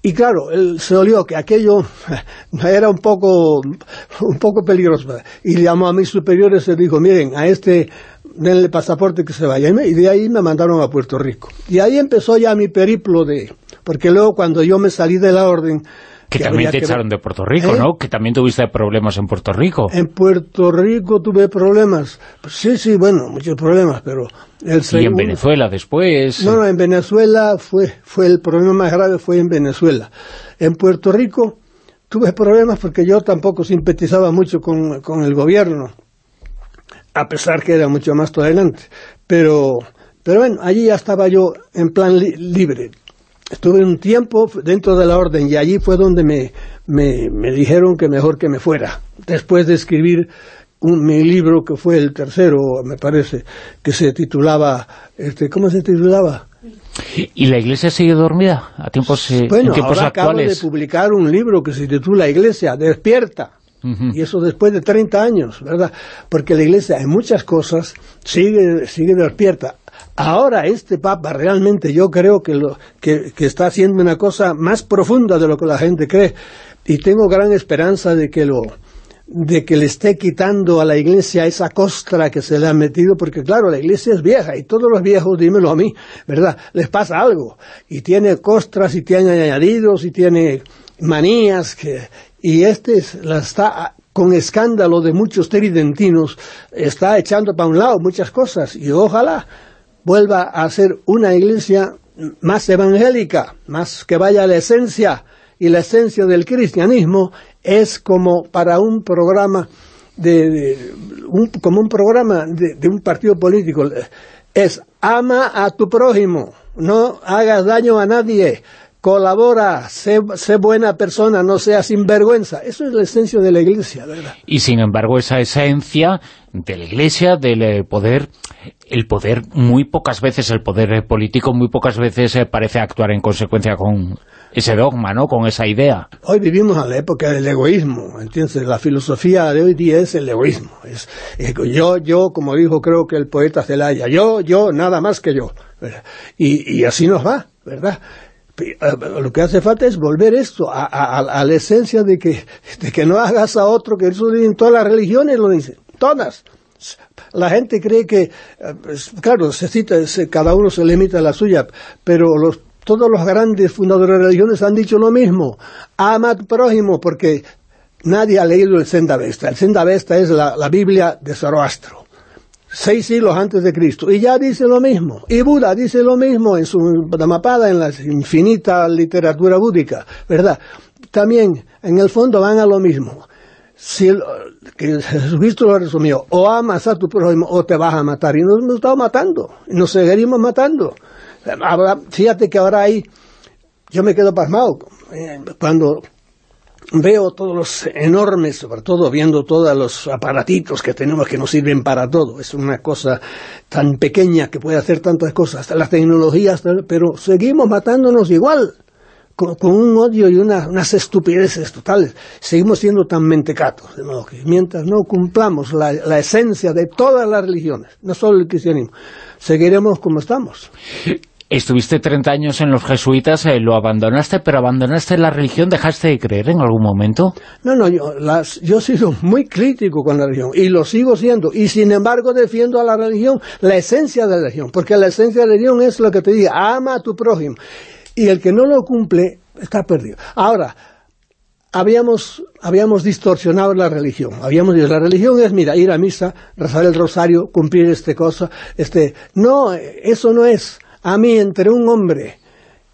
[SPEAKER 8] Y claro, él se olió que aquello <laughs> era un poco, un poco peligroso. Y llamó a mis superiores y dijo, miren, a este denle pasaporte que se vaya. Y de ahí me mandaron a Puerto Rico. Y ahí empezó ya mi periplo de... Porque luego cuando yo me salí de la orden,
[SPEAKER 2] que, también te echaron de Puerto Rico, ¿Eh? ¿no? Que también tuviste problemas en Puerto Rico.
[SPEAKER 8] En Puerto Rico tuve problemas. Pues sí, sí, bueno, muchos problemas, pero...
[SPEAKER 2] El y en Venezuela después...
[SPEAKER 8] No, no, en Venezuela fue, fue el problema más grave fue en Venezuela. En Puerto Rico tuve problemas porque yo tampoco simpatizaba mucho con, con el gobierno, a pesar que era mucho más tolerante. Pero, pero bueno, allí ya estaba yo en plan libre estuve un tiempo dentro de la orden y allí fue donde me, me, dijeron que mejor que me fuera, después de escribir un, mi libro que fue el tercero, me parece, que se titulaba, este, ¿cómo se titulaba?
[SPEAKER 2] ¿Y la Iglesia sigue dormida a tiempos,
[SPEAKER 8] eh, bueno, ahora Acabo de publicar un libro que se titula Iglesia, despierta. Y eso después de 30 años, ¿verdad? Porque la Iglesia en muchas cosas sigue, sigue despierta. Ahora este Papa realmente yo creo que, lo, que, está haciendo una cosa más profunda de lo que la gente cree y tengo gran esperanza de que lo de que le esté quitando a la iglesia esa costra que se le ha metido, porque claro, la iglesia es vieja y todos los viejos, dímelo a mí, ¿verdad? Les pasa algo y tiene costras y tiene añadidos y tiene manías y este la está con escándalo de muchos tridentinos, está echando para un lado muchas cosas y ojalá vuelva a ser una iglesia más evangélica, más que vaya a la esencia, y la esencia del cristianismo es como para un programa de, un, como un programa de, un partido político. Es ama a tu prójimo, no hagas daño a nadie, colabora, sé, sé, buena persona, no sea sinvergüenza. Eso es la esencia de la Iglesia, ¿verdad?
[SPEAKER 2] Y sin embargo, esa esencia de la Iglesia, del eh, poder, el poder muy pocas veces, el poder eh, político muy pocas veces eh, parece actuar en consecuencia con ese dogma, ¿no?, con esa idea.
[SPEAKER 8] Hoy vivimos en la época del egoísmo, ¿entiendes? La filosofía de hoy día es el egoísmo. Es, yo, yo, como dijo creo que el poeta Celaya, yo, yo, nada más que yo. Y, y así nos va, ¿verdad? Lo que hace falta es volver esto a, la esencia de que, de que no hagas a otro, que eso en todas las religiones lo dicen, todas. La gente cree que, eh, claro, se cita, cada uno se limita a la suya, pero todos los grandes fundadores de religiones han dicho lo mismo, ama a tu prójimo, porque nadie ha leído el Sendavesta. El Sendavesta es la, la Biblia de Zoroastro seis siglos antes de Cristo. Y ya dice lo mismo. Y Buda dice lo mismo en su Dhammapada, en la infinita literatura búdica, ¿verdad? También, en el fondo, van a lo mismo. Si que Jesucristo lo resumió, o amas a tu prójimo o te vas a matar. Y nos hemos estado matando, y nos seguiremos matando. fíjate que ahora hay, yo me quedo pasmado, eh, cuando veo todos los enormes, sobre todo viendo todos los aparatitos que tenemos que nos sirven para todo. Es una cosa tan pequeña que puede hacer tantas cosas, las tecnologías, pero seguimos matándonos igual, con, un odio y unas estupideces totales. Seguimos siendo tan mentecatos, de mientras no cumplamos la, la esencia de todas las religiones, no solo el cristianismo, seguiremos como estamos.
[SPEAKER 2] Estuviste 30 años en los jesuitas, eh, lo abandonaste, pero abandonaste la religión, ¿dejaste de creer en algún momento?
[SPEAKER 8] No, no, yo, las, yo he sido muy crítico con la religión, y lo sigo siendo, y sin embargo defiendo a la religión, la esencia de la religión, porque la esencia de la religión es lo que te diga, ama a tu prójimo, y el que no lo cumple está perdido. Ahora, habíamos, habíamos distorsionado la religión. Habíamos dicho, la religión es, mira, ir a misa, rezar el rosario, cumplir este cosa, este... No, eso no es a mí entre un hombre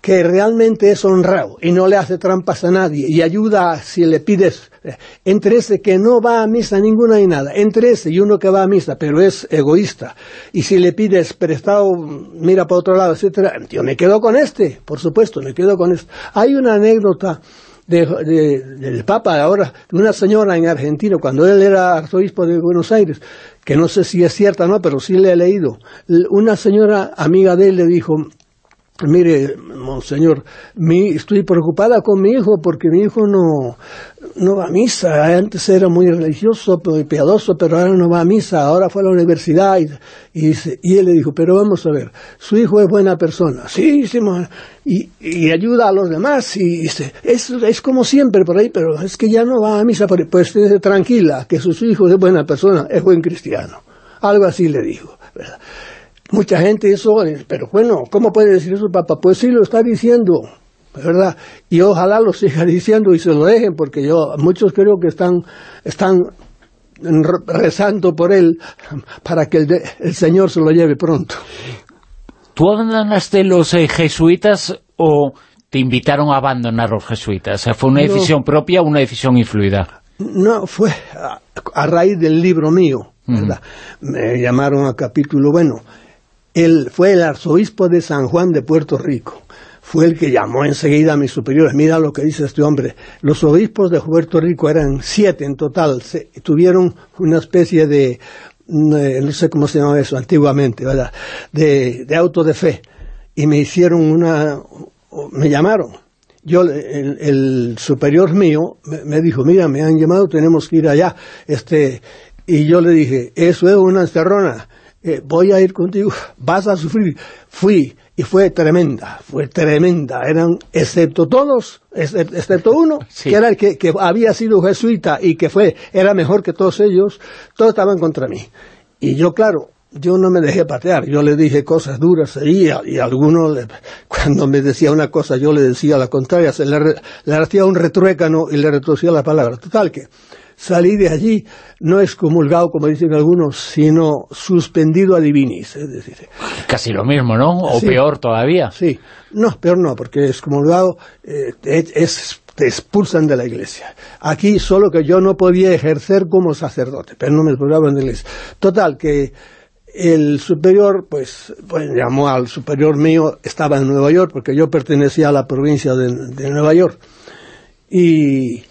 [SPEAKER 8] que realmente es honrado y no le hace trampas a nadie y ayuda si le pides, eh, entre ese que no va a misa ninguna y nada, entre ese y uno que va a misa pero es egoísta y si le pides prestado, mira para otro lado, etcétera, yo me quedo con este, por supuesto, me quedo con este. Hay una anécdota del Papa ahora, de una señora en Argentina, cuando él era arzobispo de Buenos Aires, que no sé si es cierta o no, pero sí le he leído. Una señora amiga de él le dijo, mire, monseñor, mi, estoy preocupada con mi hijo porque mi hijo no, no va a misa. Antes era muy religioso y piadoso, pero ahora no va a misa. Ahora fue a la universidad y, y, él le dijo, pero vamos a ver, su hijo es buena persona. Sí, sí y, y ayuda a los demás. Y dice, es, es como siempre por ahí, pero es que ya no va a misa. Pues tranquila, que su hijo es buena persona, es buen cristiano. Algo así le dijo, ¿verdad? Mucha gente eso, pero bueno, ¿cómo puede decir eso papá? Pues sí lo está diciendo, ¿verdad? Y ojalá lo siga <laughs> diciendo y se lo dejen, porque yo, muchos creo que están, están rezando por él para que el, Señor se lo lleve pronto.
[SPEAKER 2] ¿Tú abandonaste los eh, jesuitas o te invitaron a abandonar los jesuitas? ¿Fue una decisión propia o una decisión influida?
[SPEAKER 8] No, fue a, raíz del libro mío, ¿verdad? Me llamaron a capítulo, bueno, él fue el arzobispo de San Juan de Puerto Rico. Fue el que llamó enseguida a mis superiores. Mira lo que dice este hombre. Los obispos de Puerto Rico eran siete en total. tuvieron una especie de, no sé cómo se llamaba eso antiguamente, ¿verdad? De, auto de fe. Y me hicieron una, me llamaron. Yo, el, superior mío me, dijo, mira, me han llamado, tenemos que ir allá. Este, y yo le dije, eso es una encerrona eh, voy a ir contigo, <laughs> vas a sufrir. Fui y fue tremenda, fue tremenda. Eran, excepto todos, excepto uno, <laughs> que era el que, había sido jesuita y que fue, era mejor que todos ellos, todos estaban contra mí. Y yo, claro, yo no me dejé patear, yo le dije cosas duras y, y alguno, <laughs> cuando me decía una cosa, yo le decía la contraria, se le, le hacía un retruécano y le retorcía la palabra. Total que salí de allí no excomulgado, como dicen algunos, sino suspendido a divinis. Es decir,
[SPEAKER 2] Casi lo mismo, ¿no? O peor todavía.
[SPEAKER 8] Sí, no, peor no, porque excomulgado eh, es, te expulsan de la iglesia. Aquí solo que yo no podía ejercer como sacerdote, pero no me expulsaban de la iglesia. Total, que el superior, pues, pues llamó al superior mío, estaba en Nueva York, porque yo pertenecía a la provincia de, de Nueva York. Y,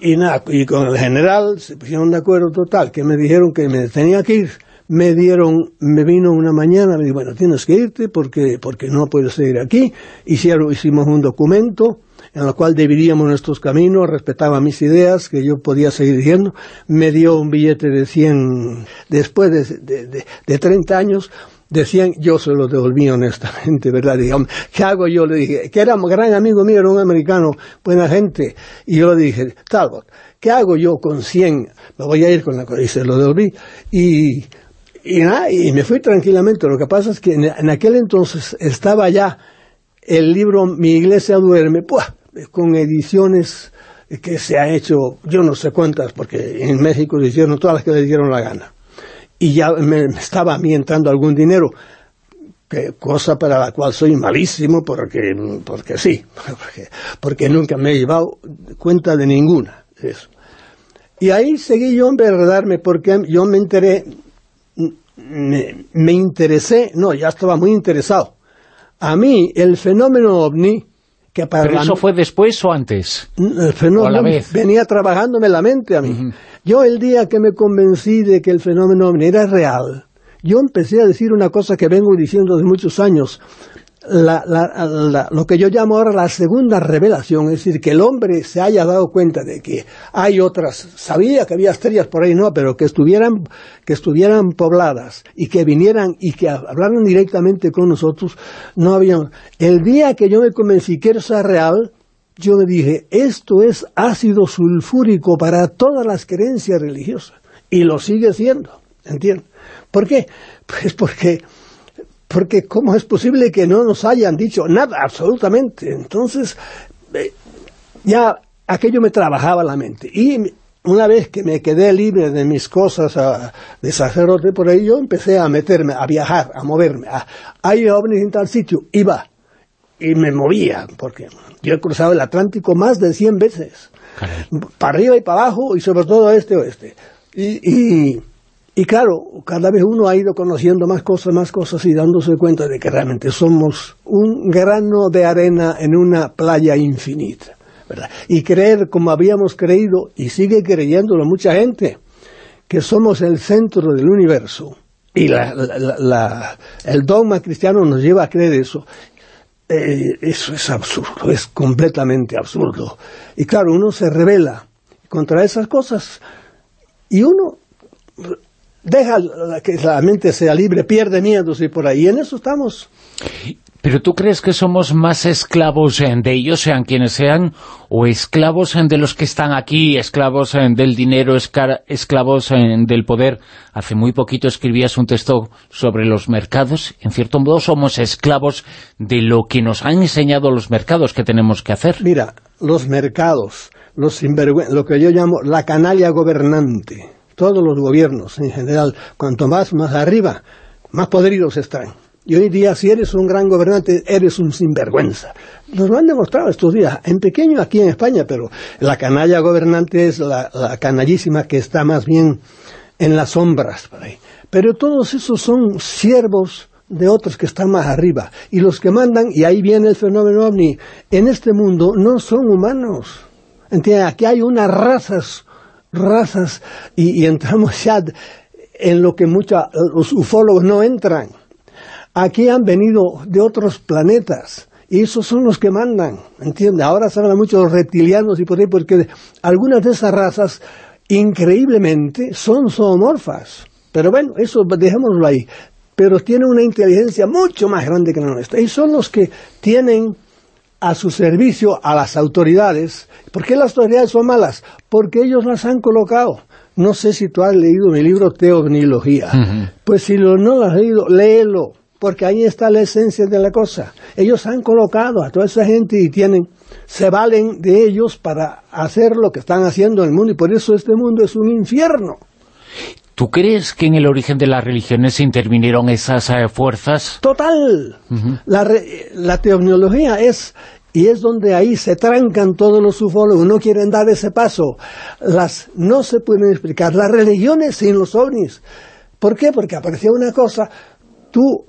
[SPEAKER 8] y nada, y con el general se pusieron de acuerdo total, que me dijeron que me tenía que ir. Me dieron, me vino una mañana, me dijo, bueno, tienes que irte porque, porque no puedes seguir aquí. Hicieron, hicimos un documento en el cual dividíamos nuestros caminos, respetaba mis ideas, que yo podía seguir diciendo. Me dio un billete de 100, después de, de, de, de 30 años, decían, yo se lo devolví honestamente, ¿verdad? Digamos, ¿qué hago yo? Le dije, que era un gran amigo mío, era un americano, buena gente, y yo le dije, Talbot, ¿qué hago yo con 100? Me voy a ir con la y se lo devolví, y, nada, y me fui tranquilamente. Lo que pasa es que en, aquel entonces estaba ya el libro Mi iglesia duerme, ¡puah! con ediciones que se ha hecho, yo no sé cuántas, porque en México se hicieron todas las que le dieron la gana y ya me, estaba a mí entrando algún dinero, que, cosa para la cual soy malísimo porque, porque sí, <laughs> porque, nunca me he llevado cuenta de ninguna. Eso. Y ahí seguí yo a enredarme porque yo me enteré, me, me interesé, no, ya estaba muy interesado. A mí el fenómeno ovni, que para
[SPEAKER 2] ¿Pero
[SPEAKER 8] la-
[SPEAKER 2] eso fue después o antes?
[SPEAKER 8] el fenómeno
[SPEAKER 2] ¿O a la vez?
[SPEAKER 8] venía trabajándome la mente a mí. Yo el día que me convencí de que el fenómeno era real, yo empecé a decir una cosa que vengo diciendo de muchos años, la- la- la- lo que yo llamo ahora la segunda revelación, es decir, que el hombre se haya dado cuenta de que hay otras, sabía que había estrellas por ahí, no, pero que estuvieran, que estuvieran pobladas y que vinieran y que hablaran directamente con nosotros, no había. El día que yo me convencí que eso era real, yo me dije, esto es ácido sulfúrico para todas las creencias religiosas. Y lo sigue siendo, ¿entiendes? ¿Por qué? Pues porque, porque ¿cómo es posible que no nos hayan dicho nada, absolutamente? Entonces, eh, ya aquello me trabajaba la mente. Y una vez que me quedé libre de mis cosas a- de sacerdote por ahí, yo empecé a meterme, a viajar, a moverme. A, hay ovnis en tal sitio, iba y me movía, porque yo he cruzado el Atlántico más de 100 veces, para arriba y para abajo, y sobre todo este oeste. Y, y, y claro, cada vez uno ha ido conociendo más cosas, más cosas, y dándose cuenta de que realmente somos un grano de arena en una playa infinita. ¿verdad? Y creer como habíamos creído, y sigue creyéndolo mucha gente, que somos el centro del universo, y la- el dogma cristiano nos lleva a creer eso, eh, eso es absurdo, es completamente absurdo. Y claro, uno se revela contra esas cosas y uno deja que la mente sea libre, pierde miedos y por ahí. En eso estamos.
[SPEAKER 2] ¿Pero tú crees que somos más esclavos de ellos, sean quienes sean, o esclavos de los que están aquí, esclavos del dinero, esclavos del poder? Hace muy poquito escribías un texto sobre los mercados. En cierto modo somos esclavos de lo que nos han enseñado los mercados que tenemos que hacer.
[SPEAKER 8] Mira, los mercados, los lo que yo llamo la canalla gobernante, todos los gobiernos en general, cuanto más más arriba, más podridos están. Y hoy día, si eres un gran gobernante, eres un sinvergüenza. Nos lo han demostrado estos días, en pequeño aquí en España, pero la canalla gobernante es la, canallísima que está más bien en las sombras por ahí. Pero todos esos son siervos de otros que están más arriba. Y los que mandan, y ahí viene el fenómeno ovni, en este mundo no son humanos. ¿Entiendes? Aquí hay unas razas, razas, y, entramos ya en lo que mucha, los ufólogos no entran. Aquí han venido de otros planetas. Y esos son los que mandan, ¿entiendes? Ahora se habla mucho de los reptilianos y por ahí, porque algunas de esas razas, increíblemente, son zoomorfas. Pero bueno, eso dejémoslo ahí. Pero tienen una inteligencia mucho más grande que la nuestra. Y son los que tienen a su servicio a las autoridades. ¿Por qué las autoridades son malas? Porque ellos las han colocado. No sé si tú has leído mi libro Teovnilogía. Pues si lo, no lo has leído, léelo, porque ahí está la esencia de la cosa. Ellos han colocado a toda esa gente y tienen, se valen de ellos para hacer lo que están haciendo en el mundo y por eso este mundo es un infierno.
[SPEAKER 2] ¿Tú crees que en el origen de las religiones intervinieron esas eh, fuerzas?
[SPEAKER 8] Total. la, re- la teognología es, y es donde ahí se trancan todos los ufólogos, no quieren dar ese paso. Las no se pueden explicar. Las religiones sin los ovnis, ¿Por qué? Porque aparecía una cosa, tú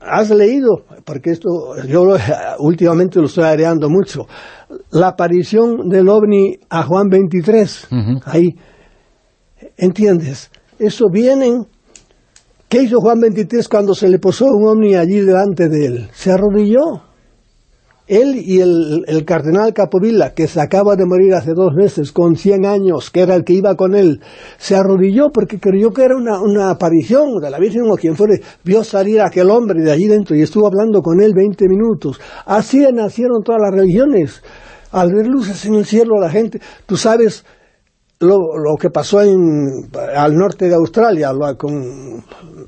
[SPEAKER 8] has leído, porque esto yo <laughs> últimamente lo estoy agregando mucho, la aparición del ovni a Juan 23, ahí, ¿entiendes? Eso vienen, ¿qué hizo Juan 23 cuando se le posó un ovni allí delante de él? Se arrodilló él y el, cardenal Capovilla, que se acaba de morir hace dos meses, con 100 años, que era el que iba con él, se arrodilló porque creyó que era una, aparición de la Virgen o quien fuere, vio salir a aquel hombre de allí dentro y estuvo hablando con él 20 minutos. Así nacieron todas las religiones. Al ver luces en el cielo la gente, tú sabes lo, que pasó en, al norte de Australia, con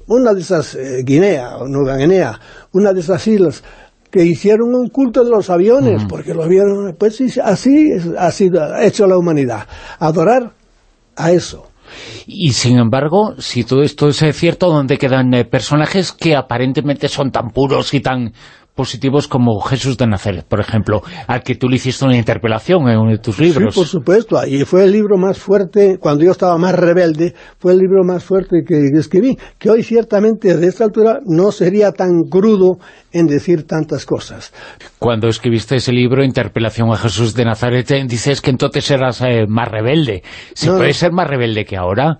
[SPEAKER 8] una de esas, eh, Guinea, o Nueva Guinea, una de esas islas, que hicieron un culto de los aviones, porque los vieron, pues así ha sido hecho la humanidad, adorar a eso.
[SPEAKER 2] Y sin embargo, si todo esto es cierto, ¿dónde quedan eh, personajes que aparentemente son tan puros y tan positivos como Jesús de Nazaret, por ejemplo, al que tú le hiciste una interpelación en uno de tus libros.
[SPEAKER 8] Sí, por supuesto, y fue el libro más fuerte, cuando yo estaba más rebelde, fue el libro más fuerte que escribí, que hoy ciertamente de esta altura no sería tan crudo en decir tantas cosas.
[SPEAKER 2] Cuando escribiste ese libro, Interpelación a Jesús de Nazaret, eh, dices que entonces eras eh, más rebelde. ¿Se puede ser más rebelde que ahora?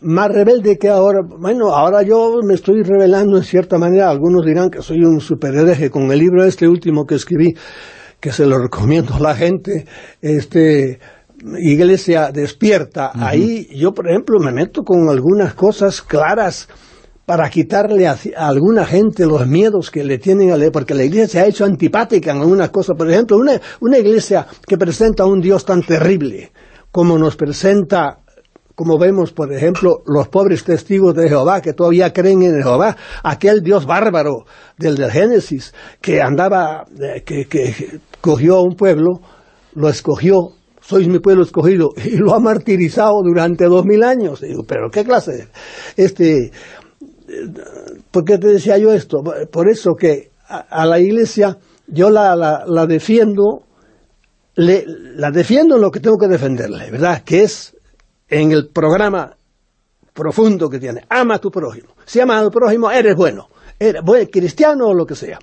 [SPEAKER 8] Más rebelde que ahora. Bueno, ahora yo me estoy revelando en cierta manera. Algunos dirán que soy un superhereje con el libro este último que escribí, que se lo recomiendo a la gente, este Iglesia Despierta. Ahí yo, por ejemplo, me meto con algunas cosas claras para quitarle a, alguna gente los miedos que le tienen a leer, porque la iglesia se ha hecho antipática en algunas cosas. Por ejemplo, una, una iglesia que presenta a un Dios tan terrible como nos presenta como vemos, por ejemplo, los pobres testigos de Jehová, que todavía creen en Jehová, aquel Dios bárbaro del, del Génesis, que andaba, eh, que, que cogió a un pueblo, lo escogió, sois mi pueblo escogido, <laughs> y lo ha martirizado durante dos mil años. digo, pero ¿qué clase? Este, ¿Por qué te decía yo esto? Por eso que a, la iglesia yo la, la, defiendo, le, la defiendo en lo que tengo que defenderle, ¿verdad? Que es en el programa profundo que tiene, ama a tu prójimo. Si amas a tu prójimo, eres bueno. Eres cristiano o lo que sea.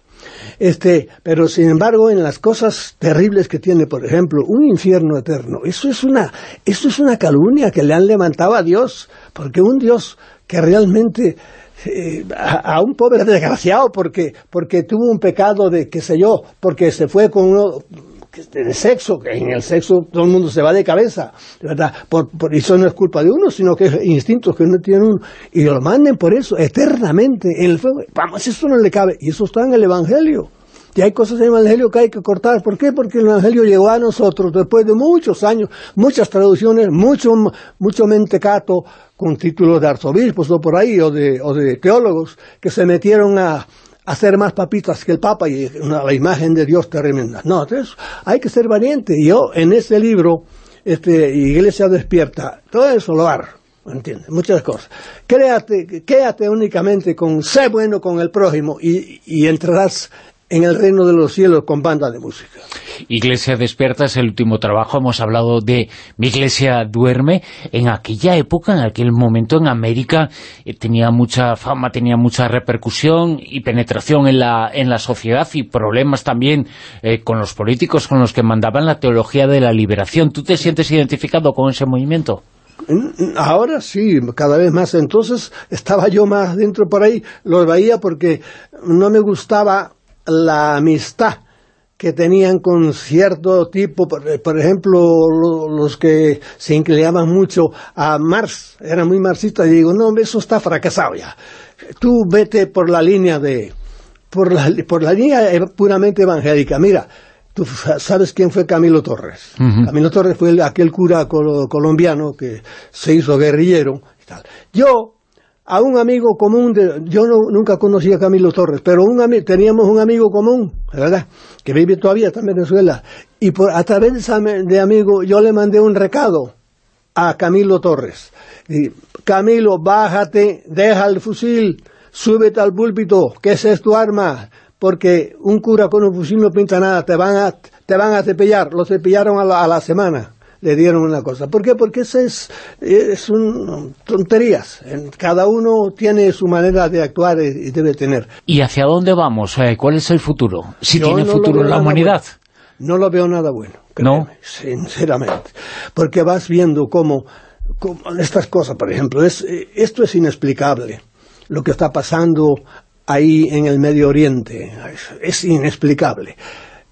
[SPEAKER 8] Este, pero sin embargo, en las cosas terribles que tiene, por ejemplo, un infierno eterno, eso es una, eso es una calumnia que le han levantado a Dios, porque un Dios que realmente eh, a, un pobre desgraciado porque porque tuvo un pecado de qué sé yo, porque se fue con uno de sexo, que en el sexo todo el mundo se va de cabeza, ¿verdad? Por, y eso no es culpa de uno, sino que es instintos que uno tiene uno, y lo manden por eso, eternamente, en el fuego. Vamos, eso no le cabe, y eso está en el Evangelio. Y hay cosas en el Evangelio que hay que cortar. ¿Por qué? Porque el Evangelio llegó a nosotros después de muchos años, muchas traducciones, mucho, mucho mentecato con títulos de arzobispos o por ahí, o de, o de teólogos, que se metieron a, hacer más papitas que el Papa y la imagen de Dios tremenda. No, entonces hay que ser valiente. Yo en ese libro, este, Iglesia Despierta, todo eso lo hago. ¿Entiendes? Muchas cosas. Créate, quédate únicamente con, sé bueno con el prójimo y, y entrarás en el reino de los cielos con banda de música.
[SPEAKER 2] Iglesia Despierta es el último trabajo, hemos hablado de Mi Iglesia Duerme. En aquella época, en aquel momento en América, eh, tenía mucha fama, tenía mucha repercusión y penetración en la, en la sociedad y problemas también eh, con los políticos con los que mandaban la teología de la liberación. ¿Tú te sientes identificado con ese movimiento?
[SPEAKER 8] Ahora sí, cada vez más. Entonces estaba yo más dentro por ahí, lo veía porque no me gustaba la amistad que tenían con cierto tipo, por, ejemplo, los que se inclinaban mucho a Marx, eran muy marxistas, y digo, no, eso está fracasado ya. Tú vete por la línea de, por la, por la línea puramente evangélica. Mira, tú sabes quién fue Camilo Torres. Camilo Torres fue aquel cura colombiano que se hizo guerrillero y tal. Yo, a un amigo común, de, yo nunca conocí a Camilo Torres, pero un teníamos un amigo común, ¿verdad?, que vive todavía está en Venezuela, y por, a través de, ese amigo yo le mandé un recado a Camilo Torres. Y, Camilo, bájate, deja el fusil, súbete al púlpito, que esa es tu arma, porque un cura con un fusil no pinta nada, te van a, te van a cepillar, lo cepillaron a la, a la semana le dieron una cosa. ¿Por qué? Porque eso es, es un, tonterías. Cada uno tiene su manera de actuar y debe tener.
[SPEAKER 2] ¿Y hacia dónde vamos? Eh, ¿Cuál es el futuro? Si tiene futuro la humanidad.
[SPEAKER 8] No lo veo nada bueno.
[SPEAKER 2] ¿No?
[SPEAKER 8] Sinceramente. Porque vas viendo cómo, estas cosas, por ejemplo, es, esto es inexplicable. Lo que está pasando ahí en el Medio Oriente es inexplicable.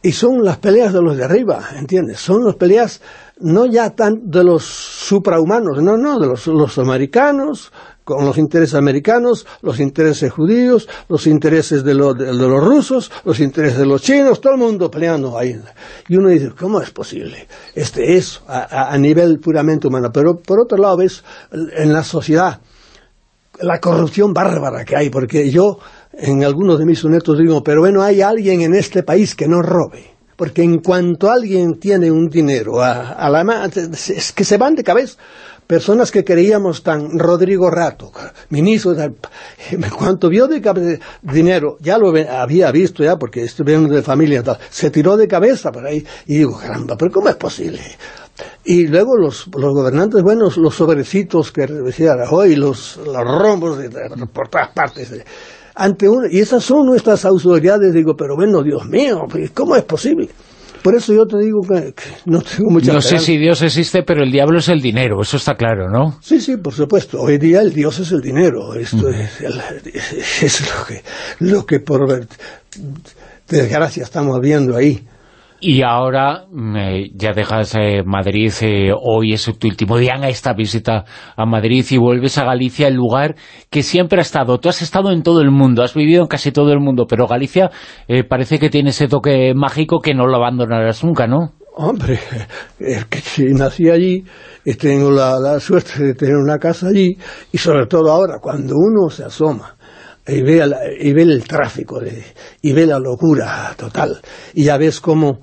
[SPEAKER 8] Y son las peleas de los de arriba, ¿entiendes? Son las peleas no ya tan de los suprahumanos, no, no, de los, americanos, con los intereses americanos, los intereses judíos, los intereses de, los rusos, los intereses de los chinos, todo el mundo peleando ahí. Y uno dice, ¿cómo es posible? Este es a, a nivel puramente humano. Pero por otro lado ves en la sociedad la corrupción bárbara que hay, porque yo en algunos de mis sonetos digo, pero bueno, hay alguien en este país que no robe. Porque en cuanto alguien tiene un dinero a, la mano, es que se van de cabeza. Personas que creíamos tan Rodrigo Rato, ministro, en cuanto vio de dinero, ya lo había visto ya, porque estuve de familia, tal, se tiró de cabeza por ahí, y digo, caramba, pero ¿cómo es posible? Y luego los, los gobernantes buenos, los sobrecitos que decía hoy, los, los rombos por todas partes, ante y esas son nuestras autoridades, digo, pero bueno, Dios mío, pues, ¿cómo es posible? Por eso yo te digo que, no tengo mucha
[SPEAKER 2] No sé si Dios existe, pero el diablo es el dinero, eso está claro, ¿no?
[SPEAKER 8] Sí, sí, por supuesto. Hoy día el Dios es el dinero. Esto es, <laughs> es, lo que, lo que por desgracia estamos viendo ahí.
[SPEAKER 2] Y ahora mm, eh, ya dejas eh, Madrid, eh, hoy es tu último día en esta visita a Madrid y vuelves a Galicia, el lugar que siempre ha estado. Tú has estado en todo el mundo, has vivido en casi todo el mundo, pero Galicia parece que tiene ese toque mágico que no lo abandonarás nunca, ¿no?
[SPEAKER 8] Hombre, es que si nací allí, tengo la, suerte de tener una casa allí, y sobre todo ahora, cuando uno se asoma y ve, y ve el tráfico y ve la locura total, y ya ves cómo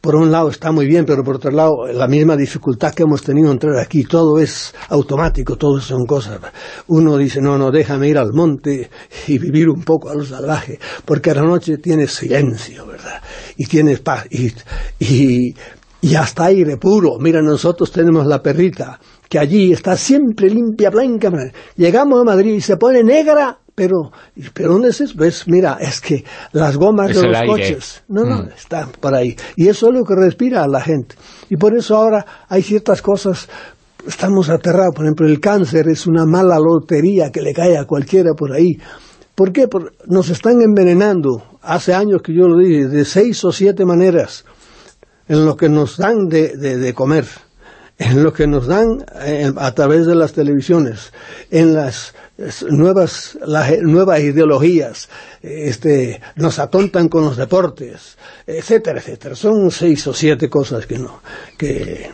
[SPEAKER 8] por un lado está muy bien, pero por otro lado la misma dificultad que hemos tenido entrar aquí, todo es automático, todo son cosas. Uno dice, no, no, déjame ir al monte y vivir un poco a lo salvaje, porque a la noche tienes silencio, ¿verdad? Y tienes paz, y, y, y hasta aire puro. Mira, nosotros tenemos la perrita, que allí está siempre limpia, blanca. Llegamos a Madrid y se pone negra pero, ¿pero dónde es eso? Pues mira, es que las gomas de los coches, no, no, mm. están por ahí. Y eso es lo que respira a la gente. Y por eso ahora hay ciertas cosas, estamos aterrados. Por ejemplo, el cáncer es una mala lotería que le cae a cualquiera por ahí. ¿Por qué? Porque nos están envenenando. Hace años que yo lo dije, de seis o siete maneras en lo que nos dan de, de comer en lo que nos dan eh, a través de las televisiones, en las nuevas, las nuevas ideologías, este, nos atontan con los deportes, etcétera, etcétera. Son seis o siete cosas que no, que...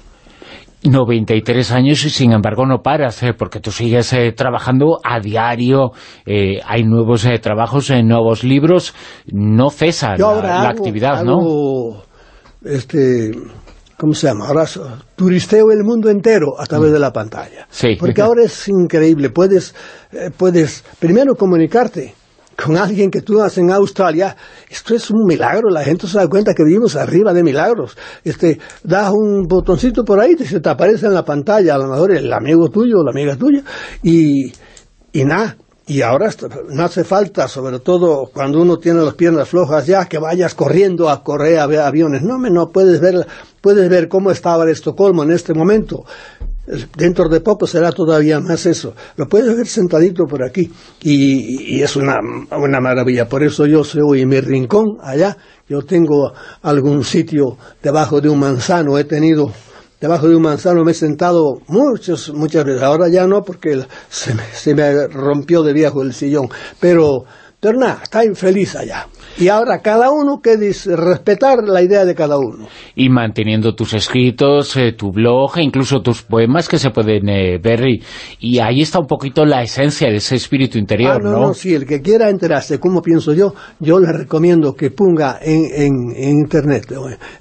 [SPEAKER 2] 93 años y sin embargo no paras, eh, porque tú sigues eh, trabajando a diario, hay nuevos trabajos, nuevos libros, no cesa la, actividad, ¿no?
[SPEAKER 8] Este, ¿cómo se llama? Ahora turisteo el mundo entero a través de la pantalla.
[SPEAKER 2] Sí.
[SPEAKER 8] Porque ahora es increíble, puedes, eh, puedes primero comunicarte con alguien que tú haces en Australia, esto es un milagro, la gente se da cuenta que vivimos arriba de milagros. Este, das un botoncito por ahí, se te aparece en la pantalla, a lo mejor el amigo tuyo o la amiga tuya, y, y nada, y ahora no hace falta, sobre todo cuando uno tiene las piernas flojas, ya que vayas corriendo a correr a ver aviones. No, no puedes ver, puedes ver cómo estaba Estocolmo en este momento. Dentro de poco será todavía más eso. Lo puedes ver sentadito por aquí. Y, es una, una maravilla. Por eso yo soy en mi rincón allá. Yo tengo algún sitio debajo de un manzano. He tenido debajo de un manzano me he sentado muchas, muchas veces. Ahora ya no porque se me, se me rompió de viejo el sillón. Pero, pero nada, está infeliz allá. Y ahora cada uno que dice, respetar la idea de cada uno.
[SPEAKER 2] Y manteniendo tus escritos, eh, tu blog e incluso tus poemas que se pueden eh, ver. Y, ahí está un poquito la esencia de ese espíritu interior, ah,
[SPEAKER 8] no, ¿no? sí, el que quiera enterarse cómo pienso yo, yo le recomiendo que ponga en, en, Internet,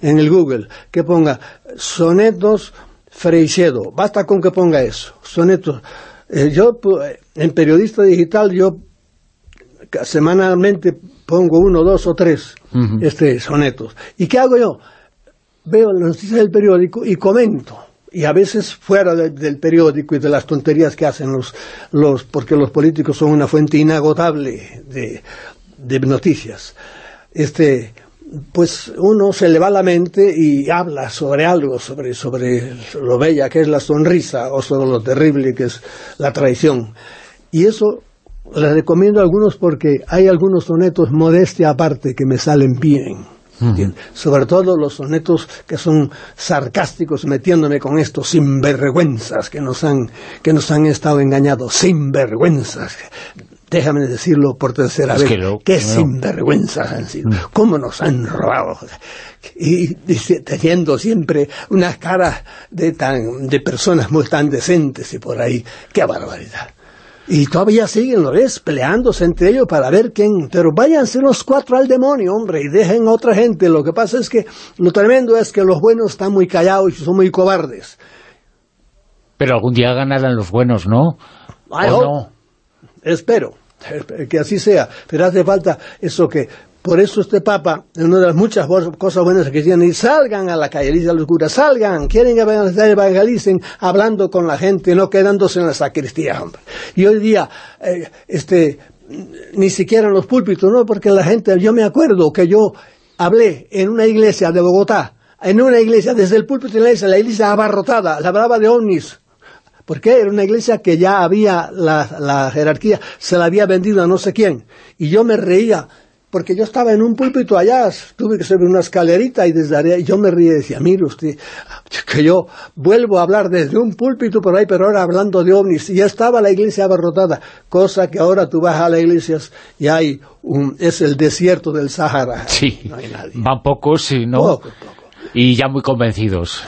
[SPEAKER 8] en el Google, que ponga sonetos Freixedo. Basta con que ponga eso, sonetos. Eh, yo, en periodista digital, yo semanalmente pongo uno, dos o tres este, sonetos. ¿Y qué hago yo? Veo las noticias del periódico y comento. y a veces fuera de- del periódico y de las tonterías que hacen los, los porque los políticos son una fuente inagotable de, de noticias. Este, pues uno se le va la mente y habla sobre algo, sobre, sobre lo bella que es la sonrisa o sobre lo terrible que es la traición. Y eso les recomiendo algunos porque hay algunos sonetos modestia aparte que me salen bien. Sobre todo los sonetos que son sarcásticos metiéndome con estos sinvergüenzas que nos han, que nos han estado engañados, sinvergüenzas. Déjame decirlo por tercera
[SPEAKER 2] Es
[SPEAKER 8] vez.
[SPEAKER 2] que
[SPEAKER 8] Qué
[SPEAKER 2] no.
[SPEAKER 8] sinvergüenzas han sido. ¿Cómo nos han robado? Y, dice, teniendo siempre unas caras de, tan, de personas muy tan decentes y por ahí. ¡Qué barbaridad! Y todavía siguen, ¿lo ves? Peleándose entre ellos para ver quién. Pero váyanse los cuatro al demonio, hombre, y dejen a otra gente. Lo que pasa es que lo tremendo es que los buenos están muy callados y son muy cobardes.
[SPEAKER 2] Pero algún día ganarán los buenos, ¿no?
[SPEAKER 8] I
[SPEAKER 2] ¿O
[SPEAKER 8] hope.
[SPEAKER 2] no?
[SPEAKER 8] Espero <laughs> que así sea, pero hace falta eso que, por eso este Papa, en una de las muchas cosas buenas que tiene, salgan a la calle, dice a los curas, salgan, quieren evangelizar, evangelicen, hablando con la gente, no quedándose en la sacristía. Y hoy día, eh, este, ni siquiera en los púlpitos, ¿no? Porque la gente, yo me acuerdo que yo hablé en una iglesia de Bogotá, en una iglesia, desde el púlpito de la iglesia, la iglesia abarrotada, la hablaba de ovnis, porque era una iglesia que ya había la jerarquía, se la había vendido a no sé quién. Y yo me reía, porque yo estaba en un púlpito allá, tuve que subir una escalerita y desde allá, y yo me reía y decía, mire usted, que yo vuelvo a hablar desde un púlpito por ahí, pero ahora hablando de ovnis. Y ya estaba la iglesia abarrotada, cosa que ahora tú vas a las iglesias y hay un, es el desierto del Sahara.
[SPEAKER 2] Sí.
[SPEAKER 8] No hay nadie.
[SPEAKER 2] Van pocos, sí, ¿no?
[SPEAKER 8] Poco, poco.
[SPEAKER 2] Y ya muy convencidos.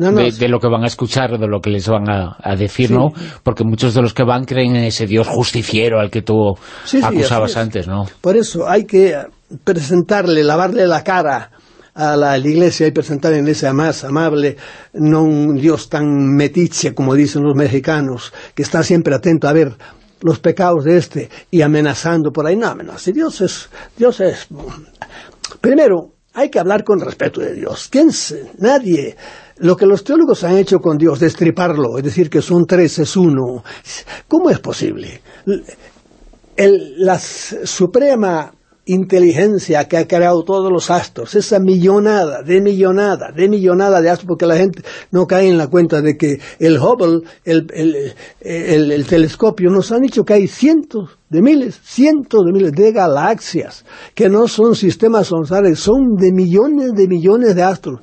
[SPEAKER 8] No, no,
[SPEAKER 2] de, de lo que van a escuchar, de lo que les van a, a decir,
[SPEAKER 8] Sí.
[SPEAKER 2] ¿no? Porque muchos de los que van creen en ese Dios justiciero al que tú
[SPEAKER 8] Sí,
[SPEAKER 2] acusabas antes, ¿no?
[SPEAKER 8] Por eso hay que presentarle, lavarle la cara a la, a la iglesia y presentarle en iglesia más amable, no un Dios tan metiche como dicen los mexicanos, que está siempre atento a ver los pecados de este y amenazando por ahí. No, amenaza. Dios es, Dios es... Primero, hay que hablar con respeto de Dios. ¿Quién se- Nadie. Lo que los teólogos han hecho con Dios, destriparlo, es decir, que son tres, es uno. ¿Cómo es posible? el- la suprema inteligencia que ha creado todos los astros, esa millonada, de millonada, de millonada de astros, porque la gente no cae en la cuenta de que el Hubble, el, el- el- el telescopio, nos han dicho que hay cientos de miles, cientos de miles de galaxias, que no son sistemas solares, son de millones de millones de astros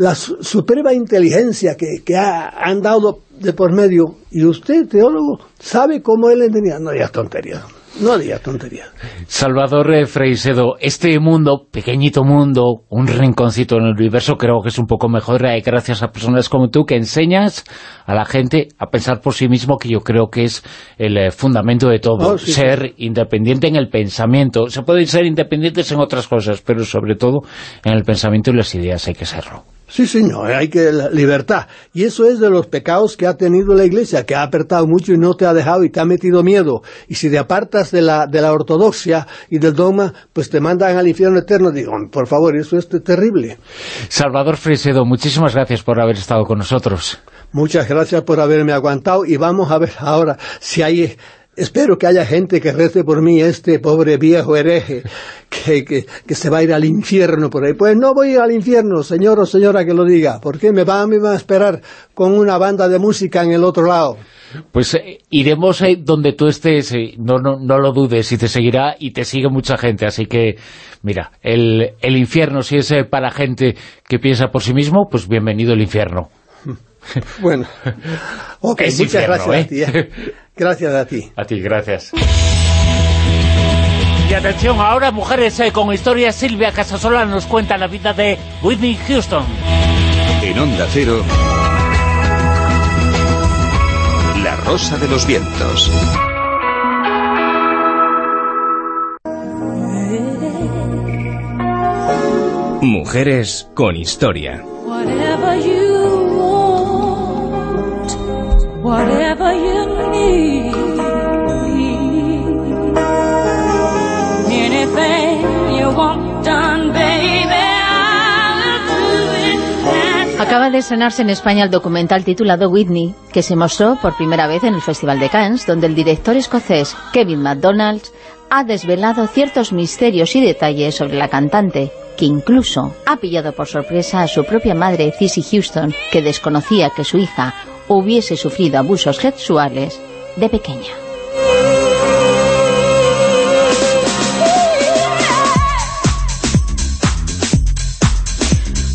[SPEAKER 8] la su- suprema inteligencia que, que ha, han dado de por medio, y usted, teólogo, sabe cómo él entendía. No digas tonterías, no digas tonterías.
[SPEAKER 2] Salvador eh, Freisedo, este mundo, pequeñito mundo, un rinconcito en el universo, creo que es un poco mejor eh, gracias a personas como tú que enseñas a la gente a pensar por sí mismo, que yo creo que es el eh, fundamento de todo,
[SPEAKER 8] Oh, sí,
[SPEAKER 2] ser independiente en el pensamiento. Se pueden ser independientes en otras cosas, pero sobre todo en el pensamiento y las ideas hay que serlo.
[SPEAKER 8] Sí, señor, hay que la libertad. Y eso es de los pecados que ha tenido la Iglesia, que ha apretado mucho y no te ha dejado y te ha metido miedo. Y si te apartas de la, de la ortodoxia y del dogma, pues te mandan al infierno eterno. Digo, por favor, eso es terrible.
[SPEAKER 2] Salvador Freisedo, muchísimas gracias por haber estado con nosotros.
[SPEAKER 8] Muchas gracias por haberme aguantado y vamos a ver ahora si hay... Espero que haya gente que rece por mí, este pobre viejo hereje, que, que, que se va a ir al infierno por ahí. Pues no voy a ir al infierno, señor o señora que lo diga, porque me va, me va a esperar con una banda de música en el otro lado.
[SPEAKER 2] Pues eh, iremos eh, donde tú estés, eh, no, no, no lo dudes, y te seguirá y te sigue mucha gente. Así que, mira, el, el infierno, si es eh, para gente que piensa por sí mismo, pues bienvenido el infierno. <laughs>
[SPEAKER 8] Bueno, <laughs> ok,
[SPEAKER 2] Es
[SPEAKER 8] muchas
[SPEAKER 2] infierno,
[SPEAKER 8] gracias
[SPEAKER 2] ¿eh?
[SPEAKER 8] a ti. eh. <laughs> Gracias a ti.
[SPEAKER 2] A ti, gracias. Y atención, ahora mujeres eh, con historia, Silvia Casasola nos cuenta la vida de Whitney Houston.
[SPEAKER 10] En Onda Cero, La Rosa de los Vientos. Mujeres con historia.
[SPEAKER 11] Whatever you
[SPEAKER 3] Acaba de estrenarse en España el documental titulado Whitney, que se mostró por primera vez en el Festival de Cannes, donde el director escocés Kevin MacDonald ha desvelado ciertos misterios y detalles sobre la cantante, que incluso ha pillado por sorpresa a su propia madre, Cissy Houston, que desconocía que su hija hubiese sufrido abusos sexuales de pequeña.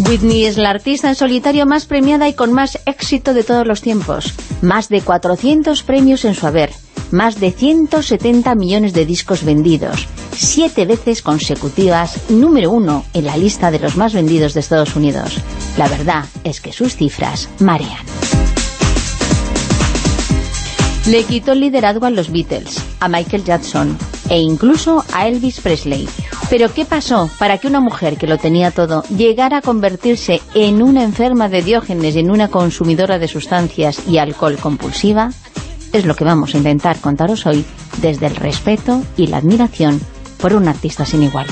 [SPEAKER 3] Whitney es la artista en solitario más premiada y con más éxito de todos los tiempos. Más de 400 premios en su haber, más de 170 millones de discos vendidos, siete veces consecutivas número uno en la lista de los más vendidos de Estados Unidos. La verdad es que sus cifras marean. Le quitó el liderazgo a los Beatles, a Michael Jackson e incluso a Elvis Presley. Pero ¿qué pasó para que una mujer que lo tenía todo llegara a convertirse en una enferma de diógenes y en una consumidora de sustancias y alcohol compulsiva? Es lo que vamos a intentar contaros hoy desde el respeto y la admiración por un artista sin igual.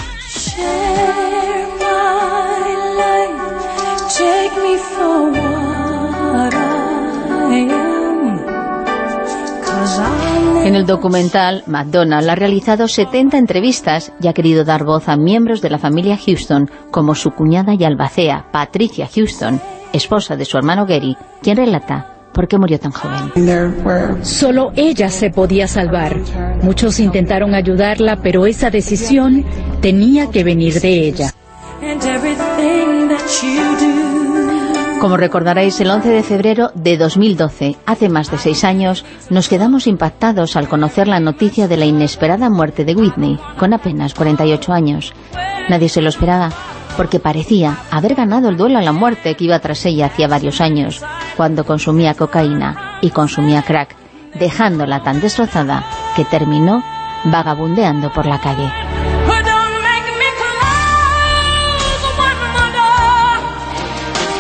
[SPEAKER 3] En el documental, McDonald ha realizado 70 entrevistas y ha querido dar voz a miembros de la familia Houston, como su cuñada y albacea, Patricia Houston, esposa de su hermano Gary, quien relata por qué murió tan joven.
[SPEAKER 12] Solo ella se podía salvar. Muchos intentaron ayudarla, pero esa decisión tenía que venir de ella.
[SPEAKER 3] Como recordaréis, el 11 de febrero de 2012, hace más de seis años, nos quedamos impactados al conocer la noticia de la inesperada muerte de Whitney, con apenas 48 años. Nadie se lo esperaba, porque parecía haber ganado el duelo a la muerte que iba tras ella hacía varios años, cuando consumía cocaína y consumía crack, dejándola tan destrozada que terminó vagabundeando por la calle.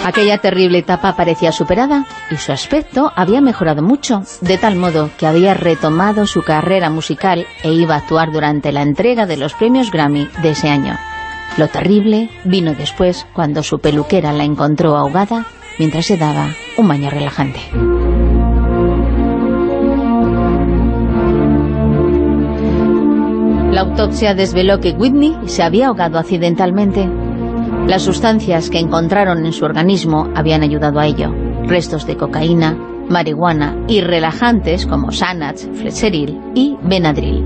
[SPEAKER 3] Aquella terrible etapa parecía superada y su aspecto había mejorado mucho, de tal modo que había retomado su carrera musical e iba a actuar durante la entrega de los premios Grammy de ese año. Lo terrible vino después cuando su peluquera la encontró ahogada mientras se daba un baño relajante. La autopsia desveló que Whitney se había ahogado accidentalmente. Las sustancias que encontraron en su organismo habían ayudado a ello. Restos de cocaína, marihuana y relajantes como Xanax, Fletcheril y Benadryl.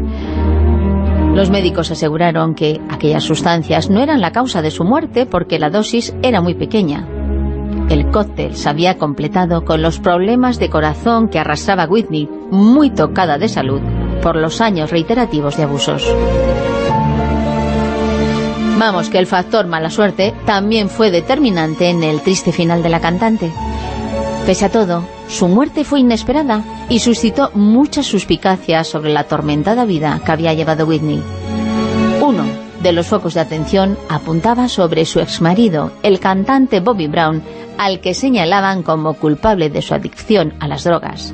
[SPEAKER 3] Los médicos aseguraron que aquellas sustancias no eran la causa de su muerte porque la dosis era muy pequeña. El cóctel se había completado con los problemas de corazón que arrastraba Whitney, muy tocada de salud por los años reiterativos de abusos. Vamos, que el factor mala suerte también fue determinante en el triste final de la cantante. Pese a todo, su muerte fue inesperada y suscitó muchas suspicacias sobre la atormentada vida que había llevado Whitney. Uno de los focos de atención apuntaba sobre su exmarido, el cantante Bobby Brown, al que señalaban como culpable de su adicción a las drogas.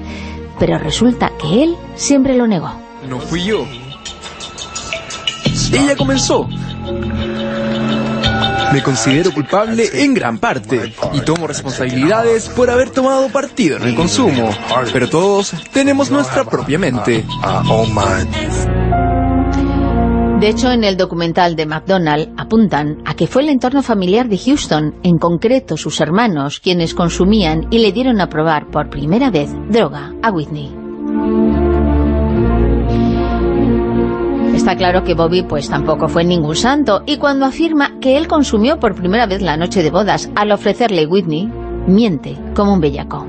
[SPEAKER 3] Pero resulta que él siempre lo negó.
[SPEAKER 13] No fui yo. Ella comenzó. Me considero culpable en gran parte y tomo responsabilidades por haber tomado partido en el consumo. Pero todos tenemos nuestra propia mente.
[SPEAKER 3] De hecho, en el documental de McDonald apuntan a que fue el entorno familiar de Houston, en concreto sus hermanos, quienes consumían y le dieron a probar por primera vez droga a Whitney. Está claro que Bobby pues tampoco fue ningún santo y cuando afirma que él consumió por primera vez la noche de bodas al ofrecerle Whitney, miente como un bellaco.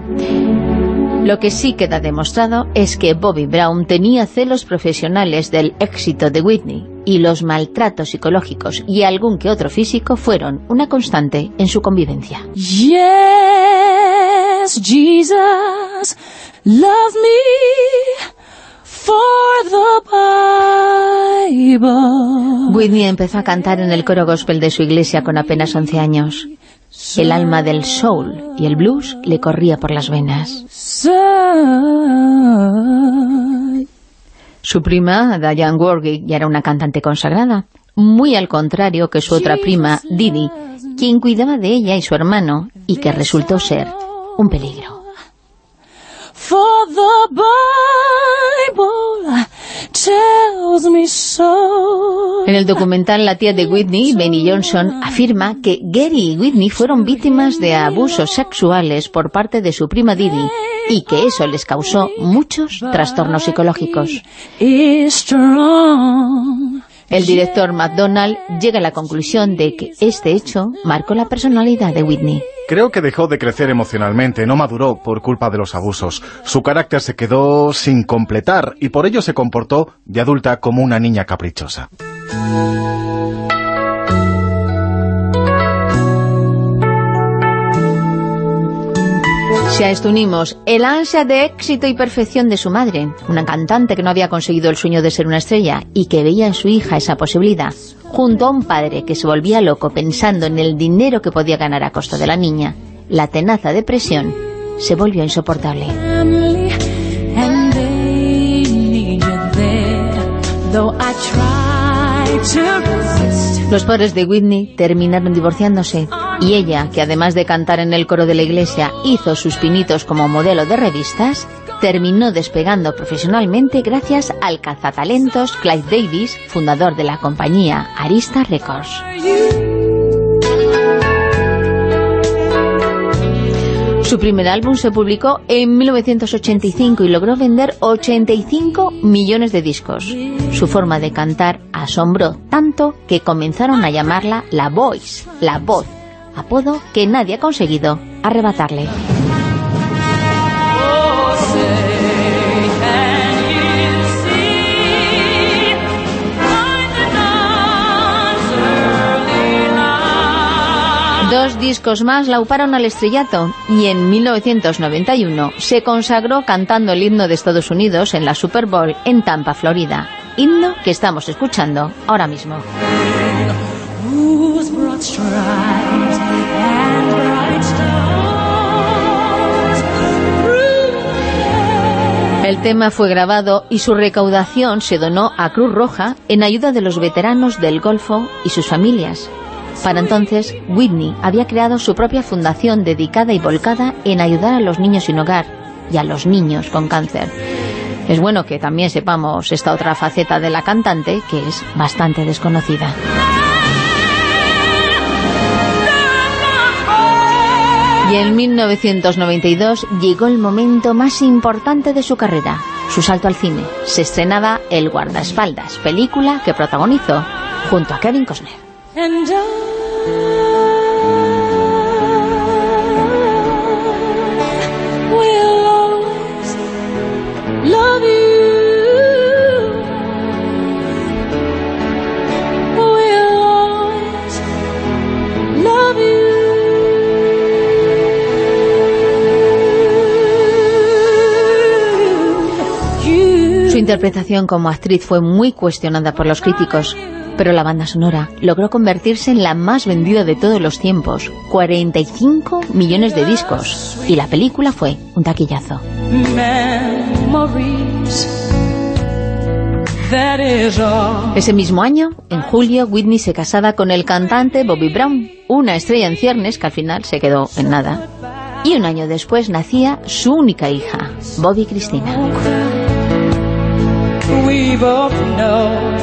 [SPEAKER 3] Lo que sí queda demostrado es que Bobby Brown tenía celos profesionales del éxito de Whitney y los maltratos psicológicos y algún que otro físico fueron una constante en su convivencia.
[SPEAKER 11] For the Bible.
[SPEAKER 3] Whitney empezó a cantar en el coro gospel de su iglesia con apenas 11 años. El alma del soul y el blues le corría por las venas. Su prima, Diane Warwick, ya era una cantante consagrada, muy al contrario que su otra prima, Didi, quien cuidaba de ella y su hermano, y que resultó ser un peligro.
[SPEAKER 11] For the Bible tells me so.
[SPEAKER 3] En el documental La tía de Whitney, Benny Johnson afirma que Gary y Whitney fueron víctimas de abusos sexuales por parte de su prima Didi y que eso les causó muchos trastornos psicológicos. El director McDonald llega a la conclusión de que este hecho marcó la personalidad de Whitney.
[SPEAKER 14] Creo que dejó de crecer emocionalmente, no maduró por culpa de los abusos. Su carácter se quedó sin completar y por ello se comportó de adulta como una niña caprichosa.
[SPEAKER 3] Si a esto unimos el ansia de éxito y perfección de su madre, una cantante que no había conseguido el sueño de ser una estrella y que veía en su hija esa posibilidad, junto a un padre que se volvía loco pensando en el dinero que podía ganar a costa de la niña, la tenaza depresión se volvió insoportable. Los padres de Whitney terminaron divorciándose y ella, que además de cantar en el coro de la iglesia hizo sus pinitos como modelo de revistas, terminó despegando profesionalmente gracias al cazatalentos Clive Davis, fundador de la compañía Arista Records. Su primer álbum se publicó en 1985 y logró vender 85 millones de discos. Su forma de cantar asombró tanto que comenzaron a llamarla la Voice, la voz, apodo que nadie ha conseguido arrebatarle. Dos discos más la uparon al estrellato y en 1991 se consagró cantando el himno de Estados Unidos en la Super Bowl en Tampa, Florida. Himno que estamos escuchando ahora mismo. El tema fue grabado y su recaudación se donó a Cruz Roja en ayuda de los veteranos del Golfo y sus familias. Para entonces, Whitney había creado su propia fundación dedicada y volcada en ayudar a los niños sin hogar y a los niños con cáncer. Es bueno que también sepamos esta otra faceta de la cantante, que es bastante desconocida. Y en 1992 llegó el momento más importante de su carrera, su salto al cine. Se estrenaba El guardaespaldas, película que protagonizó junto a Kevin Costner. Su interpretación como actriz fue muy cuestionada por los críticos, pero la banda sonora logró convertirse en la más vendida de todos los tiempos, 45 millones de discos, y la película fue un taquillazo. Ese mismo año, en julio, Whitney se casaba con el cantante Bobby Brown, una estrella en ciernes que al final se quedó en nada. Y un año después nacía su única hija, Bobby Cristina.
[SPEAKER 11] We both know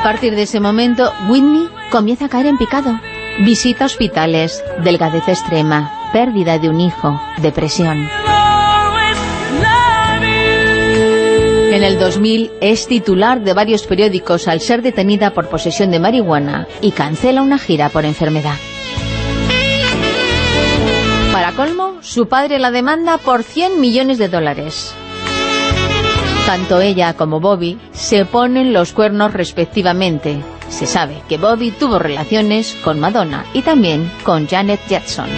[SPEAKER 3] A partir de ese momento, Whitney comienza a caer en picado. Visita hospitales, delgadez extrema, pérdida de un hijo, depresión. En el 2000 es titular de varios periódicos al ser detenida por posesión de marihuana y cancela una gira por enfermedad. Para colmo, su padre la demanda por 100 millones de dólares. Tanto ella como Bobby se ponen los cuernos respectivamente. Se sabe que Bobby tuvo relaciones con Madonna y también con Janet Jackson.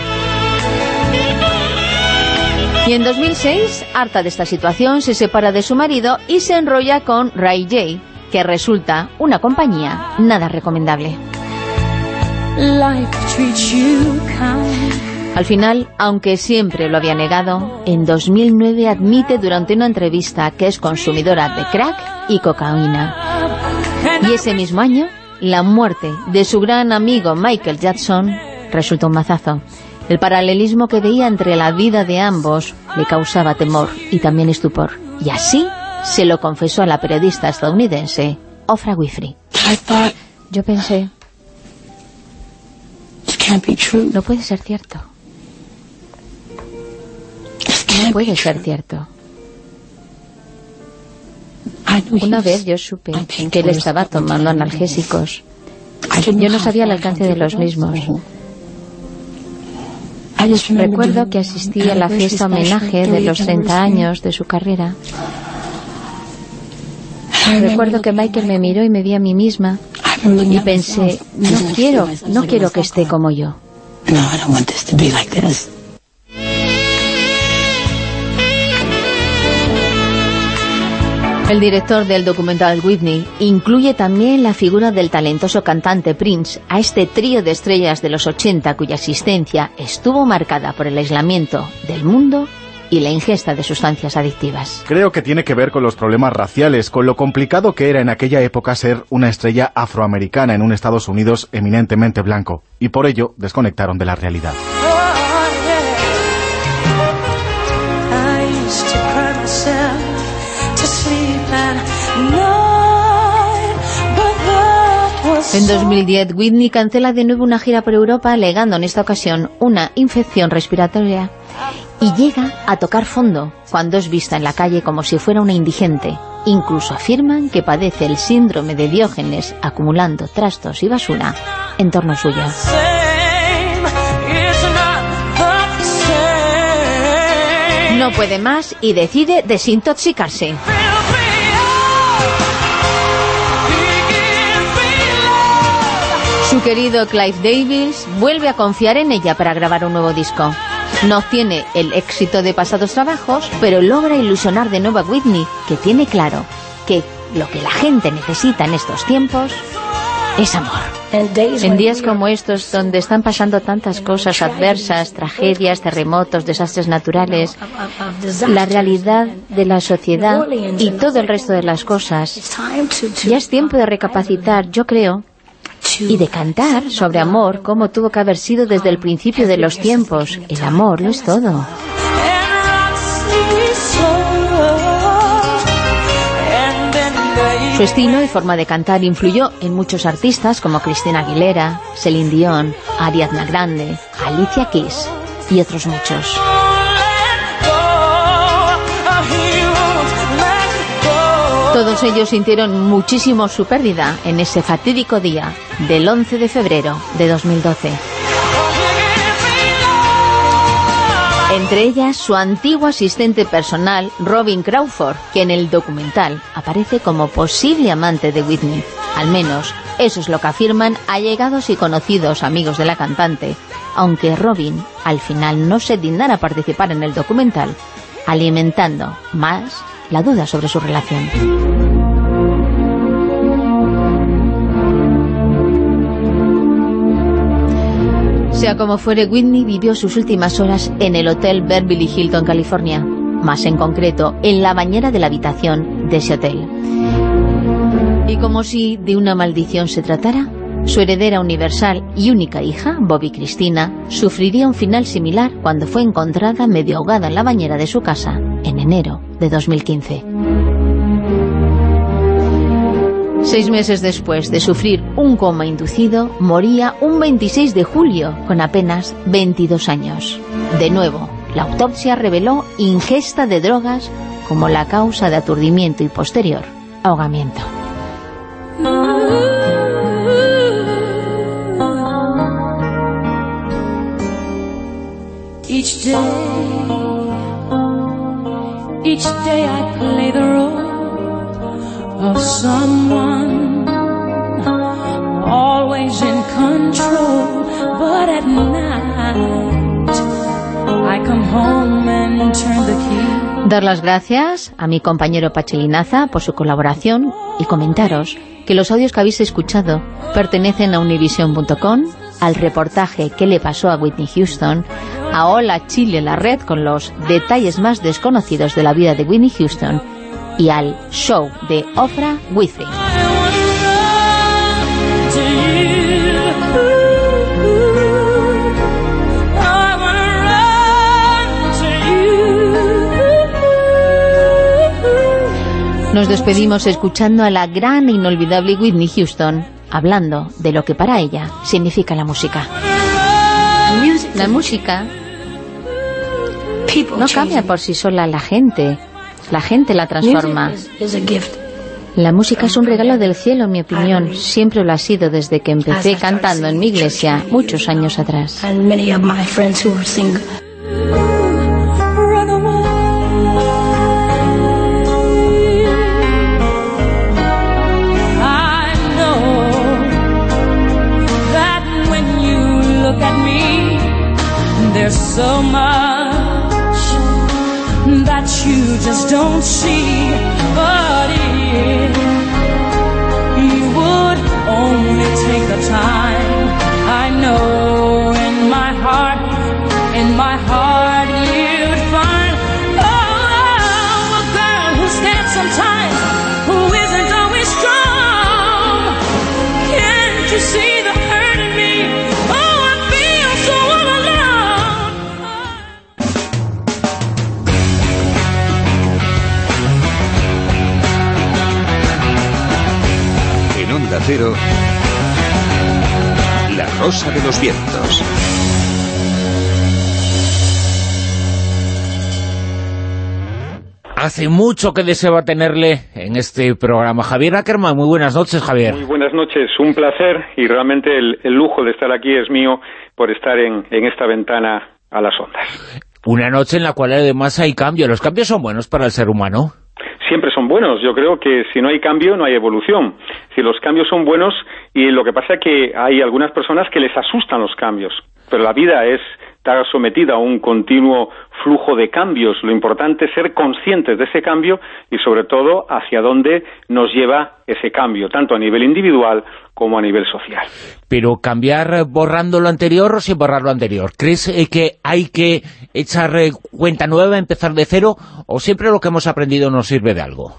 [SPEAKER 3] Y en 2006, harta de esta situación, se separa de su marido y se enrolla con Ray J, que resulta una compañía nada recomendable. Al final, aunque siempre lo había negado, en 2009 admite durante una entrevista que es consumidora de crack y cocaína. Y ese mismo año, la muerte de su gran amigo Michael Jackson resultó un mazazo. El paralelismo que veía entre la vida de ambos le causaba temor y también estupor. Y así se lo confesó a la periodista estadounidense Ofra Winfrey. Yo pensé, no puede ser cierto. No puede ser cierto. Una vez yo supe que él estaba tomando analgésicos. Yo no sabía el alcance de los mismos. Recuerdo que asistí a la fiesta homenaje de los 30 años de su carrera. Recuerdo que Michael me miró y me vi a mí misma y pensé, no quiero, no quiero que esté como yo. El director del documental Whitney incluye también la figura del talentoso cantante Prince a este trío de estrellas de los 80 cuya existencia estuvo marcada por el aislamiento del mundo y la ingesta de sustancias adictivas.
[SPEAKER 14] Creo que tiene que ver con los problemas raciales, con lo complicado que era en aquella época ser una estrella afroamericana en un Estados Unidos eminentemente blanco, y por ello desconectaron de la realidad.
[SPEAKER 3] En 2010, Whitney cancela de nuevo una gira por Europa alegando en esta ocasión una infección respiratoria y llega a tocar fondo cuando es vista en la calle como si fuera una indigente. Incluso afirman que padece el síndrome de Diógenes acumulando trastos y basura en torno suyo. No puede más y decide desintoxicarse. Su querido Clive Davis vuelve a confiar en ella para grabar un nuevo disco. No obtiene el éxito de pasados trabajos, pero logra ilusionar de nuevo a Whitney, que tiene claro que lo que la gente necesita en estos tiempos es amor. En días como estos, donde están pasando tantas cosas adversas, tragedias, terremotos, desastres naturales, la realidad de la sociedad y todo el resto de las cosas, ya es tiempo de recapacitar, yo creo, y de cantar sobre amor como tuvo que haber sido desde el principio de los tiempos. El amor lo es todo. Su estilo y forma de cantar influyó en muchos artistas como Cristina Aguilera, Celine Dion, Ariadna Grande, Alicia Keys y otros muchos. Todos ellos sintieron muchísimo su pérdida en ese fatídico día del 11 de febrero de 2012. Entre ellas, su antiguo asistente personal, Robin Crawford, que en el documental aparece como posible amante de Whitney. Al menos, eso es lo que afirman allegados y conocidos amigos de la cantante, aunque Robin al final no se dignara participar en el documental, alimentando más la duda sobre su relación. Sea como fuere, Whitney vivió sus últimas horas en el Hotel Beverly Hilton, California, más en concreto en la bañera de la habitación de ese hotel. Y como si de una maldición se tratara, su heredera universal y única hija, Bobby Cristina, sufriría un final similar cuando fue encontrada medio ahogada en la bañera de su casa en enero de 2015. Seis meses después de sufrir un coma inducido, moría un 26 de julio con apenas 22 años. De nuevo, la autopsia reveló ingesta de drogas como la causa de aturdimiento y posterior ahogamiento. Of someone always in control, but at night I come home and turn the key. Dar las gracias a mi compañero Pachelinaza por su colaboración y comentaros que los audios que habéis escuchado pertenecen a univision.com al reportaje ¿Qué le pasó a Whitney Houston?, a Hola Chile la red con los detalles más desconocidos de la vida de Whitney Houston y al show de Oprah Winfrey. Nos despedimos escuchando a la gran e inolvidable Whitney Houston hablando de lo que para ella significa la música. La música no cambia por sí sola la gente, la gente la transforma. La música es un regalo del cielo, en mi opinión. Siempre lo ha sido desde que empecé cantando en mi iglesia muchos años atrás.
[SPEAKER 11] Just don't see. But if you would only take the time, I know in my heart, in my heart
[SPEAKER 10] La Rosa de los Vientos.
[SPEAKER 2] Hace mucho que deseaba tenerle en este programa. Javier Ackerman, muy buenas noches, Javier.
[SPEAKER 15] Muy buenas noches, un placer y realmente el, el lujo de estar aquí es mío por estar en, en esta ventana a las ondas.
[SPEAKER 2] Una noche en la cual además hay cambio. Los cambios son buenos para el ser humano.
[SPEAKER 15] Buenos, yo creo que si no hay cambio no hay evolución. Si los cambios son buenos y lo que pasa es que hay algunas personas que les asustan los cambios, pero la vida es está sometida a un continuo flujo de cambios. Lo importante es ser conscientes de ese cambio y, sobre todo, hacia dónde nos lleva ese cambio, tanto a nivel individual como a nivel social.
[SPEAKER 2] Pero cambiar borrando lo anterior o sin borrar lo anterior. ¿Crees eh, que hay que echar eh, cuenta nueva, empezar de cero, o siempre lo que hemos aprendido nos sirve de algo?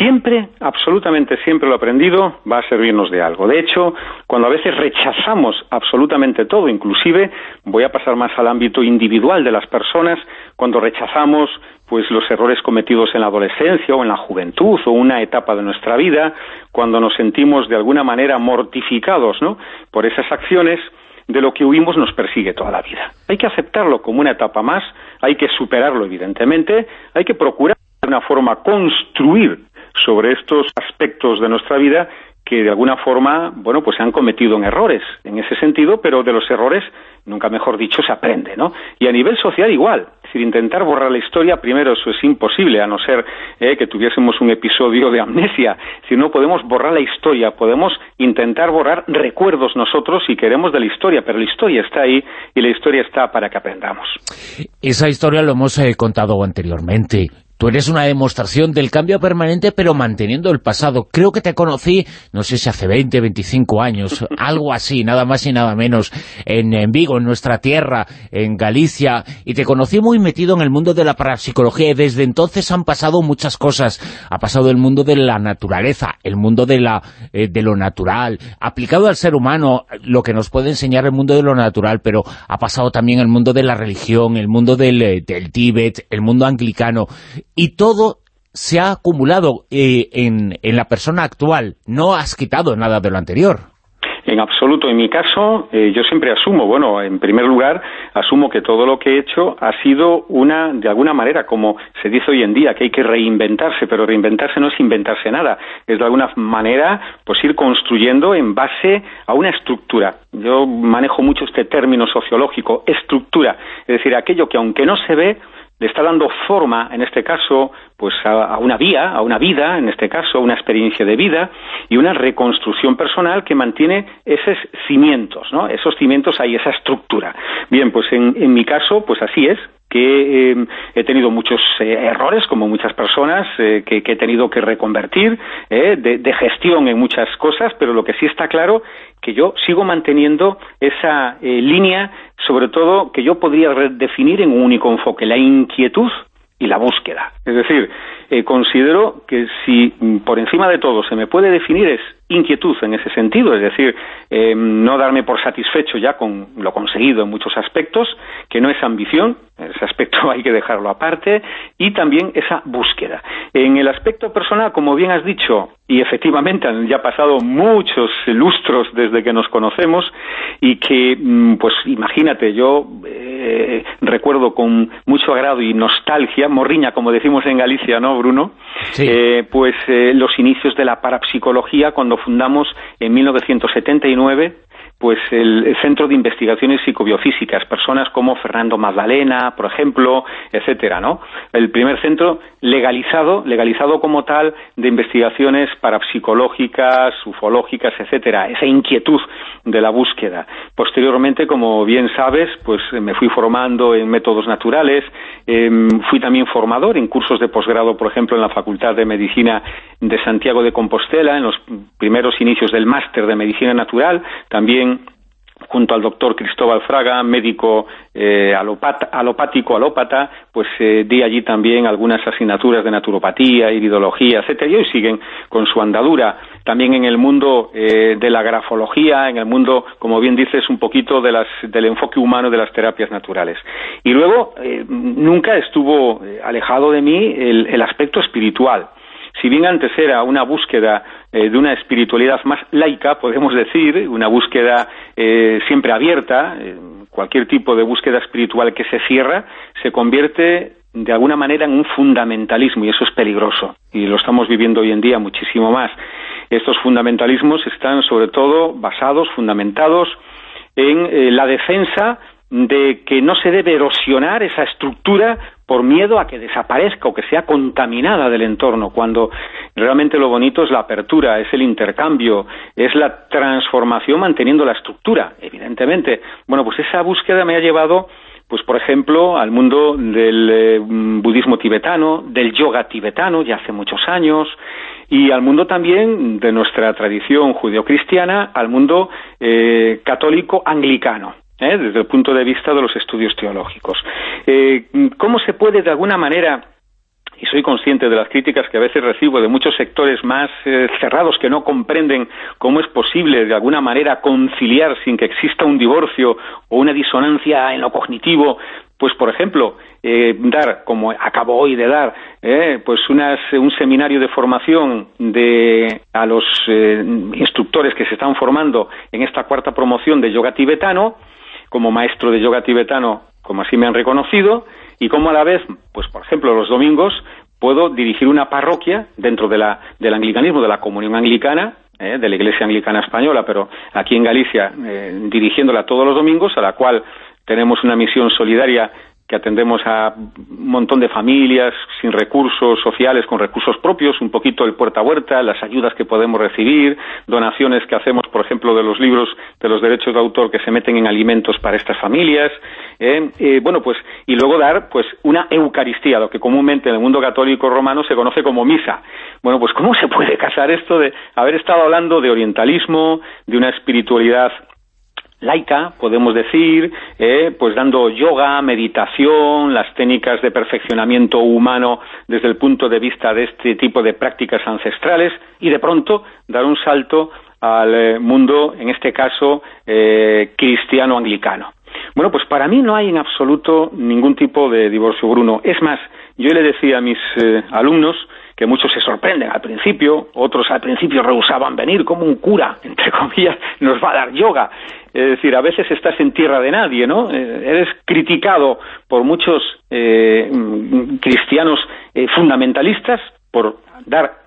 [SPEAKER 15] Siempre, absolutamente siempre lo aprendido va a servirnos de algo. De hecho, cuando a veces rechazamos absolutamente todo, inclusive voy a pasar más al ámbito individual de las personas, cuando rechazamos pues los errores cometidos en la adolescencia o en la juventud o una etapa de nuestra vida, cuando nos sentimos de alguna manera mortificados, ¿no? por esas acciones, de lo que huimos nos persigue toda la vida. Hay que aceptarlo como una etapa más, hay que superarlo evidentemente, hay que procurar de una forma construir sobre estos aspectos de nuestra vida que de alguna forma, bueno, pues se han cometido en errores en ese sentido, pero de los errores, nunca mejor dicho, se aprende, ¿no? Y a nivel social igual, es decir, intentar borrar la historia, primero eso es imposible, a no ser eh, que tuviésemos un episodio de amnesia, si no podemos borrar la historia, podemos intentar borrar recuerdos nosotros si queremos de la historia, pero la historia está ahí y la historia está para que aprendamos.
[SPEAKER 2] Esa historia lo hemos eh, contado anteriormente. Tú eres una demostración del cambio permanente, pero manteniendo el pasado. Creo que te conocí, no sé si hace 20, 25 años, <laughs> algo así, nada más y nada menos, en, Vigo, en nuestra tierra, en Galicia, y te conocí muy metido en el mundo de la parapsicología, y desde entonces han pasado muchas cosas. Ha pasado el mundo de la naturaleza, el mundo de, la, eh, de lo natural, aplicado al ser humano, lo que nos puede enseñar el mundo de lo natural, pero ha pasado también el mundo de la religión, el mundo del, eh, del Tíbet, el mundo anglicano y todo se ha acumulado eh, en, en, la persona actual. No has quitado nada de lo anterior.
[SPEAKER 15] En absoluto. En mi caso, eh, yo siempre asumo, bueno, en primer lugar, asumo que todo lo que he hecho ha sido una, de alguna manera, como se dice hoy en día, que hay que reinventarse, pero reinventarse no es inventarse nada, es de alguna manera, pues ir construyendo en base a una estructura. Yo manejo mucho este término sociológico, estructura, es decir, aquello que aunque no se ve, le está dando forma, en este caso, pues a, a, una vía, a una vida, en este caso, a una experiencia de vida y una reconstrucción personal que mantiene esos cimientos, ¿no? Esos cimientos hay esa estructura. Bien, pues en, en mi caso, pues así es, que eh, he tenido muchos eh, errores, como muchas personas, eh, que, he tenido que reconvertir, de, de, gestión en muchas cosas, pero lo que sí está claro que yo sigo manteniendo esa eh, línea, sobre todo que yo podría definir en un único enfoque, la inquietud y la búsqueda. Es decir, eh, considero que si mm, por encima de todo se me puede definir es inquietud en ese sentido, es decir, eh, no darme por satisfecho ya con lo conseguido en muchos aspectos, que no es ambición, ese aspecto <laughs> hay que dejarlo aparte, y también esa búsqueda. En el aspecto personal, como bien has dicho, y efectivamente han ya pasado muchos lustros desde que nos conocemos, y que, mm, pues imagínate, yo eh, recuerdo con mucho agrado y nostalgia, morriña, como decimos en Galicia, ¿no, Bruno? Eh, pues los inicios de la parapsicología cuando fundamos en 1979 pues el, Centro de Investigaciones Psicobiofísicas, personas como Fernando Magdalena, por ejemplo, etcétera, ¿no? El primer centro legalizado, legalizado como tal, de investigaciones parapsicológicas, ufológicas, etcétera, esa inquietud de la búsqueda. Posteriormente, como bien sabes, pues me fui formando en métodos naturales, em, fui también formador en cursos de posgrado, por ejemplo, en la Facultad de Medicina de Santiago de Compostela, en los primeros inicios del máster de Medicina Natural, también junto al doctor Cristóbal Fraga, médico eh, alopático, alópata, pues eh, di allí también algunas asignaturas de naturopatía, iridología, etcétera, y hoy siguen con su andadura. También en el mundo eh, de la grafología, en el mundo, como bien dices, un poquito de las, del enfoque humano de las terapias naturales. Y luego, nunca estuvo alejado de mí el aspecto espiritual si bien antes era una búsqueda eh, de una espiritualidad más laica, podemos decir, una búsqueda eh, siempre abierta, eh, cualquier tipo de búsqueda espiritual que se cierra, se convierte de alguna manera en un fundamentalismo y eso es peligroso y lo estamos viviendo hoy en día muchísimo más. Estos fundamentalismos están sobre todo basados, fundamentados en la defensa de que no se debe erosionar esa estructura por miedo a que desaparezca o que sea contaminada del entorno, cuando realmente lo bonito es la apertura, es el intercambio, es la transformación manteniendo la estructura, evidentemente. Bueno, pues esa búsqueda me ha llevado pues por ejemplo, al mundo del eh, budismo tibetano, del yoga tibetano, ya hace muchos años, y al mundo también de nuestra tradición judeocristiana, al mundo eh, católico anglicano. ¿Eh? desde el punto de vista de los estudios teológicos. Eh, ¿Cómo se puede, de alguna manera, y soy consciente de las críticas que a veces recibo de muchos sectores más eh, cerrados que no comprenden cómo es posible de alguna manera conciliar sin que exista un divorcio o una disonancia en lo cognitivo pues por ejemplo dar como acabo hoy de dar pues un seminario de formación de a los instructores que se están formando en esta cuarta promoción de yoga tibetano como maestro de yoga tibetano, como así me han reconocido, y como a la vez, pues por ejemplo, los domingos puedo dirigir una parroquia dentro de la, del anglicanismo, de la comunión anglicana, eh, de la Iglesia Anglicana Española, pero aquí en Galicia, eh, dirigiéndola todos los domingos, a la cual tenemos una misión solidaria que atendemos a un montón de familias sin recursos sociales, con recursos propios, un poquito el puerta a puerta, las ayudas que podemos recibir, donaciones que hacemos, por ejemplo, de los libros de los derechos de autor que se meten en alimentos para estas familias, ¿eh? Eh, bueno, pues, y luego dar, pues, una Eucaristía, lo que comúnmente en el mundo católico romano se conoce como misa. Bueno, pues, ¿cómo se puede casar esto de haber estado hablando de orientalismo, de una espiritualidad laica, podemos decir, eh, pues dando yoga, meditación, las técnicas de perfeccionamiento humano desde el punto de vista de este tipo de prácticas ancestrales y de pronto dar un salto al eh, mundo, en este caso, eh, cristiano anglicano. Bueno, pues para mí no hay en absoluto ningún tipo de divorcio, Bruno. Es más, yo le decía a mis alumnos que muchos se sorprenden al principio, otros al principio rehusaban venir como un cura, entre comillas, nos va a dar yoga. Es decir, a veces estás en tierra de nadie, ¿no? Eh, eres criticado por muchos eh, cristianos eh, fundamentalistas por dar,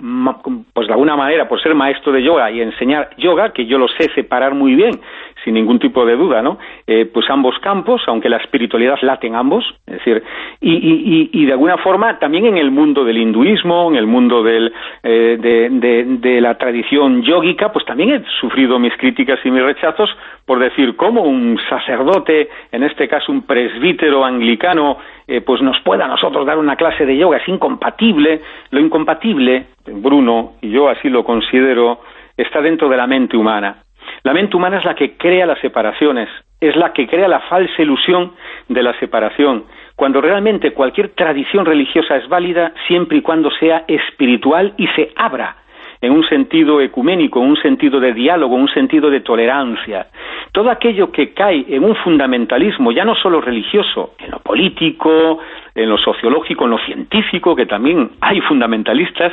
[SPEAKER 15] pues de alguna manera, por ser maestro de yoga y enseñar yoga, que yo lo sé separar muy bien, sin ningún tipo de duda, ¿no? Eh, pues ambos campos, aunque la espiritualidad late en ambos, es decir, y, de alguna forma también en el mundo del hinduismo, en el mundo del, eh, de, la tradición yógica, pues también he sufrido mis críticas y mis rechazos por decir cómo un sacerdote, en este caso un presbítero anglicano, eh, pues nos pueda a nosotros dar una clase de yoga, es incompatible, lo incompatible, Bruno, y yo así lo considero, está dentro de la mente humana. La mente humana es la que crea las separaciones, es la que crea la falsa ilusión de la separación, cuando realmente cualquier tradición religiosa es válida siempre y cuando sea espiritual y se abra en un sentido ecuménico, en un sentido de diálogo, en un sentido de tolerancia. Todo aquello que cae en un fundamentalismo, ya no solo religioso, en lo político, en lo sociológico, en lo científico, que también hay fundamentalistas,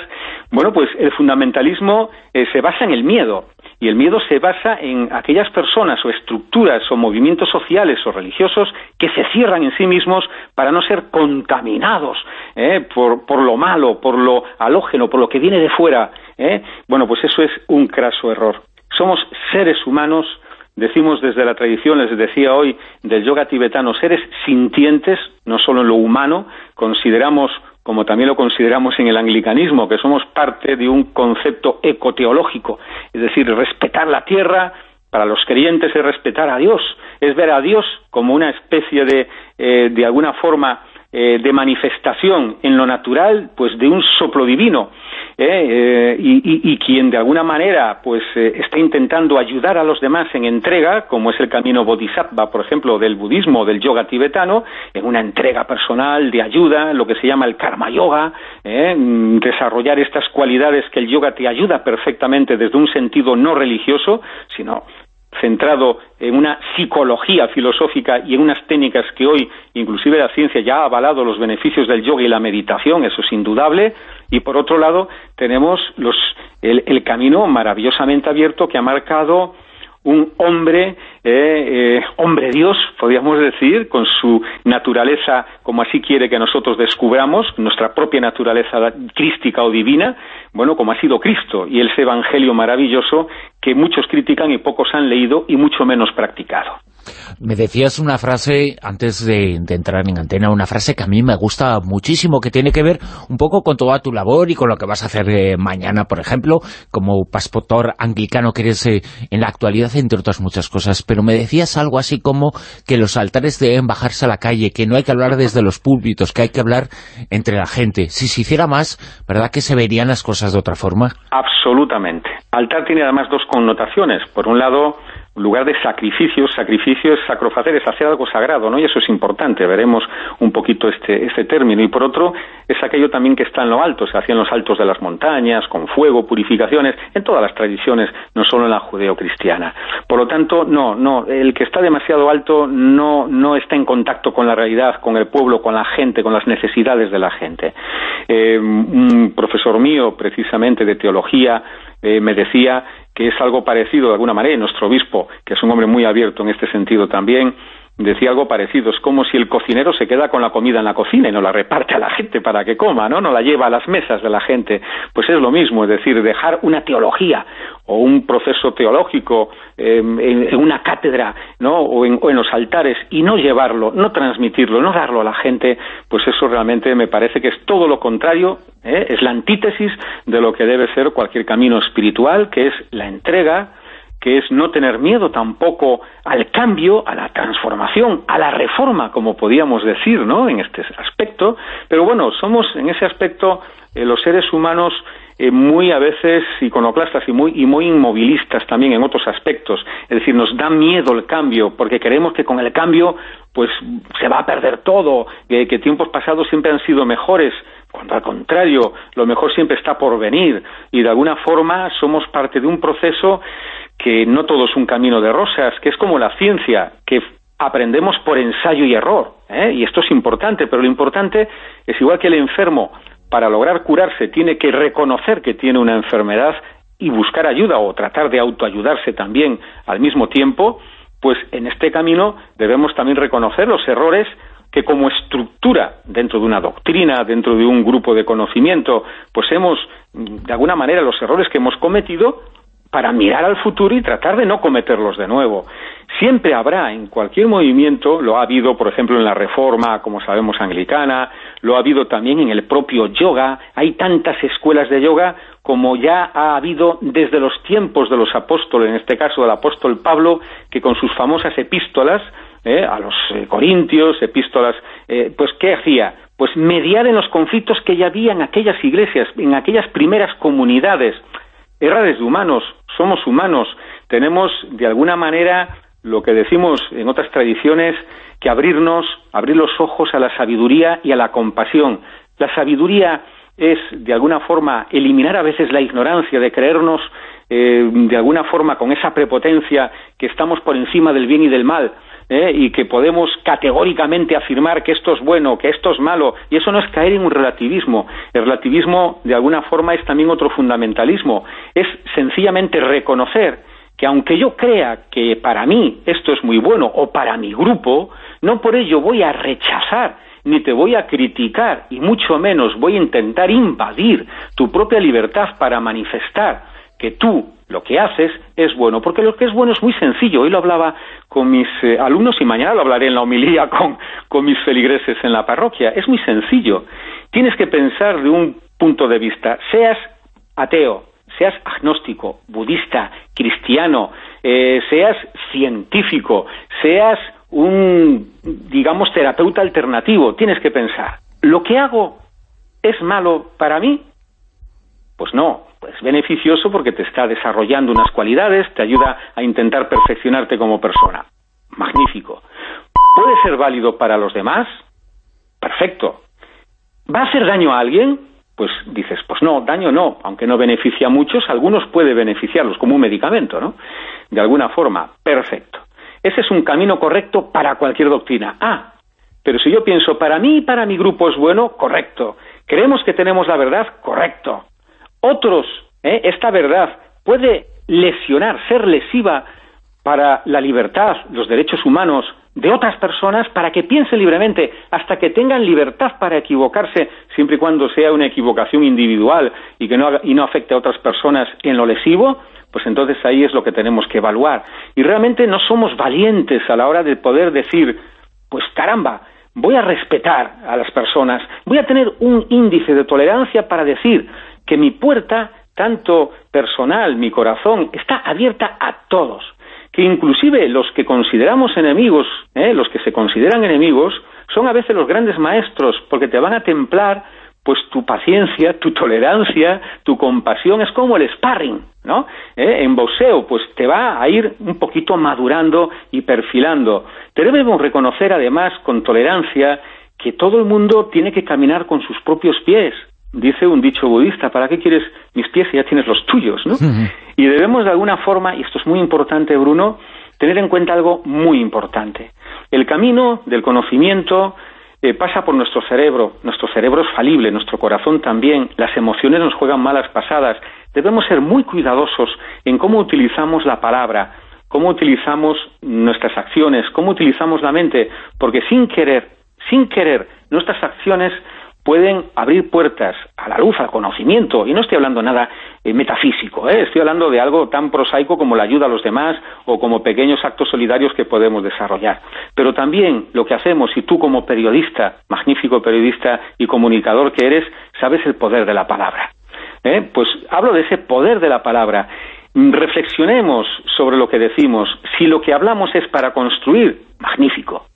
[SPEAKER 15] bueno, pues el fundamentalismo eh, se basa en el miedo. Y el miedo se basa en aquellas personas o estructuras o movimientos sociales o religiosos que se cierran en sí mismos para no ser contaminados ¿eh? por, por, lo malo, por lo halógeno, por lo que viene de fuera. ¿eh? Bueno, pues eso es un craso error. Somos seres humanos decimos desde la tradición, les decía hoy, del yoga tibetano, seres sintientes, no solo en lo humano, consideramos como también lo consideramos en el anglicanismo, que somos parte de un concepto ecoteológico, es decir, respetar la tierra, para los creyentes es respetar a Dios, es ver a Dios como una especie de, eh, de alguna forma, eh, de manifestación en lo natural, pues de un soplo divino, ¿eh? y, quien de alguna manera pues está intentando ayudar a los demás en entrega, como es el camino bodhisattva, por ejemplo, del budismo, del yoga tibetano, en una entrega personal de ayuda, lo que se llama el karma yoga, mm, desarrollar estas cualidades que el yoga te ayuda perfectamente desde un sentido no religioso, sino centrado en una psicología filosófica y en unas técnicas que hoy inclusive la ciencia ya ha avalado los beneficios del yoga y la meditación, eso es indudable, y por otro lado tenemos el camino maravillosamente abierto que ha marcado un hombre, eh, eh, hombre Dios, podríamos decir, con su naturaleza, como así quiere que nosotros descubramos, nuestra propia naturaleza crística o divina, bueno, como ha sido Cristo y ese evangelio maravilloso que muchos critican y pocos han leído y mucho menos practicado.
[SPEAKER 2] Me decías una frase, antes de, entrar en antena, una frase que a mí me gusta muchísimo, que tiene que ver un poco con toda tu labor y con lo que vas a hacer eh, mañana, por ejemplo, como pastor anglicano que eres eh, en la actualidad, entre otras muchas cosas. Pero me decías algo así como que los altares deben bajarse a la calle, que no hay que hablar desde los púlpitos, que hay que hablar entre la gente. Si se hiciera más, ¿verdad que se verían las cosas de otra forma?
[SPEAKER 15] Absolutamente. Altar tiene además dos connotaciones. Por un lado lugar de sacrificios, sacrificio es sacrofacer, es hacer algo sagrado, ¿no? Y eso es importante, veremos un poquito este, este término. Y por otro, es aquello también que está en lo alto, se hacía en los altos de las montañas, con fuego, purificaciones, en todas las tradiciones, no solo en la judeo-cristiana. Por lo tanto, no, no, el que está demasiado alto no, no está en contacto con la realidad, con el pueblo, con la gente, con las necesidades de la gente. Eh, un profesor mío, precisamente, de teología, eh, me decía que es algo parecido de alguna manera, nuestro obispo, que es un hombre muy abierto en este sentido también, decía algo parecido, es como si el cocinero se queda con la comida en la cocina y no la reparte a la gente para que coma, ¿no? No la lleva a las mesas de la gente. Pues es lo mismo, es decir, dejar una teología o un proceso teológico em, en, una cátedra, ¿no? O en, los altares y no llevarlo, no transmitirlo, no darlo a la gente, pues eso realmente me parece que es todo lo contrario, ¿eh? es la antítesis de lo que debe ser cualquier camino espiritual, que es la entrega, que es no tener miedo tampoco al cambio, a la transformación, a la reforma, como podíamos decir, ¿no?, en este aspecto. Pero bueno, somos en ese aspecto eh, los seres humanos eh, muy a veces iconoclastas y muy, y muy inmovilistas también en otros aspectos. Es decir, nos da miedo el cambio, porque creemos que con el cambio pues se va a perder todo, que tiempos pasados siempre han sido mejores, cuando al contrario, lo mejor siempre está por venir, y de alguna forma somos parte de un proceso que no todo es un camino de rosas, que es como la ciencia, que aprendemos por ensayo y error, ¿eh? y esto es importante, pero lo importante es igual que el enfermo, para lograr curarse, tiene que reconocer que tiene una enfermedad y buscar ayuda o tratar de autoayudarse también al mismo tiempo, pues en este camino debemos también reconocer los errores que como estructura dentro de una doctrina, dentro de un grupo de conocimiento, pues hemos, de alguna manera, los errores que hemos cometido, para mirar al futuro y tratar de no cometerlos de nuevo. Siempre habrá en cualquier movimiento, lo ha habido por ejemplo en la reforma, como sabemos, anglicana, lo ha habido también en el propio yoga, hay tantas escuelas de yoga como ya ha habido desde los tiempos de los apóstoles, en este caso del apóstol Pablo, que con sus famosas epístolas, eh, a los eh, corintios, epístolas, eh, pues ¿qué hacía? Pues mediar en los conflictos que ya había en aquellas iglesias, en aquellas primeras comunidades, errores de humanos, somos humanos, tenemos de alguna manera lo que decimos en otras tradiciones, que abrirnos, abrir los ojos a la sabiduría y a la compasión. La sabiduría es, de alguna forma, eliminar a veces la ignorancia de creernos, eh, de alguna forma, con esa prepotencia que estamos por encima del bien y del mal, ¿eh? y que podemos categóricamente afirmar que esto es bueno, que esto es malo, y eso no es caer en un relativismo. El relativismo, de alguna forma, es también otro fundamentalismo. Es sencillamente reconocer que aunque yo crea que para mí esto es muy bueno o para mi grupo, no por ello voy a rechazar ni te voy a criticar y mucho menos voy a intentar invadir tu propia libertad para manifestar que tú lo que haces es bueno, porque lo que es bueno es muy sencillo. Hoy lo hablaba con mis eh, alumnos y mañana lo hablaré en la homilía <laughs> con, con mis feligreses en la parroquia. Es muy sencillo. Tienes que pensar de un punto de vista, seas ateo, seas agnóstico, budista, cristiano, eh, seas científico, seas un, digamos, terapeuta alternativo, tienes que pensar, ¿lo que hago es malo para mí? Pues no, es beneficioso porque te está desarrollando unas cualidades, te ayuda a intentar perfeccionarte como persona. Magnífico. ¿Puede ser válido para los demás? Perfecto. ¿Va a hacer daño a alguien? Pues dices, pues no, daño no, aunque no beneficia a muchos, algunos puede beneficiarlos como un medicamento, ¿no? De alguna forma, perfecto. Ese es un camino correcto para cualquier doctrina. Ah, pero si yo pienso, para mí y para mi grupo es bueno, correcto. Creemos que tenemos la verdad, correcto. Otros, ¿eh? esta verdad puede lesionar, ser lesiva para la libertad, los derechos humanos de otras personas para que piensen libremente, hasta que tengan libertad para equivocarse, siempre y cuando sea una equivocación individual y que no, y no afecte a otras personas en lo lesivo, pues entonces ahí es lo que tenemos que evaluar. Y realmente no somos valientes a la hora de poder decir, pues caramba, voy a respetar a las personas, voy a tener un índice de tolerancia para decir que mi puerta, tanto personal, mi corazón, está abierta a todos, que inclusive los que consideramos enemigos, ¿eh? los que se consideran enemigos, son a veces los grandes maestros, porque te van a templar pues tu paciencia, tu tolerancia, tu compasión es como el sparring, ¿no? ¿Eh? En boxeo, pues te va a ir un poquito madurando y perfilando. Debemos reconocer además con tolerancia que todo el mundo tiene que caminar con sus propios pies. Dice un dicho budista, ¿para qué quieres mis pies si ya tienes los tuyos? ¿no? Y debemos de alguna forma, y esto es muy importante, Bruno, tener en cuenta algo muy importante. El camino del conocimiento, eh, pasa por nuestro cerebro. Nuestro cerebro es falible, nuestro corazón también. Las emociones nos juegan malas pasadas. Debemos ser muy cuidadosos en cómo utilizamos la palabra, cómo utilizamos nuestras acciones, cómo utilizamos la mente, porque sin querer, sin querer, nuestras acciones pueden abrir puertas a la luz, al conocimiento, y no estoy hablando nada eh, metafísico, ¿eh? estoy hablando de algo tan prosaico como la ayuda a los demás o como pequeños actos solidarios que podemos desarrollar. Pero también lo que hacemos, y tú como periodista, magnífico periodista y comunicador que eres, sabes el poder de la palabra. ¿eh? Pues hablo de ese poder de la palabra. Reflexionemos sobre lo que decimos. Si lo que hablamos es para construir, magnífico.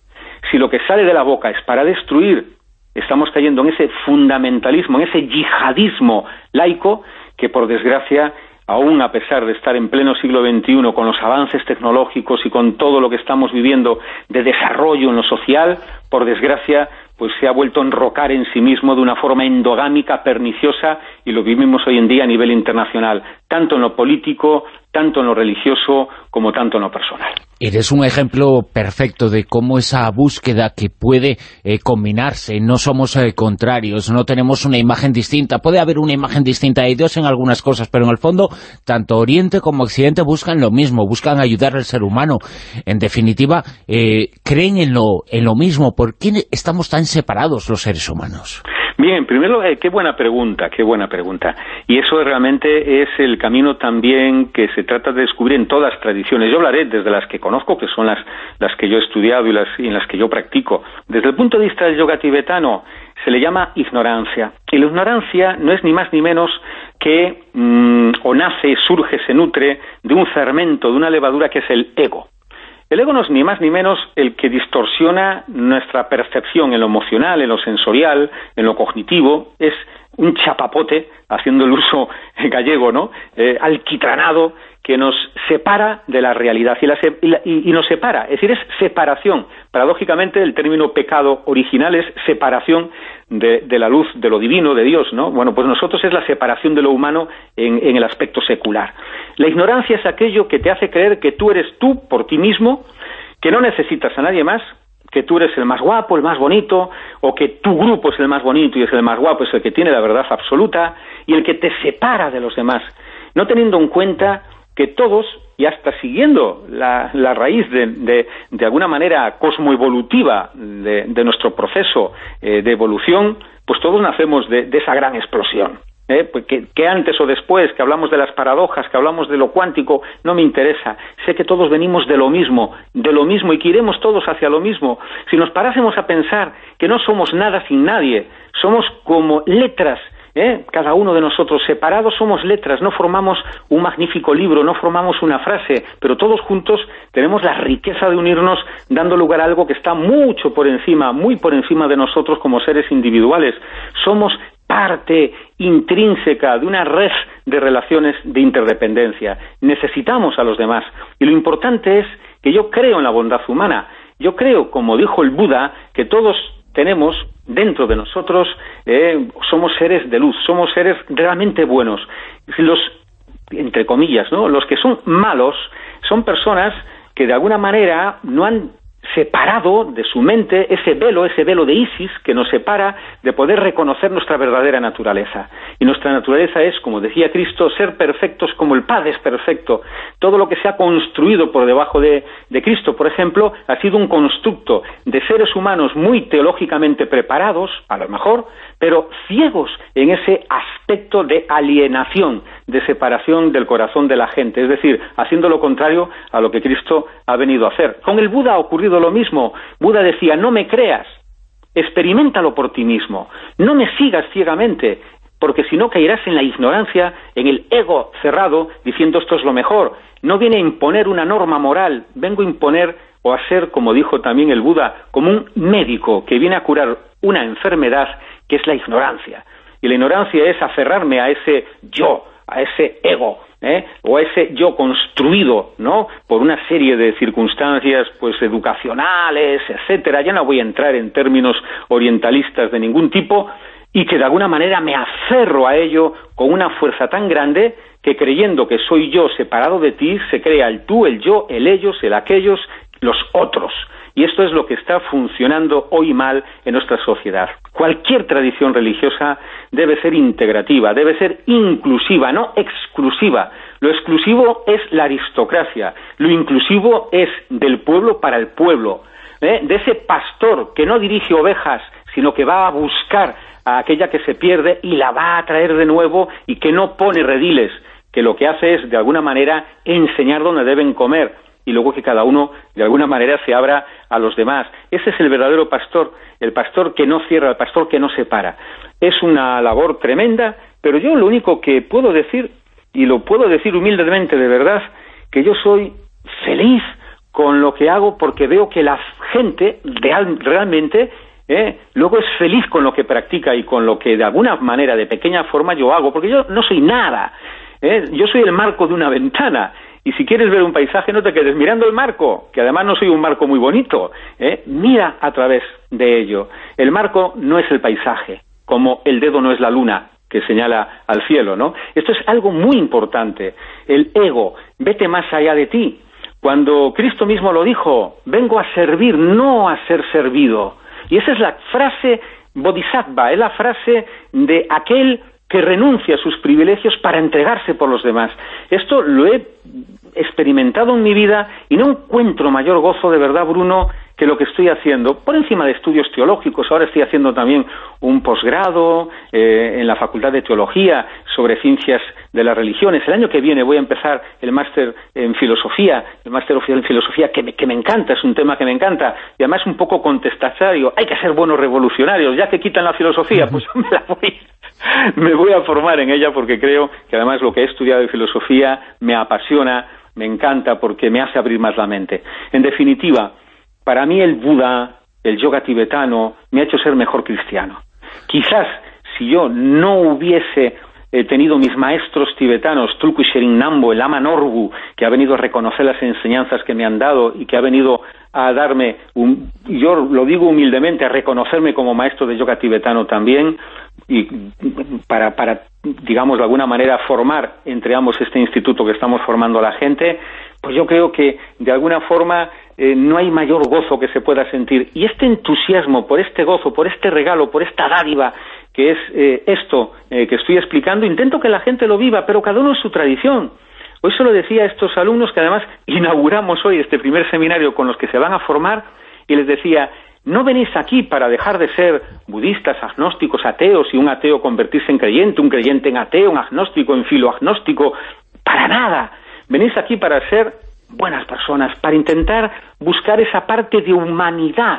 [SPEAKER 15] Si lo que sale de la boca es para destruir, estamos cayendo en ese fundamentalismo, en ese yihadismo laico que por desgracia aún a pesar de estar en pleno siglo XXI con los avances tecnológicos y con todo lo que estamos viviendo de desarrollo en lo social, por desgracia, pues se ha vuelto a enrocar en sí mismo de una forma endogámica, perniciosa, y lo vivimos hoy en día a nivel internacional, tanto en lo político, tanto en lo religioso, como tanto en lo personal.
[SPEAKER 2] Eres un ejemplo perfecto de cómo esa búsqueda que puede eh, combinarse, no somos eh, contrarios, no tenemos una imagen distinta, puede haber una imagen distinta de Dios en algunas cosas, pero en el fondo, tanto Oriente como Occidente buscan lo mismo, buscan ayudar al ser humano. En definitiva, eh, creen en lo, en lo mismo. ¿Por qué estamos tan separados los seres humanos?
[SPEAKER 15] Bien, primero, eh, qué buena pregunta, qué buena pregunta. Y eso realmente es el camino también que se trata de descubrir en todas las tradiciones. Yo hablaré desde las que conozco, que son las, las que yo he estudiado y, las, y en las que yo practico. Desde el punto de vista del yoga tibetano, se le llama ignorancia. Y la ignorancia no es ni más ni menos que mm, o nace, surge, se nutre de un fermento, de una levadura que es el ego. El ego no es ni más ni menos el que distorsiona nuestra percepción en lo emocional, en lo sensorial, en lo cognitivo. Es un chapapote, haciendo el uso <laughs> gallego, ¿no? Eh, alquitranado, que nos separa de la realidad y, la se- y la- y- y nos separa, es decir, es separación. Paradójicamente, el término pecado original es separación de, la luz, de lo divino, de Dios, ¿no? Bueno, pues nosotros es la separación de lo humano en, en el aspecto secular. La ignorancia es aquello que te hace creer que tú eres tú por ti mismo, que no necesitas a nadie más, que tú eres el más guapo, el más bonito, o que tu grupo es el más bonito y es el más guapo, es el que tiene la verdad absoluta, y el que te separa de los demás, no teniendo en cuenta que todos, y hasta siguiendo la, la raíz de, de, alguna manera cosmoevolutiva de, de nuestro proceso eh, de evolución, pues todos nacemos de, de esa gran explosión. ¿eh? Pues que, que antes o después, que hablamos de las paradojas, que hablamos de lo cuántico, no me interesa. Sé que todos venimos de lo mismo, de lo mismo, y que iremos todos hacia lo mismo. Si nos parásemos a pensar que no somos nada sin nadie, somos como letras ¿eh? Cada uno de nosotros separados somos letras, no formamos un magnífico libro, no formamos una frase, pero todos juntos tenemos la riqueza de unirnos dando lugar a algo que está mucho por encima, muy por encima de nosotros como seres individuales. Somos parte intrínseca de una red de relaciones de interdependencia. Necesitamos a los demás. Y lo importante es que yo creo en la bondad humana. Yo creo, como dijo el Buda, que todos tenemos dentro de nosotros, eh, somos seres de luz, somos seres realmente buenos. Los, entre comillas, ¿no? Los que son malos son personas que de alguna manera no han separado de su mente ese velo, ese velo de Isis que nos separa de poder reconocer nuestra verdadera naturaleza. Y nuestra naturaleza es, como decía Cristo, ser perfectos como el Padre es perfecto. Todo lo que se ha construido por debajo de, de Cristo, por ejemplo, ha sido un constructo de seres humanos muy teológicamente preparados, a lo mejor, pero ciegos en ese aspecto de alienación, de separación del corazón de la gente, es decir, haciendo lo contrario a lo que Cristo ha venido a hacer. Con el Buda ha ocurrido lo mismo. Buda decía, no me creas, experimentalo por ti mismo, no me sigas ciegamente, porque si no caerás en la ignorancia, en el ego cerrado, diciendo esto es lo mejor. No viene a imponer una norma moral, vengo a imponer o a ser, como dijo también el Buda, como un médico que viene a curar una enfermedad que es la ignorancia. Y la ignorancia es aferrarme a ese yo, a ese ego, ¿eh? o a ese yo construido, ¿no? Por una serie de circunstancias, pues educacionales, etcétera. Ya no voy a entrar en términos orientalistas de ningún tipo y que de alguna manera me aferro a ello con una fuerza tan grande que creyendo que soy yo separado de ti, se crea el tú, el yo, el ellos, el aquellos, los otros. Y esto es lo que está funcionando hoy mal en nuestra sociedad. Cualquier tradición religiosa debe ser integrativa, debe ser inclusiva, no exclusiva. Lo exclusivo es la aristocracia, lo inclusivo es del pueblo para el pueblo, ¿eh? de ese pastor que no dirige ovejas, sino que va a buscar a aquella que se pierde y la va a traer de nuevo y que no pone rediles, que lo que hace es, de alguna manera, enseñar dónde deben comer y luego que cada uno, de alguna manera, se abra a los demás. Ese es el verdadero pastor, el pastor que no cierra, el pastor que no separa. Es una labor tremenda, pero yo lo único que puedo decir, y lo puedo decir humildemente de verdad, que yo soy feliz con lo que hago porque veo que la gente real, realmente ¿eh? luego es feliz con lo que practica y con lo que de alguna manera, de pequeña forma, yo hago, porque yo no soy nada. ¿eh? Yo soy el marco de una ventana. Y si quieres ver un paisaje, no te quedes mirando el marco, que además no soy un marco muy bonito. ¿eh? Mira a través de ello. El marco no es el paisaje, como el dedo no es la luna, que señala al cielo, ¿no? Esto es algo muy importante. El ego, vete más allá de ti. Cuando Cristo mismo lo dijo, vengo a servir, no a ser servido. Y esa es la frase bodhisattva, es la frase de aquel que renuncia a sus privilegios para entregarse por los demás. Esto lo he experimentado en mi vida y no encuentro mayor gozo de verdad, Bruno, que lo que estoy haciendo, por encima de estudios teológicos, ahora estoy haciendo también un posgrado eh, en la Facultad de Teología sobre ciencias de las religiones. El año que viene voy a empezar el máster en filosofía, el máster oficial en filosofía, que me, que me encanta, es un tema que me encanta, y además un poco contestatario. Hay que ser buenos revolucionarios, ya que quitan la filosofía, pues <laughs> me la voy, me voy a formar en ella porque creo que además lo que he estudiado de filosofía me apasiona, me encanta porque me hace abrir más la mente. En definitiva, para mí el Buda, el yoga tibetano, me ha hecho ser mejor cristiano. Quizás si yo no hubiese he tenido mis maestros tibetanos, Tulku Shering Nambo, el Ama Norbu, que ha venido a reconocer las enseñanzas que me han dado y que ha venido a darme, yo lo digo humildemente, a reconocerme como maestro de yoga tibetano también, y para, para, digamos, de alguna manera formar entre ambos este instituto que estamos formando a la gente, pues yo creo que de alguna forma eh, no hay mayor gozo que se pueda sentir. Y este entusiasmo por este gozo, por este regalo, por esta dádiva que es eh, esto eh, que estoy explicando, intento que la gente lo viva, pero cada uno es su tradición. Hoy se lo decía a estos alumnos que además inauguramos hoy este primer seminario con los que se van a formar y les decía, no venís aquí para dejar de ser budistas, agnósticos, ateos y un ateo convertirse en creyente, un creyente en ateo, un agnóstico en filoagnóstico, para nada. Venís aquí para ser buenas personas, para intentar buscar esa parte de humanidad,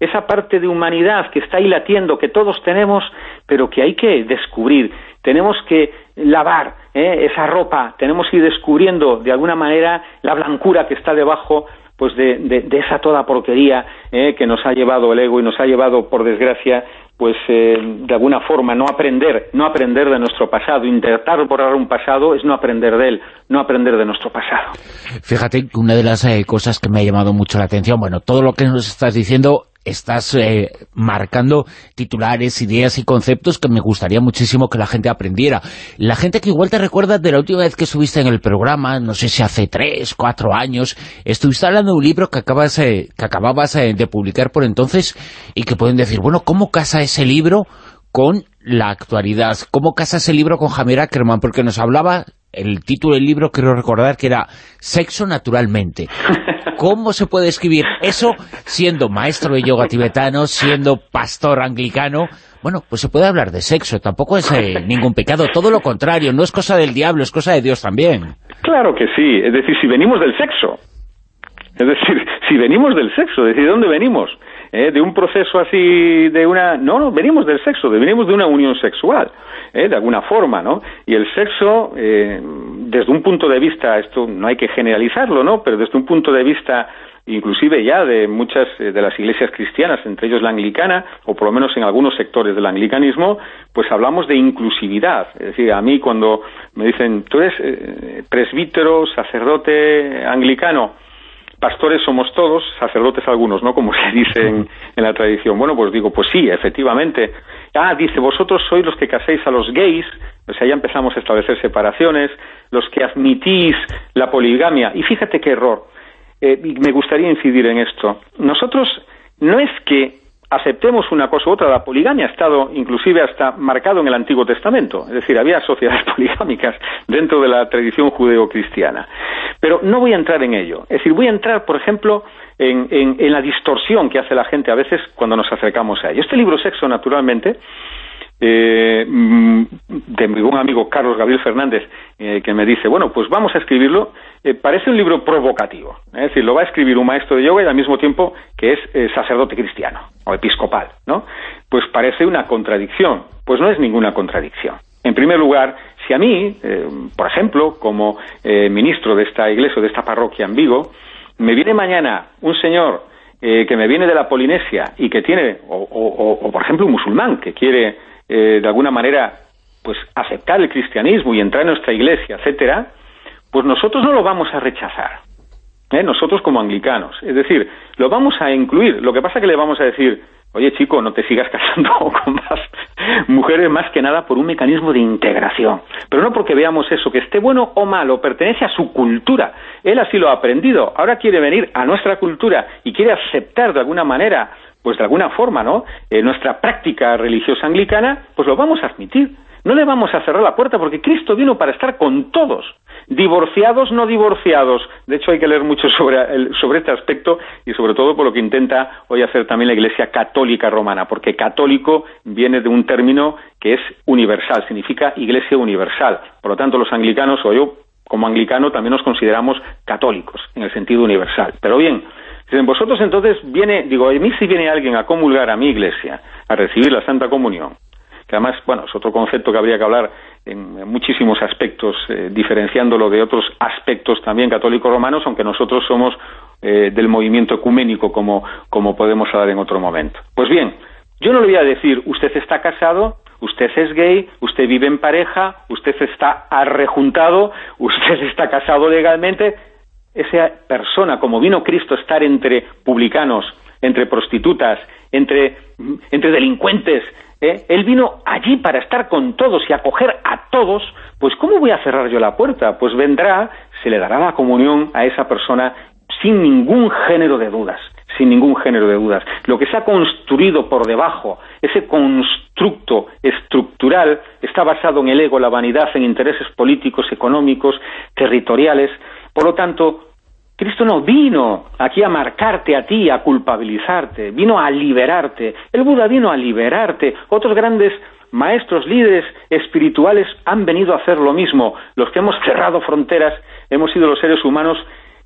[SPEAKER 15] esa parte de humanidad que está ahí latiendo, que todos tenemos, pero que hay que descubrir. Tenemos que lavar ¿eh? esa ropa, tenemos que ir descubriendo de alguna manera la blancura que está debajo pues de, esa toda porquería ¿eh? que nos ha llevado el ego y nos ha llevado, por desgracia, pues eh, de alguna forma no aprender, no aprender de nuestro pasado, intentar borrar un pasado es no aprender de él, no aprender de nuestro pasado.
[SPEAKER 2] Fíjate, una de las cosas que me ha llamado mucho la atención, bueno, todo lo que nos estás diciendo estás eh, marcando titulares, ideas y conceptos que me gustaría muchísimo que la gente aprendiera. La gente que igual te recuerda de la última vez que estuviste en el programa, no sé si hace tres, cuatro años, estuviste hablando de un libro que, acabas, eh, que acababas eh, de publicar por entonces y que pueden decir, bueno, ¿cómo casa ese libro con la actualidad? ¿Cómo casa ese libro con Javier Ackerman? Porque nos hablaba el título del libro, quiero recordar que era Sexo naturalmente. ¿Cómo se puede escribir eso siendo maestro de yoga tibetano, siendo pastor anglicano? Bueno, pues se puede hablar de sexo, tampoco es eh, ningún pecado, todo lo contrario, no es cosa del diablo, es cosa de Dios también.
[SPEAKER 15] Claro que sí, es decir, si venimos del sexo, es decir, si venimos del sexo, es decir, ¿de dónde venimos? ¿Eh? de un proceso así, de una... No, no, venimos del sexo, venimos de una unión sexual, ¿eh? de alguna forma, ¿no? Y el sexo, eh, desde un punto de vista, esto no hay que generalizarlo, ¿no? Pero desde un punto de vista inclusive ya de muchas de las iglesias cristianas, entre ellos la anglicana, o por lo menos en algunos sectores del anglicanismo, pues hablamos de inclusividad. Es decir, a mí cuando me dicen, tú eres presbítero, sacerdote anglicano, pastores somos todos, sacerdotes algunos, ¿no? Como se dice <laughs> en, la tradición. Bueno, pues digo, pues sí, efectivamente. Ah, dice, vosotros sois los que caséis a los gays, o sea, ya empezamos a establecer separaciones, los que admitís la poligamia. Y fíjate qué error. Eh, me gustaría incidir en esto. Nosotros no es que aceptemos una cosa u otra, la poligamia ha estado inclusive hasta marcado en el Antiguo Testamento, es decir, había sociedades <laughs> poligámicas dentro de la tradición judeo-cristiana. Pero no voy a entrar en ello, es decir, voy a entrar, por ejemplo, en, la distorsión que hace la gente a veces cuando nos acercamos a ello. Este libro Sexo, naturalmente, eh, mm, de mi buen amigo Carlos Gabriel Fernández, eh, que me dice, bueno, pues vamos a escribirlo, eh, parece un libro provocativo, es decir, lo va a escribir un maestro de yoga y al mismo tiempo que es sacerdote cristiano o episcopal, ¿no? Pues parece una contradicción, pues no es ninguna contradicción. En primer lugar, si a mí, por ejemplo, como ministro de esta iglesia, de esta parroquia en Vigo, me viene mañana un señor que me viene de la Polinesia y que tiene, o por ejemplo un musulmán que quiere eh, de alguna manera pues aceptar el cristianismo y entrar en nuestra iglesia, etcétera, pues nosotros no lo vamos a rechazar. ¿eh? Nosotros como anglicanos. Es decir, lo vamos a incluir. Lo que pasa es que le vamos a decir, oye chico, no te sigas <laughs> casando con más mujeres más que nada por un mecanismo de integración. Pero no porque veamos eso, que esté bueno o malo, pertenece a su cultura. Él así lo ha aprendido. Ahora quiere venir a nuestra cultura y quiere aceptar de alguna manera pues de alguna forma, ¿no? En nuestra práctica religiosa anglicana, pues lo vamos a admitir. No le vamos a cerrar la puerta porque Cristo vino para estar con todos, divorciados, no divorciados. De hecho, hay que leer mucho sobre este aspecto y sobre todo por lo que intenta hoy hacer también la Iglesia católica romana, porque católico viene de un término que es universal, significa Iglesia universal. Por lo tanto, los anglicanos, o yo como anglicano, también nos consideramos católicos en el sentido universal. Pero bien, Dicen, vosotros entonces viene, digo, a mí si viene alguien a comulgar a mi iglesia, a recibir la Santa Comunión, que además, bueno, es otro concepto que habría que hablar en, muchísimos aspectos, eh, diferenciándolo de otros aspectos también católicos romanos, aunque nosotros somos eh, del movimiento ecuménico, como, como podemos hablar en otro momento. Pues bien, yo no le voy a decir, usted está casado, usted es gay, usted vive en pareja, usted está arrejuntado, <laughs> usted está casado legalmente. Esa persona, como vino Cristo a estar entre publicanos, entre prostitutas, entre, entre delincuentes, ¿eh? él vino allí para estar con todos y acoger a todos, pues ¿cómo voy a cerrar yo la puerta? Pues vendrá, se le dará la comunión a esa persona sin ningún género de dudas sin ningún género de dudas. Lo que se ha construido por debajo, ese constructo estructural, está basado en el ego, la vanidad, en intereses políticos, económicos, territoriales. Por lo tanto, Cristo no vino aquí a marcarte a ti, a culpabilizarte, vino a liberarte. El Buda vino a liberarte. Otros grandes maestros, líderes espirituales han venido a hacer lo mismo. Los que hemos cerrado fronteras hemos sido los seres humanos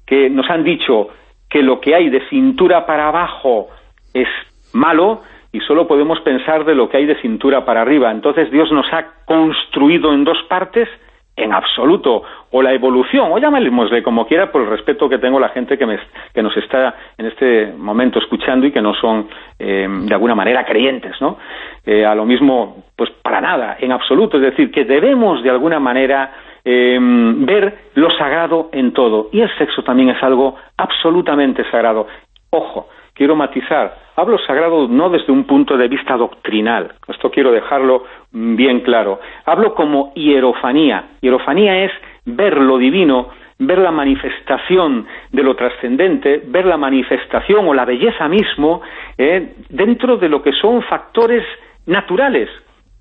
[SPEAKER 15] que nos han dicho que lo que hay de cintura para abajo es malo y solo podemos pensar de lo que hay de cintura para arriba. Entonces Dios nos ha construido en dos partes en absoluto, o la evolución, o llamémosle como quiera por el respeto que tengo a la gente que, me, nos está en este momento escuchando y que no son eh, de alguna manera creyentes, ¿no? Eh, a lo mismo, pues para nada, en absoluto, es decir, que debemos de alguna manera eh, ver lo sagrado en todo. Y el sexo también es algo absolutamente sagrado. Ojo, quiero matizar, hablo sagrado no desde un punto de vista doctrinal, esto quiero dejarlo bien claro. Hablo como hierofanía. Hierofanía es ver lo divino, ver la manifestación de lo trascendente, ver la manifestación o la belleza mismo eh, dentro de lo que son factores naturales,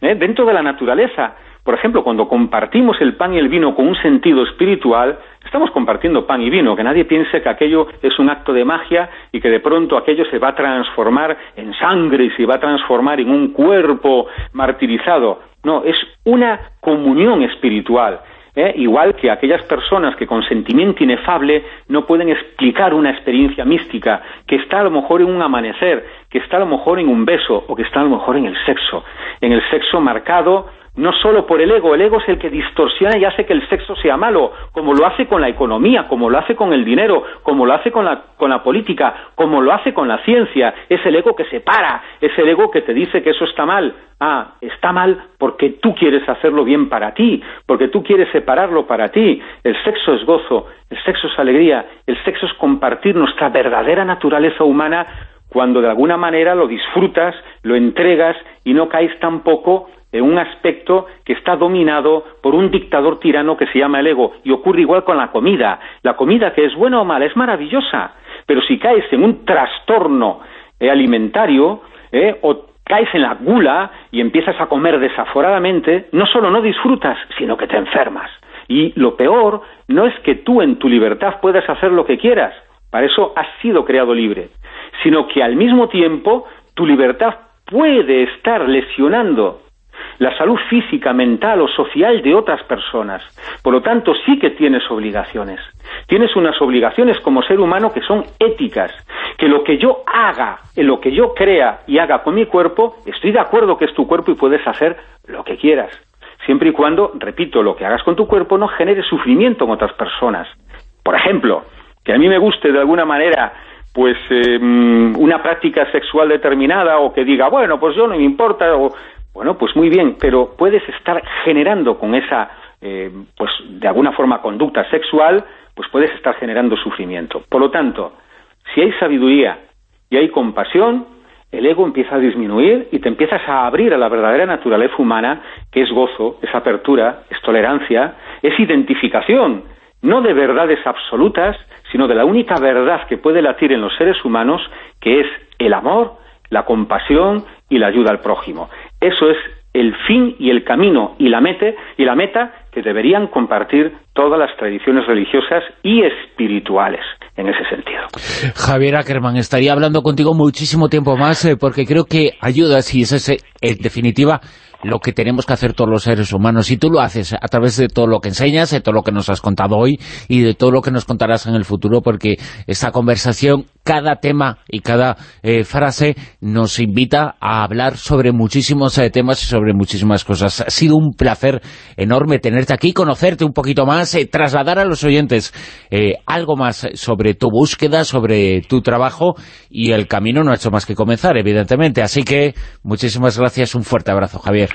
[SPEAKER 15] eh, dentro de la naturaleza. Por ejemplo, cuando compartimos el pan y el vino con un sentido espiritual, estamos compartiendo pan y vino, que nadie piense que aquello es un acto de magia y que de pronto aquello se va a transformar en sangre y se va a transformar en un cuerpo martirizado. No, es una comunión espiritual. ¿eh? igual que aquellas personas que con sentimiento inefable no pueden explicar una experiencia mística, que está a lo mejor en un amanecer, que está a lo mejor en un beso o que está a lo mejor en el sexo, en el sexo marcado no solo por el ego, el ego es el que distorsiona y hace que el sexo sea malo, como lo hace con la economía, como lo hace con el dinero, como lo hace con la, con la política, como lo hace con la ciencia, es el ego que separa, es el ego que te dice que eso está mal. Ah, está mal porque tú quieres hacerlo bien para ti, porque tú quieres separarlo para ti. El sexo es gozo, el sexo es alegría, el sexo es compartir nuestra verdadera naturaleza humana cuando de alguna manera lo disfrutas, lo entregas y no caes tampoco en un aspecto que está dominado por un dictador tirano que se llama el ego. Y ocurre igual con la comida. La comida, que es buena o mala, es maravillosa. Pero si caes en un trastorno eh, alimentario, eh, o caes en la gula y empiezas a comer desaforadamente, no solo no disfrutas, sino que te enfermas. Y lo peor no es que tú en tu libertad puedas hacer lo que quieras, para eso has sido creado libre, sino que al mismo tiempo tu libertad puede estar lesionando la salud física, mental o social de otras personas. Por lo tanto, sí que tienes obligaciones. Tienes unas obligaciones como ser humano que son éticas, que lo que yo haga, lo que yo crea y haga con mi cuerpo, estoy de acuerdo que es tu cuerpo y puedes hacer lo que quieras. Siempre y cuando, repito, lo que hagas con tu cuerpo no genere sufrimiento en otras personas. Por ejemplo, que a mí me guste de alguna manera pues mm, una práctica sexual determinada o que diga, bueno, pues yo no me importa, o bueno, pues muy bien, pero puedes estar generando con esa, eh, pues de alguna forma, conducta sexual, pues puedes estar generando sufrimiento. Por lo tanto, si hay sabiduría y hay compasión, el ego empieza a disminuir y te empiezas a abrir a la verdadera naturaleza humana, que es gozo, es apertura, es tolerancia, es identificación, no de verdades absolutas, sino de la única verdad que puede latir en los seres humanos, que es el amor, la compasión y la ayuda al prójimo. Eso es el fin y el camino y la, meta, y la meta que deberían compartir todas las tradiciones religiosas y espirituales en ese sentido.
[SPEAKER 2] Javier Ackerman, estaría hablando contigo muchísimo tiempo más eh, porque creo que ayuda, si es ese, en definitiva, lo que tenemos que hacer todos los seres humanos. Y tú lo haces a través de todo lo que enseñas, de todo lo que nos has contado hoy y de todo lo que nos contarás en el futuro, porque esta conversación, cada tema y cada eh, frase nos invita a hablar sobre muchísimos eh, temas y sobre muchísimas cosas. Ha sido un placer enorme tenerte aquí, conocerte un poquito más, eh, trasladar a los oyentes algo más sobre tu búsqueda, sobre tu trabajo y el camino no ha hecho más que comenzar, evidentemente. Así que muchísimas gracias, un fuerte abrazo, Javier.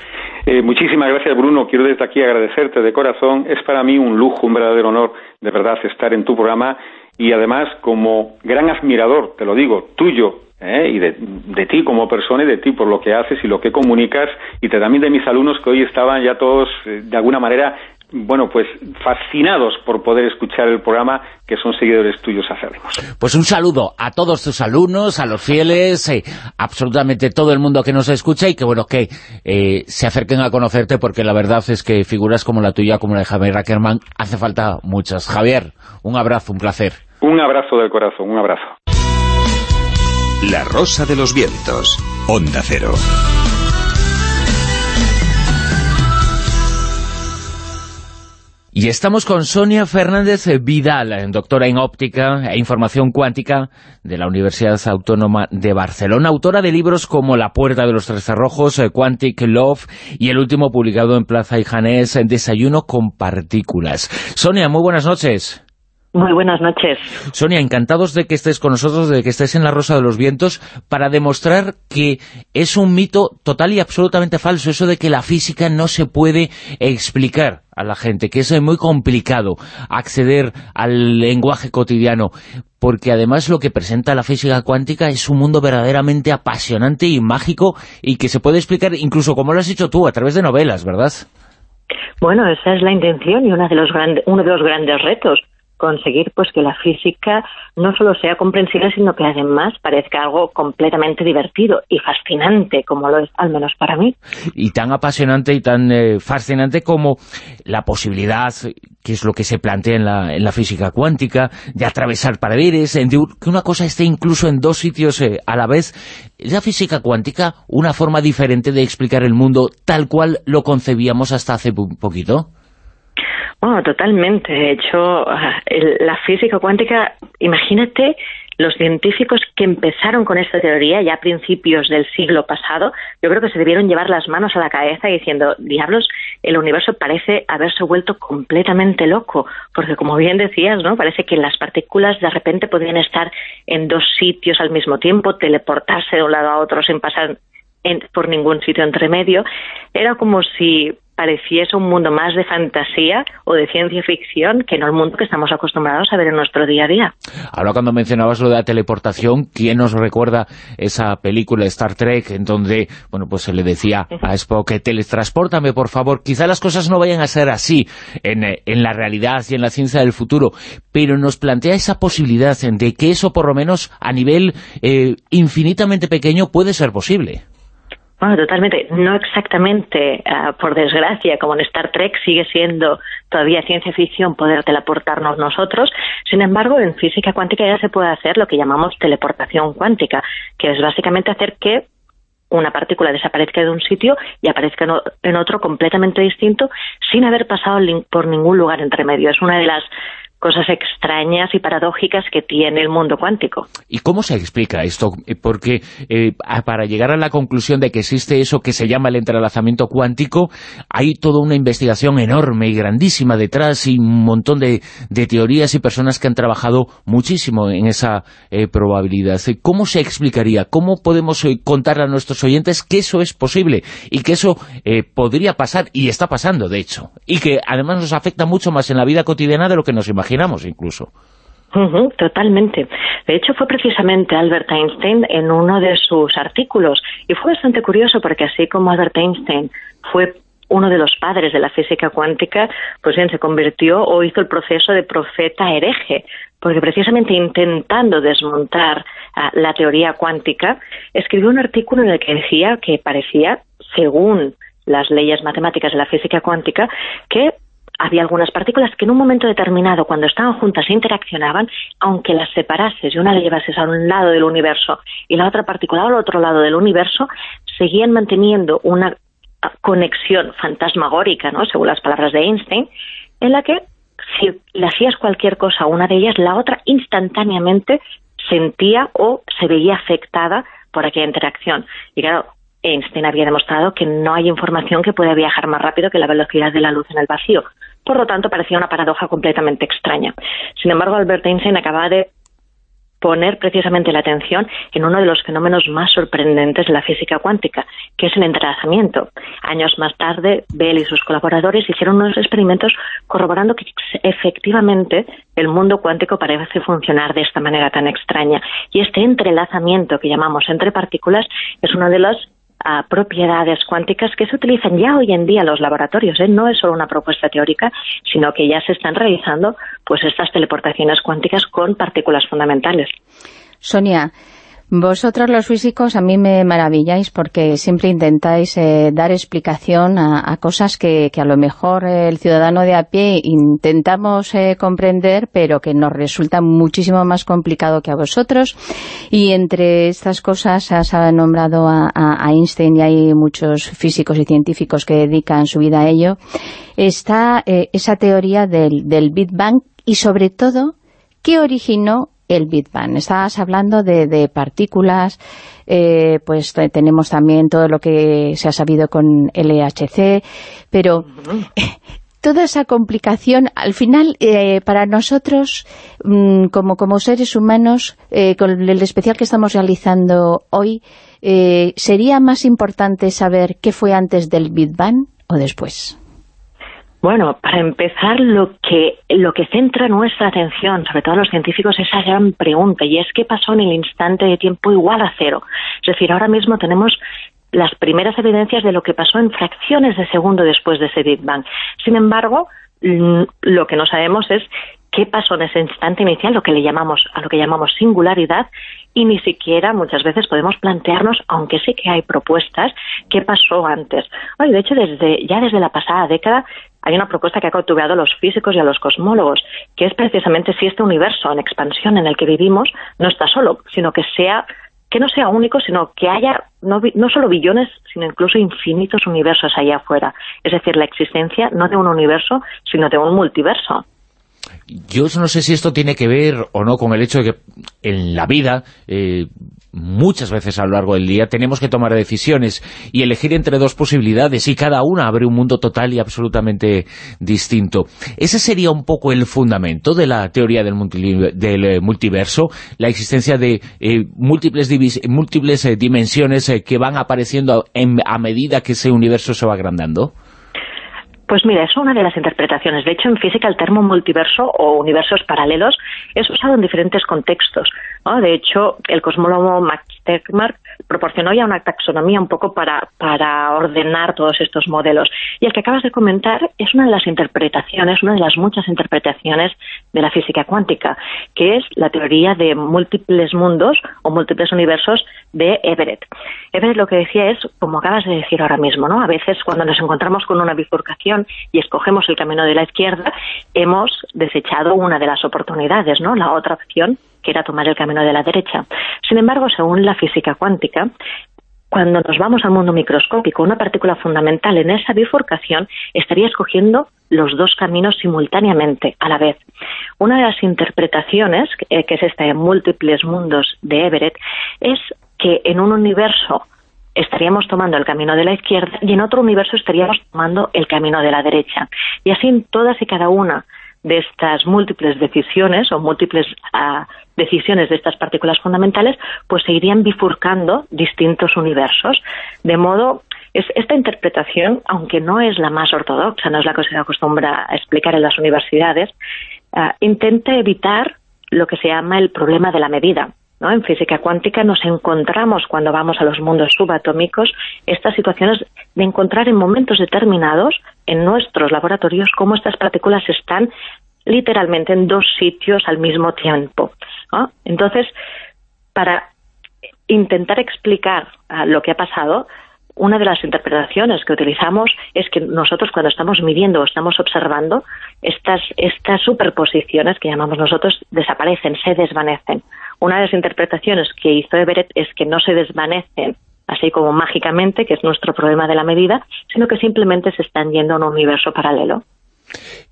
[SPEAKER 15] Eh, muchísimas gracias, Bruno. Quiero desde aquí agradecerte de corazón. Es para mí un lujo, un verdadero honor, de verdad, estar en tu programa y además como gran admirador, te lo digo, tuyo ¿eh? y de, ti como persona y de ti por lo que haces y lo que comunicas y también de mis alumnos que hoy estaban ya todos eh, de alguna manera bueno, pues fascinados por poder escuchar el programa, que son seguidores tuyos acérrimos.
[SPEAKER 2] Pues un saludo a todos tus alumnos, a los fieles, eh, absolutamente todo el mundo que nos escucha y que bueno, que se acerquen a conocerte porque la verdad es que figuras como la tuya, como la de Javier Rackerman, hace falta muchas. Javier, un abrazo, un placer.
[SPEAKER 15] Un abrazo del corazón, un abrazo.
[SPEAKER 10] La Rosa de los Vientos, Onda Cero.
[SPEAKER 2] Y estamos con Sonia Fernández Vidal, doctora en óptica e información cuántica de la Universidad Autónoma de Barcelona, autora de libros como La puerta de los tres cerrojos, eh, Quantic Love y el último publicado en Plaza y Janés, Desayuno con partículas. Sonia, muy buenas noches.
[SPEAKER 16] Muy buenas noches.
[SPEAKER 2] Sonia, encantados de que estés con nosotros, de que estés en La Rosa de los Vientos, para demostrar que es un mito total y absolutamente falso, eso de que la física no se puede explicar a la gente, que es muy complicado acceder al lenguaje cotidiano, porque además lo que presenta la física cuántica es un mundo verdaderamente apasionante y mágico y que se puede explicar incluso como lo has hecho tú, a través de novelas, ¿verdad?
[SPEAKER 16] Bueno, esa es la intención y uno de los, grandes, uno de los grandes retos conseguir pues que la física no solo sea comprensible, sino que además parezca algo completamente divertido y fascinante, como lo es al menos para mí.
[SPEAKER 2] Y tan apasionante y tan eh, fascinante como la posibilidad, que es lo que se plantea en la, en la física cuántica, de atravesar paredes, de que una cosa esté incluso en dos sitios eh, a la vez. ¿Es la física cuántica una forma diferente de explicar el mundo tal cual lo concebíamos hasta hace poquito?
[SPEAKER 16] Bueno, totalmente. De hecho, ah, la física cuántica, imagínate los científicos que empezaron con esta teoría ya a principios del siglo pasado, yo creo que se debieron llevar las manos a la cabeza diciendo, diablos, el universo parece haberse vuelto completamente loco, porque como bien decías, ¿no? Parece que las partículas de repente podrían estar en dos sitios al mismo tiempo, teleportarse de un lado a otro sin pasar por ningún sitio entre medio. Era como si pareciese un mundo más de fantasía o de ciencia ficción que no el mundo que estamos acostumbrados a ver en nuestro día a día.
[SPEAKER 2] Ahora cuando mencionabas lo de la teleportación, ¿quién nos recuerda esa película Star Trek en donde, bueno, pues se le decía a Spock que teletransportame, por favor? Quizá las cosas no vayan a ser así en, en la realidad y en la ciencia del futuro, pero nos plantea esa posibilidad de que eso, por lo menos a nivel eh, infinitamente pequeño, puede ser posible.
[SPEAKER 16] Bueno, totalmente. No exactamente, ah, por desgracia, como en Star Trek sigue siendo todavía ciencia ficción poder teleportarnos nosotros. Sin embargo, en física cuántica ya se puede hacer lo que llamamos teleportación cuántica, que es básicamente hacer que una partícula desaparezca de un sitio y aparezca en otro completamente distinto sin haber pasado por ningún lugar entre medio. Es una de las cosas extrañas y paradójicas que tiene el mundo cuántico.
[SPEAKER 2] ¿Y cómo se explica esto? Eh, porque eh, para llegar a la conclusión de que existe eso que se llama el entrelazamiento cuántico, hay toda una investigación enorme y grandísima detrás y un montón de, teorías y personas que han trabajado muchísimo en esa eh, probabilidad. ¿Cómo se explicaría? ¿Cómo podemos contar a nuestros oyentes que eso es posible y que eso podría pasar y está pasando, de hecho? Y que además nos afecta mucho más en la vida cotidiana de lo que nos imaginamos incluso.
[SPEAKER 16] totalmente. De hecho, fue precisamente Albert Einstein en uno de sus artículos, y fue bastante curioso porque así como Albert Einstein fue uno de los padres de la física cuántica, pues bien, se convirtió o hizo el proceso de profeta hereje, porque precisamente intentando desmontar ah, la teoría cuántica, escribió un artículo en el que decía que parecía, según las leyes matemáticas de la física cuántica, que había algunas partículas que en un momento determinado, cuando estaban juntas e interaccionaban, aunque las separases y una la llevases a un lado del universo y la otra partícula al otro lado del universo, seguían manteniendo una conexión fantasmagórica, ¿no? según las palabras de Einstein, en la que si le hacías cualquier cosa a una de ellas, la otra instantáneamente sentía o se veía afectada por aquella interacción. Y claro, Einstein había demostrado que no hay información que pueda viajar más rápido que la velocidad de la luz en el vacío. Por lo tanto, parecía una paradoja completamente extraña. Sin embargo, Albert Einstein acababa de poner precisamente la atención en uno de los fenómenos más sorprendentes de la física cuántica, que es el entrelazamiento. Años más tarde, Bell y sus colaboradores hicieron unos experimentos corroborando que efectivamente el mundo cuántico parece funcionar de esta manera tan extraña. Y este entrelazamiento que llamamos entre partículas es una de las ah, propiedades cuánticas que se utilizan ya hoy en día en los laboratorios. ¿eh? No es solo una propuesta teórica, sino que ya se están realizando pues estas teleportaciones cuánticas con partículas fundamentales.
[SPEAKER 3] Sonia, vosotros los físicos a mí me maravilláis porque siempre intentáis eh, dar explicación a, cosas que, a lo mejor el ciudadano de a pie intentamos eh, comprender, pero que nos resulta muchísimo más complicado que a vosotros. Y entre estas cosas has nombrado a, Einstein y hay muchos físicos y científicos que dedican su vida a ello. Está eh, esa teoría del, del Big Bang y sobre todo, ¿qué originó el Big Bang. Estabas hablando de, partículas, eh, pues tenemos también todo lo que se ha sabido con LHC, pero <laughs> toda esa complicación, al final, eh, para nosotros, mm, como, como seres humanos, eh, con el especial que estamos realizando hoy, ¿sería más importante saber qué fue antes del Big Bang o después?
[SPEAKER 16] Bueno, para empezar, lo que, lo que centra nuestra atención, sobre todo los científicos, es esa gran pregunta, y es qué pasó en el instante de tiempo igual a cero. Es decir, ahora mismo tenemos las primeras evidencias de lo que pasó en fracciones de segundo después de ese Big Bang. Sin embargo, mm, lo que no sabemos es qué pasó en ese instante inicial, lo que le llamamos, a lo que llamamos singularidad, y ni siquiera muchas veces podemos plantearnos, aunque sí que hay propuestas, qué pasó antes. de hecho, desde, ya desde la pasada década hay una propuesta que ha cautivado a los físicos y a los cosmólogos, que es precisamente si este universo en expansión en el que vivimos no está solo, sino que sea que no sea único, sino que haya no, no solo billones, sino incluso infinitos universos allá afuera. Es decir, la existencia no de un universo, sino de un multiverso.
[SPEAKER 2] Yo no sé si esto tiene que ver o no con el hecho de que en la vida, eh, muchas veces a lo largo del día, tenemos que tomar decisiones y elegir entre dos posibilidades y cada una abre un mundo total y absolutamente distinto. Ese sería un poco el fundamento de la teoría del, eh, multiverso, la existencia de eh, múltiples, múltiples dimensiones que van apareciendo a medida que ese universo se va agrandando.
[SPEAKER 16] Pues mira, es una de las interpretaciones. De hecho, en física el termo multiverso o universos paralelos es usado en diferentes contextos. De hecho, el cosmólogo Max Tegmark proporcionó ya una taxonomía un poco para, para ordenar todos estos modelos. Y el que acabas de comentar es una de las interpretaciones, una de las muchas interpretaciones de la física cuántica, que es la teoría de múltiples mundos o múltiples universos de Everett. Everett lo que decía es, como acabas de decir ahora mismo, ¿no? A veces cuando nos encontramos con una bifurcación y escogemos el camino de la izquierda, hemos desechado una de las oportunidades, ¿no? La otra opción que era tomar el camino de la derecha. Sin embargo, según la física cuántica, cuando nos vamos al mundo microscópico, una partícula fundamental en esa bifurcación estaría escogiendo los dos caminos simultáneamente, a la vez. Una de las interpretaciones, eh, que es esta de múltiples mundos de Everett, es que en un universo estaríamos tomando el camino de la izquierda y en otro universo estaríamos tomando el camino de la derecha. Y así en todas y cada una de estas múltiples decisiones o múltiples ah, decisiones de estas partículas fundamentales, pues se irían bifurcando distintos universos. De modo, es, esta interpretación, aunque no es la más ortodoxa, no es la que se acostumbra a explicar en las universidades, ah, intenta evitar lo que se llama el problema de la medida. En física cuántica nos encontramos cuando vamos a los mundos subatómicos estas situaciones de encontrar en momentos determinados en nuestros laboratorios cómo estas partículas están literalmente en dos sitios al mismo tiempo. Entonces, para intentar explicar ah, lo que ha pasado, una de las interpretaciones que utilizamos es que nosotros cuando estamos midiendo o estamos observando, estas, estas superposiciones que llamamos nosotros desaparecen, se desvanecen. Una de las interpretaciones que hizo Everett es que no se desvanecen así como mágicamente, que es nuestro problema de la medida, sino que simplemente se están yendo a un universo paralelo.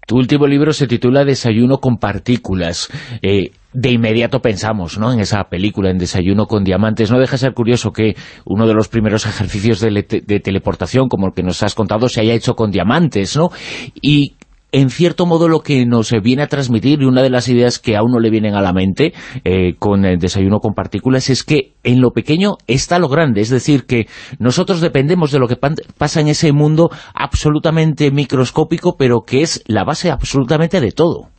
[SPEAKER 2] Tu último libro se titula Desayuno con partículas. Eh, de inmediato pensamos ¿no? en esa película, en Desayuno con diamantes. No deja de ser curioso que uno de los primeros ejercicios de, de teleportación, como el que nos has contado, se haya hecho con diamantes, ¿no? Y en cierto modo lo que nos viene a transmitir y una de las ideas que a uno le vienen a la mente eh, con el desayuno con partículas es que en lo pequeño está lo grande, es decir, que nosotros dependemos de lo que pasa en ese mundo absolutamente microscópico, pero que es la base absolutamente de todo.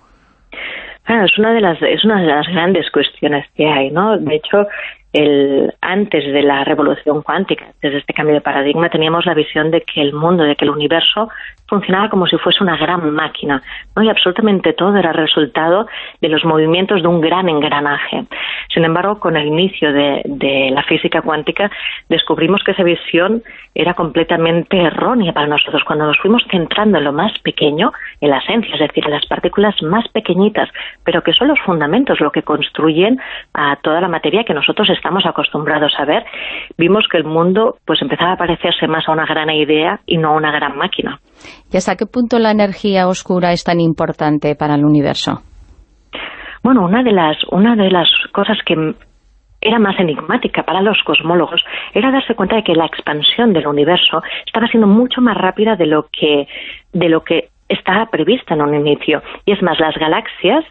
[SPEAKER 16] Ah, es una de las es una de las grandes cuestiones que hay, ¿no? De hecho, el, antes de la revolución cuántica, desde este cambio de paradigma, teníamos la visión de que el mundo, de que el universo funcionaba como si fuese una gran máquina, ¿no? y absolutamente todo era resultado de los movimientos de un gran engranaje. Sin embargo, con el inicio de, de la física cuántica, descubrimos que esa visión era completamente errónea para nosotros. Cuando nos fuimos centrando en lo más pequeño, en la esencia, es decir, en las partículas más pequeñitas, pero que son los fundamentos, lo que construyen a toda la materia que nosotros estamos acostumbrados a ver, vimos que el mundo pues empezaba a parecerse más a una gran idea y no a una gran máquina.
[SPEAKER 3] ¿Y hasta qué punto la energía oscura es tan importante para el universo?
[SPEAKER 16] Bueno, una de las, una de las cosas que era más enigmática para los cosmólogos era darse cuenta de que la expansión del universo estaba siendo mucho más rápida de lo que, de lo que estaba prevista en un inicio. Y es más, las galaxias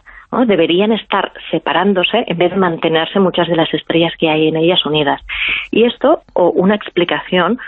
[SPEAKER 16] deberían estar separándose en vez de mantenerse muchas de las estrellas que hay en ellas unidas. Y esto, o una explicación,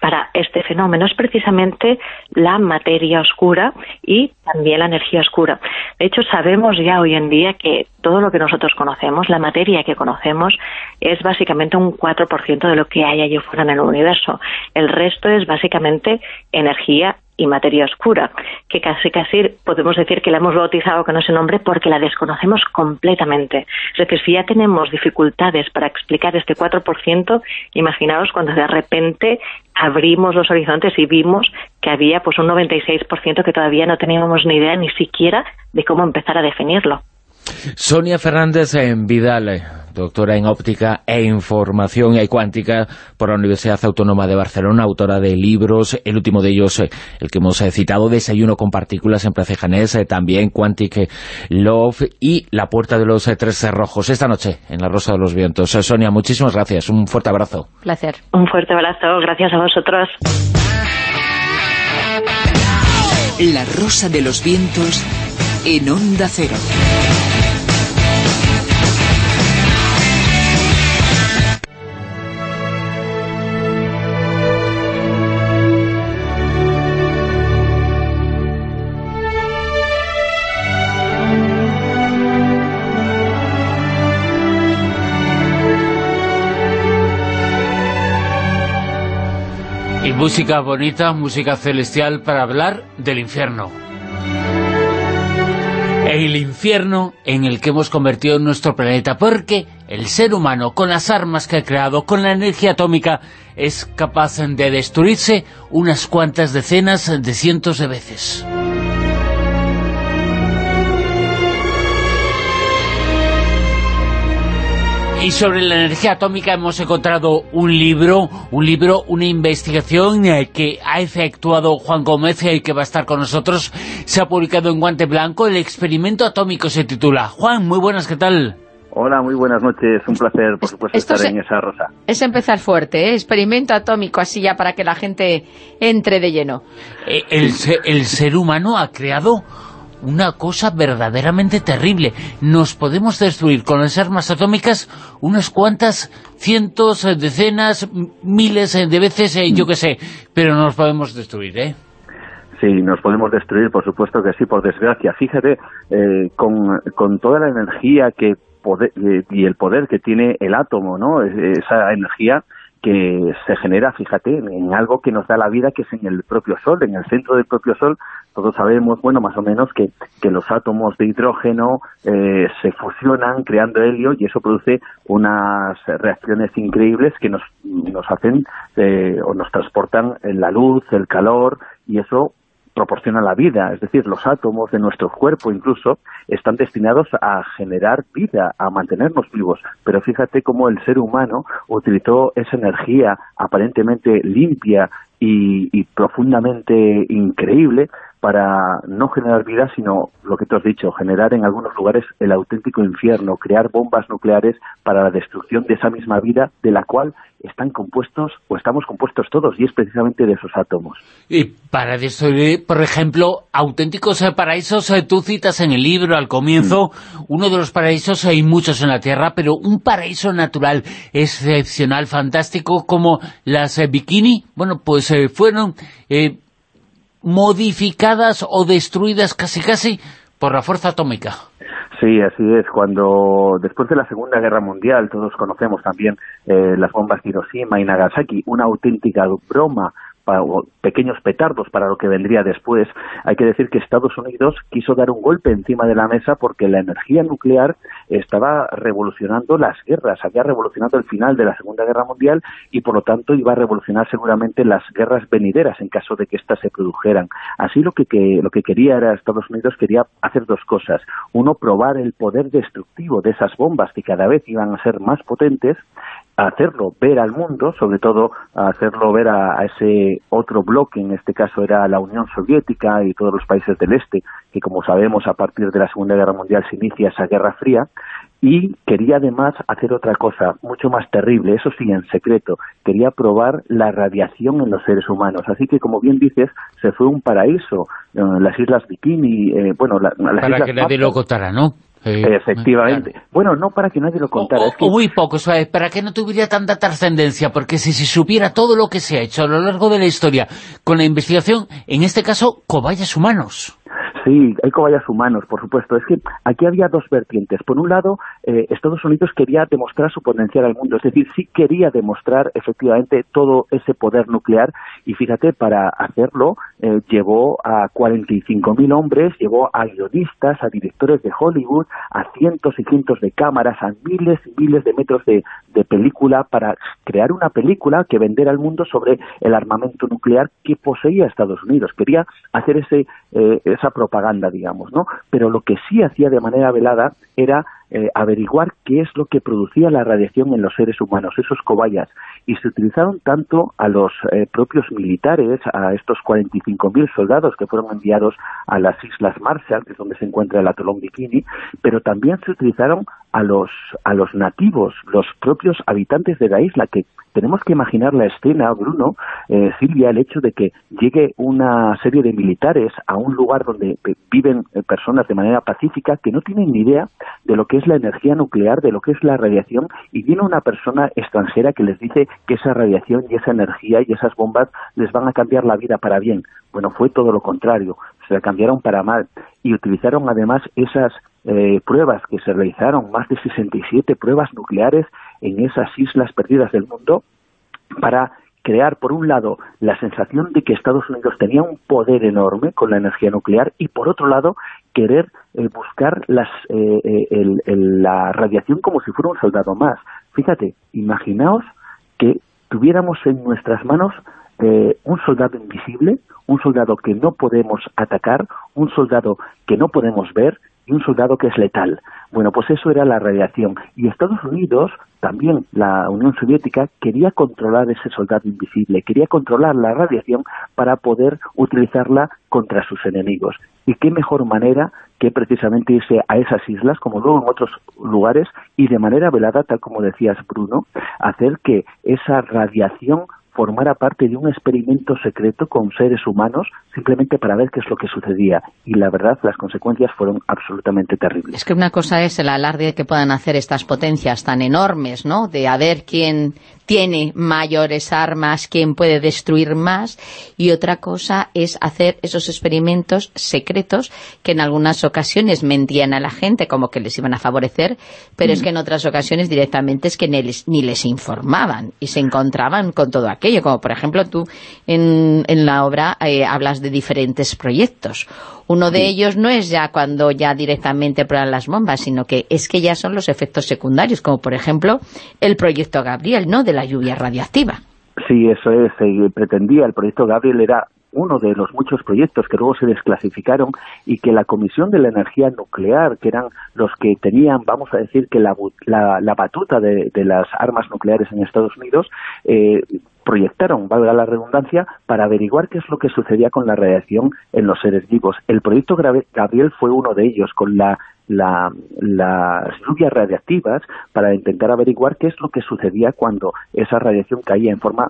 [SPEAKER 16] para este fenómeno es precisamente la materia oscura y también la energía oscura. De hecho, sabemos ya hoy en día que todo lo que nosotros conocemos, la materia que conocemos, es básicamente un 4% de lo que hay allí fuera en el universo. El resto es básicamente energía y materia oscura, que casi casi podemos decir que la hemos bautizado con ese nombre porque la desconocemos completamente. Es decir, si ya tenemos dificultades para explicar este 4%, imaginaos cuando de repente abrimos los horizontes y vimos que había pues un 96% que todavía no teníamos ni idea ni siquiera de cómo empezar a definirlo.
[SPEAKER 2] Sonia Fernández en Vidal, eh, doctora en óptica e información y cuántica por la Universidad Autónoma de Barcelona, autora de libros, el último de ellos, eh, el que hemos eh, citado, Desayuno con partículas en Plaza Janés, también Quantic Love y La Puerta de los Tres Cerrojos, esta noche en La Rosa de los Vientos. Sonia, muchísimas gracias, un fuerte abrazo.
[SPEAKER 3] Placer.
[SPEAKER 16] Un fuerte abrazo, gracias a vosotros.
[SPEAKER 10] La Rosa de los Vientos en Onda Cero.
[SPEAKER 2] Música bonita, música celestial para hablar del infierno. El infierno en el que hemos convertido nuestro planeta, porque el ser humano, con las armas que ha creado, con la energía atómica, es capaz de destruirse unas cuantas decenas de cientos de veces. Y sobre la energía atómica hemos encontrado un libro, un libro, una investigación eh, que ha efectuado Juan Gómez y eh, que va a estar con nosotros. Se ha publicado en Guante Blanco, el experimento atómico se titula. Juan, muy buenas, ¿qué tal?
[SPEAKER 17] Hola, muy buenas noches. Un placer, por supuesto, estar en esa rosa.
[SPEAKER 3] Es empezar fuerte, ¿eh? Experimento atómico, así ya para que la gente entre de lleno.
[SPEAKER 2] Eh, el, el ser humano ha creado una cosa verdaderamente terrible. Nos podemos destruir con las armas atómicas unas cuantas cientos, eh, decenas, miles eh, de veces, eh, yo qué sé, pero nos podemos destruir, ¿eh?
[SPEAKER 17] Sí, nos podemos destruir, por supuesto que sí, por desgracia. Fíjate, con, con toda la energía que y el poder que tiene el átomo, ¿no? Esa energía que se genera, fíjate, en algo que nos da la vida, que es en el propio Sol, en el centro del propio Sol, todos sabemos, bueno, más o menos que, que los átomos de hidrógeno eh, se fusionan creando helio y eso produce unas reacciones increíbles que nos, nos hacen eh, o nos transportan la luz, el calor y eso proporciona la vida, es decir, los átomos de nuestro cuerpo incluso están destinados a generar vida, a mantenernos vivos, pero fíjate cómo el ser humano utilizó esa energía aparentemente limpia y, profundamente increíble para no generar vida, sino lo que tú has dicho, generar en algunos lugares el auténtico infierno, crear bombas nucleares para la destrucción de esa misma vida de la cual están compuestos o estamos compuestos todos y es precisamente de esos átomos.
[SPEAKER 2] Y para destruir, por ejemplo, auténticos eh, paraísos, eh, tú citas en el libro al comienzo, uno de los paraísos, hay muchos en la Tierra, pero un paraíso natural excepcional, fantástico, como las eh, bikini, bueno, pues fueron modificadas o destruidas casi casi por la fuerza atómica.
[SPEAKER 17] Sí, así es. Cuando después de la Segunda Guerra Mundial, todos conocemos también eh, las bombas Hiroshima y Nagasaki, una auténtica broma pequeños petardos para lo que vendría después. Hay que decir que Estados Unidos quiso dar un golpe encima de la mesa porque la energía nuclear estaba revolucionando las guerras, había revolucionado el final de la Segunda Guerra Mundial y por lo tanto iba a revolucionar seguramente las guerras venideras en caso de que éstas se produjeran. Así lo que, lo que quería era Estados Unidos quería hacer dos cosas. Uno, probar el poder destructivo de esas bombas que cada vez iban a ser más potentes hacerlo ver al mundo, sobre todo hacerlo ver a, ese otro bloque, en este caso era la Unión Soviética y todos los países del Este, que como sabemos a partir de la Segunda Guerra Mundial se inicia esa Guerra Fría, y quería además hacer otra cosa mucho más terrible, eso sí, en secreto, quería probar la radiación en los seres humanos. Así que, como bien dices, se fue un paraíso, eh, las Islas Bikini, eh, bueno, las
[SPEAKER 2] Para que nadie lo contara, ¿no?
[SPEAKER 17] Efectivamente. Bueno, no para que nadie lo contara.
[SPEAKER 2] O, muy poco, para que no tuviera tanta trascendencia, porque si se supiera todo lo que se ha hecho a lo largo de la historia con la investigación, en este caso, cobayas humanos.
[SPEAKER 17] Sí, hay cobayas humanos, por supuesto. Es que aquí había dos vertientes. Por un lado, eh, Estados Unidos quería demostrar su potencial al mundo, es decir, sí quería demostrar efectivamente todo ese poder nuclear y fíjate, para hacerlo eh, llevó a 45.000 hombres, llevó a guionistas, a directores de Hollywood, a cientos y cientos de cámaras, a miles y miles de metros de, película para crear una película que vender al mundo sobre el armamento nuclear que poseía Estados Unidos. Quería hacer ese, eh, esa propaganda, digamos, ¿no? Pero lo que sí hacía de manera velada era eh, averiguar qué es lo que producía la radiación en los seres humanos, esos cobayas. Y se utilizaron tanto a los eh, propios militares, a estos 45.000 soldados que fueron enviados a las Islas Marshall, que es donde se encuentra el atolón Bikini, pero también se utilizaron a los, a los nativos, los propios habitantes de la isla, que tenemos que imaginar la escena, Bruno, eh, Silvia, el hecho de que llegue una serie de militares a un lugar donde viven personas de manera pacífica que no tienen ni idea de lo que es la energía nuclear, de lo que es la radiación, y viene una persona extranjera que les dice que esa radiación y esa energía y esas bombas les van a cambiar la vida para bien. Bueno, fue todo lo contrario, se la cambiaron para mal y utilizaron además esas eh, pruebas que se realizaron, más de 67 pruebas nucleares en esas islas perdidas del mundo, para crear, por un lado, la sensación de que Estados Unidos tenía un poder enorme con la energía nuclear y, por otro lado, querer eh, buscar las, eh, eh, la radiación como si fuera un soldado más. Fíjate, imaginaos que tuviéramos en nuestras manos un soldado invisible, un soldado que no podemos atacar, un soldado que no podemos ver un soldado que es letal. Bueno, pues eso era la radiación. Y Estados Unidos, también la Unión Soviética, quería controlar ese soldado invisible, quería controlar la radiación para poder utilizarla contra sus enemigos. Y qué mejor manera que precisamente irse a esas islas, como luego en otros lugares, y de manera velada, tal como decías Bruno, hacer que esa radiación formara parte de un experimento secreto con seres humanos simplemente para ver qué es lo que sucedía. Y la verdad, las consecuencias fueron absolutamente terribles.
[SPEAKER 3] Es que una cosa es el alarde que puedan hacer estas potencias tan enormes, ¿no? De a ver quién tiene mayores armas, quién puede destruir más, y otra cosa es hacer esos experimentos secretos que en algunas ocasiones mentían a la gente como que les iban a favorecer, pero es mm. que en otras ocasiones directamente es que ni les, ni les informaban y se encontraban con todo aquello, como por ejemplo tú en, en la obra eh, hablas de diferentes proyectos. Uno de ellos no es ya cuando ya directamente prueban las bombas, sino que es que ya son los efectos secundarios, como por ejemplo el proyecto Gabriel, ¿no?, de la lluvia radiactiva.
[SPEAKER 17] Sí, eso es, se pretendía, el proyecto Gabriel era uno de los muchos proyectos que luego se desclasificaron y que la Comisión de la Energía Nuclear, que eran los que tenían, vamos a decir, que la, la, batuta de, las armas nucleares en Estados Unidos, eh, proyectaron, valga la redundancia, para averiguar qué es lo que sucedía con la radiación en los seres vivos. El proyecto Gabriel fue uno de ellos, con la, la, las lluvias radiactivas, para intentar averiguar qué es lo que sucedía cuando esa radiación caía en forma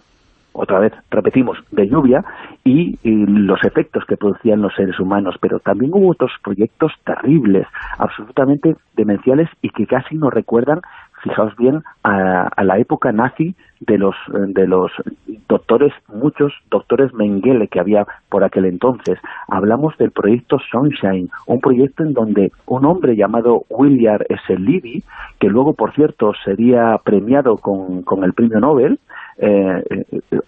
[SPEAKER 17] otra vez, repetimos, de lluvia y, y, los efectos que producían los seres humanos, pero también hubo otros proyectos terribles, absolutamente demenciales y que casi nos recuerdan fijaos bien, a, a, la época nazi de los, de los doctores, muchos doctores Mengele que había por aquel entonces. Hablamos del proyecto Sunshine, un proyecto en donde un hombre llamado William S. Levy, que luego, por cierto, sería premiado con, con el premio Nobel, eh,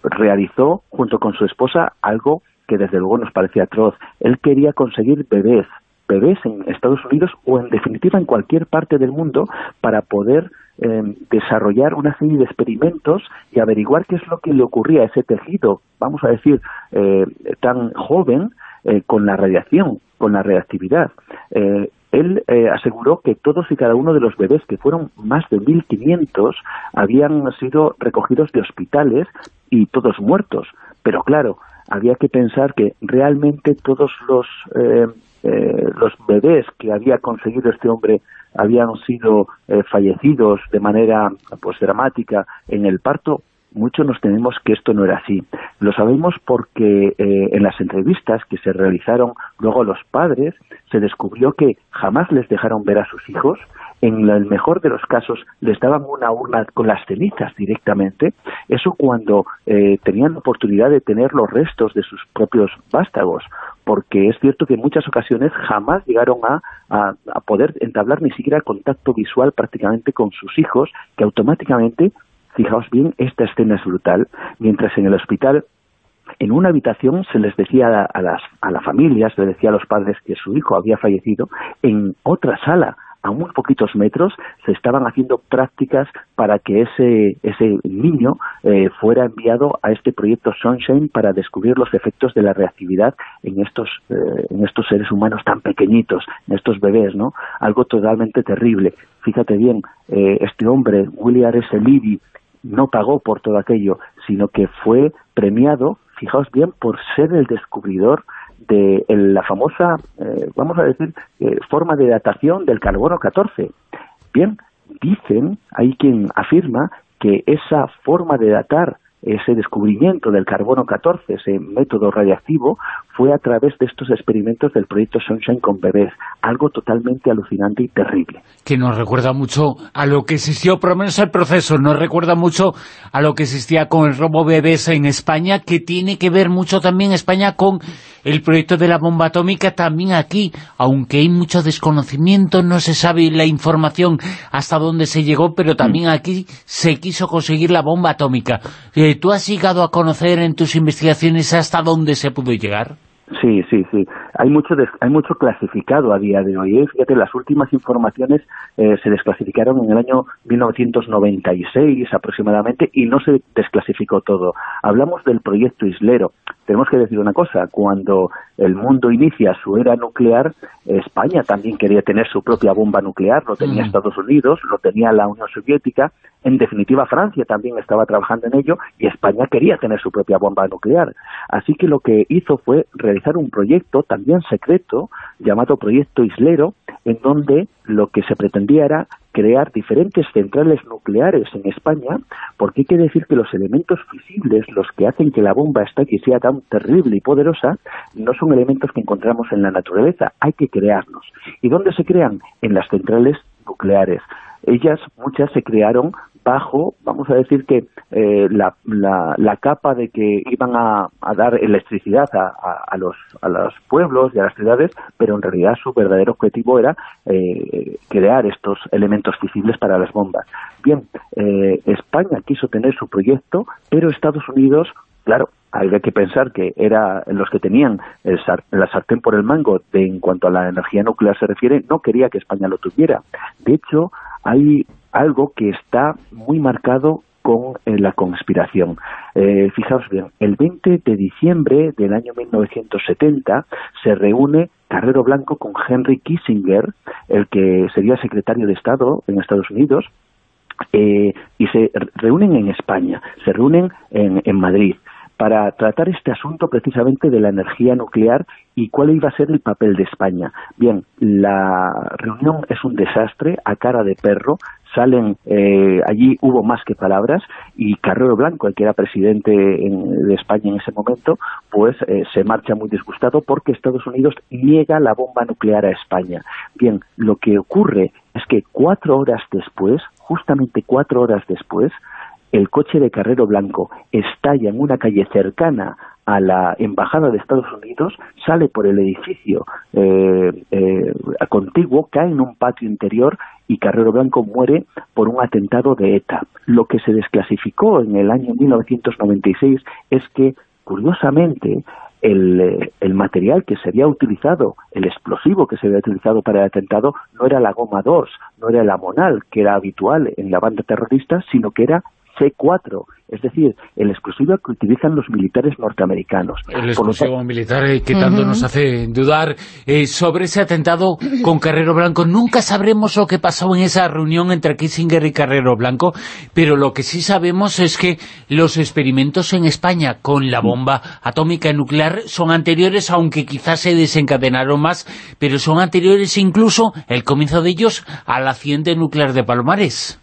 [SPEAKER 17] realizó junto con su esposa algo que desde luego nos parecía atroz. Él quería conseguir bebés, bebés en Estados Unidos o en definitiva en cualquier parte del mundo para poder eh, desarrollar una serie de experimentos y averiguar qué es lo que le ocurría a ese tejido, vamos a decir, eh, tan joven eh, con la radiación, con la reactividad. Eh, él eh, aseguró que todos y cada uno de los bebés, que fueron más de 1.500, habían sido recogidos de hospitales y todos muertos. Pero claro, había que pensar que realmente todos los, eh, los bebés que había conseguido este hombre habían sido eh, fallecidos de manera pues dramática en el parto, mucho nos tememos que esto no era así. Lo sabemos porque eh, en las entrevistas que se realizaron luego los padres, se descubrió que jamás les dejaron ver a sus hijos, en el mejor de los casos les daban una urna con las cenizas directamente, eso cuando eh, tenían la oportunidad de tener los restos de sus propios vástagos, porque es cierto que en muchas ocasiones jamás llegaron a, a, a poder entablar ni siquiera contacto visual prácticamente con sus hijos, que automáticamente Fijaos bien, esta escena es brutal. Mientras en el hospital, en una habitación, se les decía a, las, a la familia, se les decía a los padres que su hijo había fallecido, en otra sala, a muy poquitos metros, se estaban haciendo prácticas para que ese, ese niño eh, fuera enviado a este proyecto Sunshine para descubrir los efectos de la reactividad en estos, eh, en estos seres humanos tan pequeñitos, en estos bebés, ¿no? Algo totalmente terrible. Fíjate bien, eh, este hombre, William S. Levy, no pagó por todo aquello, sino que fue premiado, fijaos bien, por ser el descubridor de la famosa, eh, vamos a decir, eh, forma de datación del carbono 14. Bien, dicen, hay quien afirma que esa forma de datar ese descubrimiento del carbono 14, ese método radiactivo, fue a través de estos experimentos del proyecto Sunshine con bebés, algo totalmente alucinante y terrible.
[SPEAKER 2] Que nos recuerda mucho a lo que existió, por lo menos el proceso, nos recuerda mucho a lo que existía con el robo bebés en España, que tiene que ver mucho también España con el proyecto de la bomba atómica, también aquí, aunque hay mucho desconocimiento, no se sabe la información hasta dónde se llegó, pero también aquí se quiso conseguir la bomba atómica. Eh, ¿Tú has llegado a conocer en tus investigaciones hasta dónde se pudo llegar?
[SPEAKER 17] Sí, sí, sí. Hay mucho hay mucho clasificado a día de hoy. ¿eh? Fíjate, las últimas informaciones eh, se desclasificaron en el año 1996 aproximadamente y no se desclasificó todo. Hablamos del proyecto Islero. Tenemos que decir una cosa, cuando el mundo inicia su era nuclear, España también quería tener su propia bomba nuclear, lo tenía. Estados Unidos, lo tenía la Unión Soviética, en definitiva Francia también estaba trabajando en ello y España quería tener su propia bomba nuclear. Así que lo que hizo fue realizar un proyecto también secreto llamado Proyecto Islero, en donde lo que se pretendía era crear diferentes centrales nucleares en España, porque hay que decir que los elementos visibles, los que hacen que la bomba estalle sea tan terrible y poderosa, no son elementos que encontramos en la naturaleza, hay que crearlos. ¿Y dónde se crean? En las centrales nucleares. Ellas, muchas se crearon bajo, vamos a decir que eh, la, la, la, capa de que iban a, a dar electricidad a, los, a los pueblos y a las ciudades, pero en realidad su verdadero objetivo era eh, crear estos elementos visibles para las bombas. Bien, eh, España quiso tener su proyecto, pero Estados Unidos, claro, había que pensar que era los que tenían el sar, la sartén por el mango de, en cuanto a la energía nuclear se refiere, no quería que España lo tuviera. De hecho, hay algo que está muy marcado con eh, la conspiración. Eh, fijaos bien, el 20 de diciembre del año 1970 se reúne Carrero Blanco con Henry Kissinger, el que sería secretario de Estado en Estados Unidos, eh, y se reúnen en España, se reúnen en, en Madrid para tratar este asunto precisamente de la energía nuclear y cuál iba a ser el papel de España. Bien, la reunión es un desastre a cara de perro, salen, eh, allí hubo más que palabras y Carrero Blanco, el que era presidente de España en ese momento, pues eh, se marcha muy disgustado porque Estados Unidos niega la bomba nuclear a España. Bien, lo que ocurre es que cuatro horas después, justamente cuatro horas después, el coche de Carrero Blanco estalla en una calle cercana a la embajada de Estados Unidos, sale por el edificio eh, eh, contiguo, cae en un patio interior y Carrero Blanco muere por un atentado de ETA. Lo que se desclasificó en el año 1996 es que, curiosamente, el, el, material que se había utilizado, el explosivo que se había utilizado para el atentado, no era la goma 2, no era el amonal, que era habitual en la banda terrorista, sino que era C4, es decir, el explosivo que utilizan los militares norteamericanos.
[SPEAKER 2] El explosivo militar eh, que tanto nos hace dudar eh, sobre ese atentado <clears throat> con Carrero Blanco. Nunca sabremos lo que pasó en esa reunión entre Kissinger y Carrero Blanco, pero lo que sí sabemos es que los experimentos en España con la bomba atómica nuclear son anteriores, aunque quizás se desencadenaron más, pero son anteriores incluso, el comienzo de ellos, al accidente nuclear de Palomares.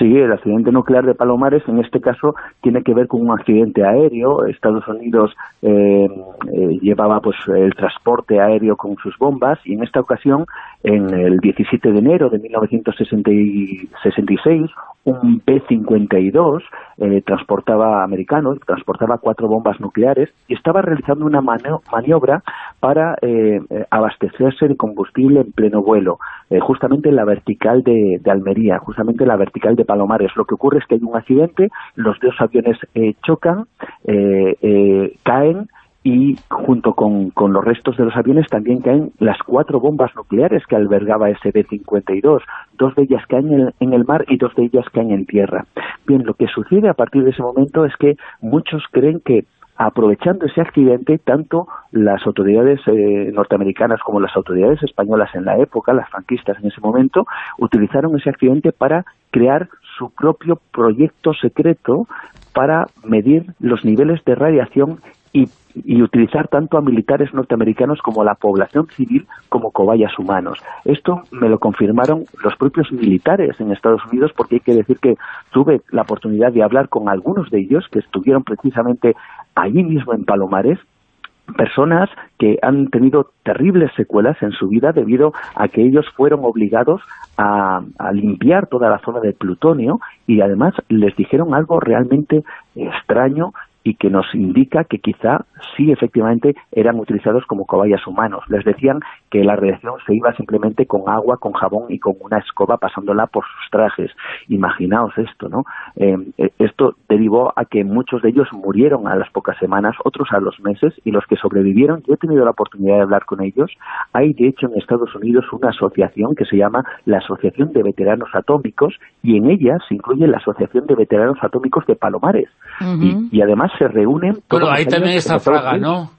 [SPEAKER 17] Sí, el accidente nuclear de Palomares en este caso tiene que ver con un accidente aéreo. Estados Unidos eh, eh, llevaba pues el transporte aéreo con sus bombas y en esta ocasión, en el 17 de enero de 1966, un P-52 eh, transportaba americanos, transportaba cuatro bombas nucleares y estaba realizando una maniobra para eh, abastecerse de combustible en pleno vuelo, eh, justamente en la vertical de, de, Almería, justamente en la vertical de Palomares. Lo que ocurre es que hay un accidente, los dos aviones chocan, caen, y junto con, con, los restos de los aviones también caen las cuatro bombas nucleares que albergaba ese B-52. Dos de ellas caen en, en, el mar y dos de ellas caen en tierra. Bien, lo que sucede a partir de ese momento es que muchos creen que aprovechando ese accidente, tanto las autoridades eh, norteamericanas como las autoridades españolas en la época, las franquistas en ese momento, utilizaron ese accidente para crear su propio proyecto secreto para medir los niveles de radiación y, y, utilizar tanto a militares norteamericanos como a la población civil como cobayas humanos. Esto me lo confirmaron los propios militares en Estados Unidos porque hay que decir que tuve la oportunidad de hablar con algunos de ellos que estuvieron precisamente allí mismo en Palomares personas que han tenido terribles secuelas en su vida debido a que ellos fueron obligados a, a, limpiar toda la zona de plutonio y además les dijeron algo realmente extraño y que nos indica que quizá sí efectivamente eran utilizados como cobayas humanos. Les decían que la radiación se iba simplemente con agua, con jabón y con una escoba pasándola por sus trajes. Imaginaos esto, ¿no? Eh, esto derivó a que muchos de ellos murieron a las pocas semanas, otros a los meses, y los que sobrevivieron, yo he tenido la oportunidad de hablar con ellos, hay de hecho en Estados Unidos una asociación que se llama la Asociación de Veteranos Atómicos, y en ella se incluye la Asociación de Veteranos Atómicos de Palomares. Uh -huh. y, y además se reúnen...
[SPEAKER 2] Bueno, ahí también está Fraga, ¿no?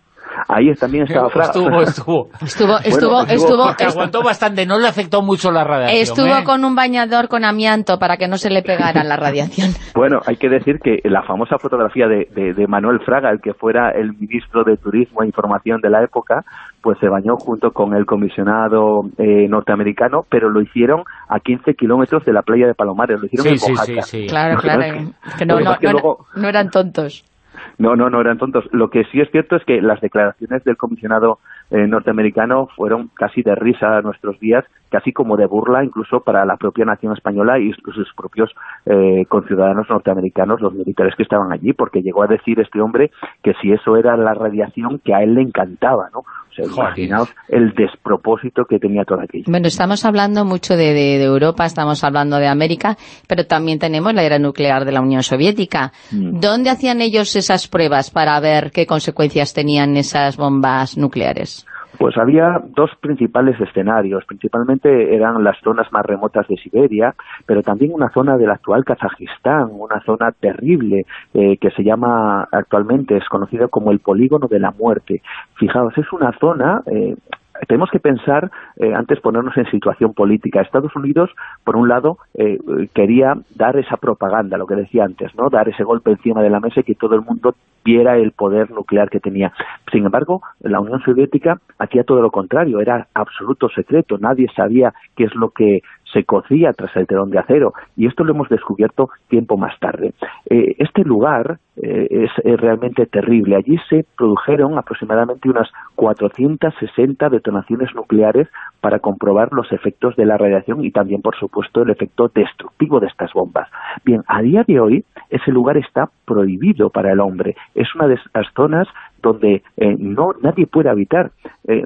[SPEAKER 17] Ahí también estaba <laughs> Fraga. <laughs>
[SPEAKER 2] Estuvo, estuvo.
[SPEAKER 3] estuvo, estuvo, bueno, estuvo,
[SPEAKER 2] Porque aguantó bastante, no le afectó mucho la radiación.
[SPEAKER 3] Estuvo
[SPEAKER 2] ¿eh?
[SPEAKER 3] con un bañador con amianto para que no se le pegara la radiación. <laughs>
[SPEAKER 17] Bueno, hay que decir que la famosa fotografía de, de, de Manuel Fraga, el que fuera el ministro de Turismo e Información de la época, pues se bañó junto con el comisionado eh, norteamericano, pero lo hicieron a 15 kilómetros de la playa de Palomares, lo hicieron
[SPEAKER 2] sí,
[SPEAKER 17] en Oaxaca.
[SPEAKER 2] Sí, sí, sí.
[SPEAKER 3] Claro, claro, es que no, no, no, luego... no eran tontos.
[SPEAKER 17] No, no, no eran tontos. Lo que sí es cierto es que las declaraciones del comisionado eh, norteamericano fueron casi de risa a nuestros días, casi como de burla incluso para la propia nación española y sus propios eh, conciudadanos norteamericanos, los militares que estaban allí, porque llegó a decir este hombre que si eso era la radiación que a él le encantaba, ¿no? O sea, imaginaos el despropósito que tenía todo aquello.
[SPEAKER 3] Bueno, estamos hablando mucho de, de, de, Europa, estamos hablando de América, pero también tenemos la era nuclear de la Unión Soviética. Mm. ¿Dónde hacían ellos esas pruebas para ver qué consecuencias tenían esas bombas nucleares?
[SPEAKER 17] Pues había dos principales escenarios, principalmente eran las zonas más remotas de Siberia, pero también una zona del actual Kazajistán, una zona terrible eh, que se llama actualmente, es conocida como el polígono de la muerte. Fijaos, es una zona... Eh, tenemos que pensar, eh, antes ponernos en situación política. Estados Unidos, por un lado, eh, quería dar esa propaganda, lo que decía antes, ¿no? Dar ese golpe encima de la mesa y que todo el mundo viera el poder nuclear que tenía. Sin embargo, la Unión Soviética hacía todo lo contrario, era absoluto secreto, nadie sabía qué es lo que se cocía tras el telón de acero y esto lo hemos descubierto tiempo más tarde. Eh, este lugar eh, es, es, realmente terrible. Allí se produjeron aproximadamente unas 460 detonaciones nucleares para comprobar los efectos de la radiación y también, por supuesto, el efecto destructivo de estas bombas. Bien, a día de hoy ese lugar está prohibido para el hombre. Es una de esas zonas donde eh, no nadie puede habitar. Eh,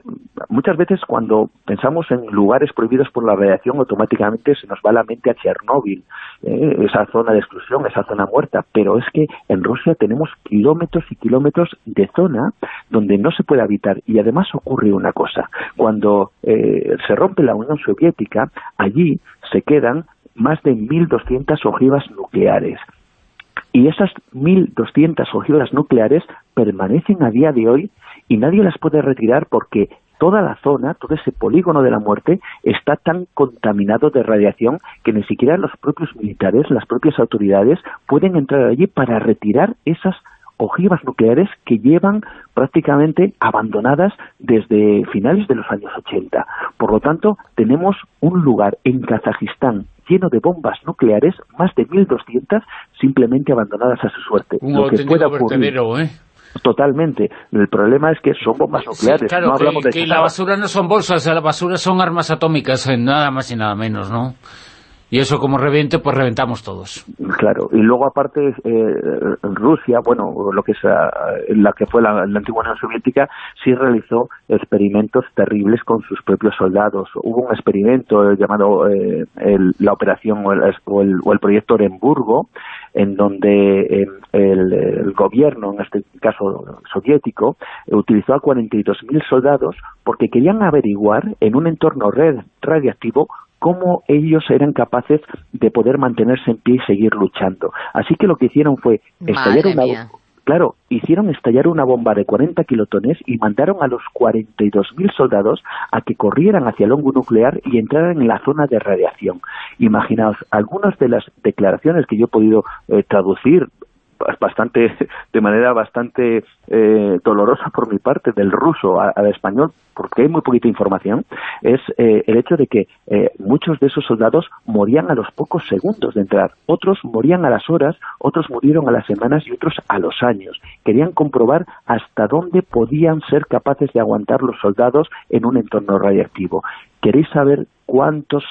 [SPEAKER 17] muchas veces cuando pensamos en lugares prohibidos por la radiación, automáticamente se nos va la mente a Chernóbil, eh, esa zona de exclusión, esa zona muerta, pero es que en Rusia tenemos kilómetros y kilómetros de zona donde no se puede habitar y además ocurre una cosa, cuando se rompe la Unión Soviética, allí se quedan más de 1.200 ojivas nucleares. Y esas 1.200 ojivas nucleares permanecen a día de hoy y nadie las puede retirar porque toda la zona, todo ese polígono de la muerte está tan contaminado de radiación que ni siquiera los propios militares, las propias autoridades pueden entrar allí para retirar esas ojivas nucleares que llevan prácticamente abandonadas desde finales de los años 80. Por lo tanto, tenemos un lugar en Kazajistán lleno de bombas nucleares, más de 1.200 simplemente abandonadas a su suerte.
[SPEAKER 2] Un Lo que pueda ocurrir, ¿eh?
[SPEAKER 17] Totalmente. El problema es que son bombas nucleares.
[SPEAKER 2] claro,
[SPEAKER 17] no hablamos
[SPEAKER 2] que,
[SPEAKER 17] de
[SPEAKER 2] que la basura no son bolsas, la basura son armas atómicas, eh, nada más y nada menos, ¿no? Y eso como reviente, pues reventamos todos.
[SPEAKER 17] Claro, y luego aparte eh, Rusia, bueno, lo que es eh, la que fue la, antigua Unión Soviética, sí realizó experimentos terribles con sus propios soldados. Hubo un experimento llamado eh, el, la operación o el, o, el, o el, proyecto Orenburgo, en donde el, el, gobierno, en este caso soviético, utilizó a 42.000 soldados porque querían averiguar en un entorno red radiactivo cómo ellos eran capaces de poder mantenerse en pie y seguir luchando. Así que lo que hicieron fue estallar una...
[SPEAKER 3] Mía.
[SPEAKER 17] Claro, hicieron estallar una bomba de 40 kilotones y mandaron a los 42.000 soldados a que corrieran hacia el hongo nuclear y entraran en la zona de radiación. Imaginaos, algunas de las declaraciones que yo he podido eh, traducir bastante <laughs> de manera bastante eh, dolorosa por mi parte del ruso al español porque hay muy poquita información es eh, el hecho de que eh, muchos de esos soldados morían a los pocos segundos de entrar. Otros morían a las horas otros murieron a las semanas y otros a los años. Querían comprobar hasta dónde podían ser capaces de aguantar los soldados en un entorno radiactivo. ¿queréis saber cuántos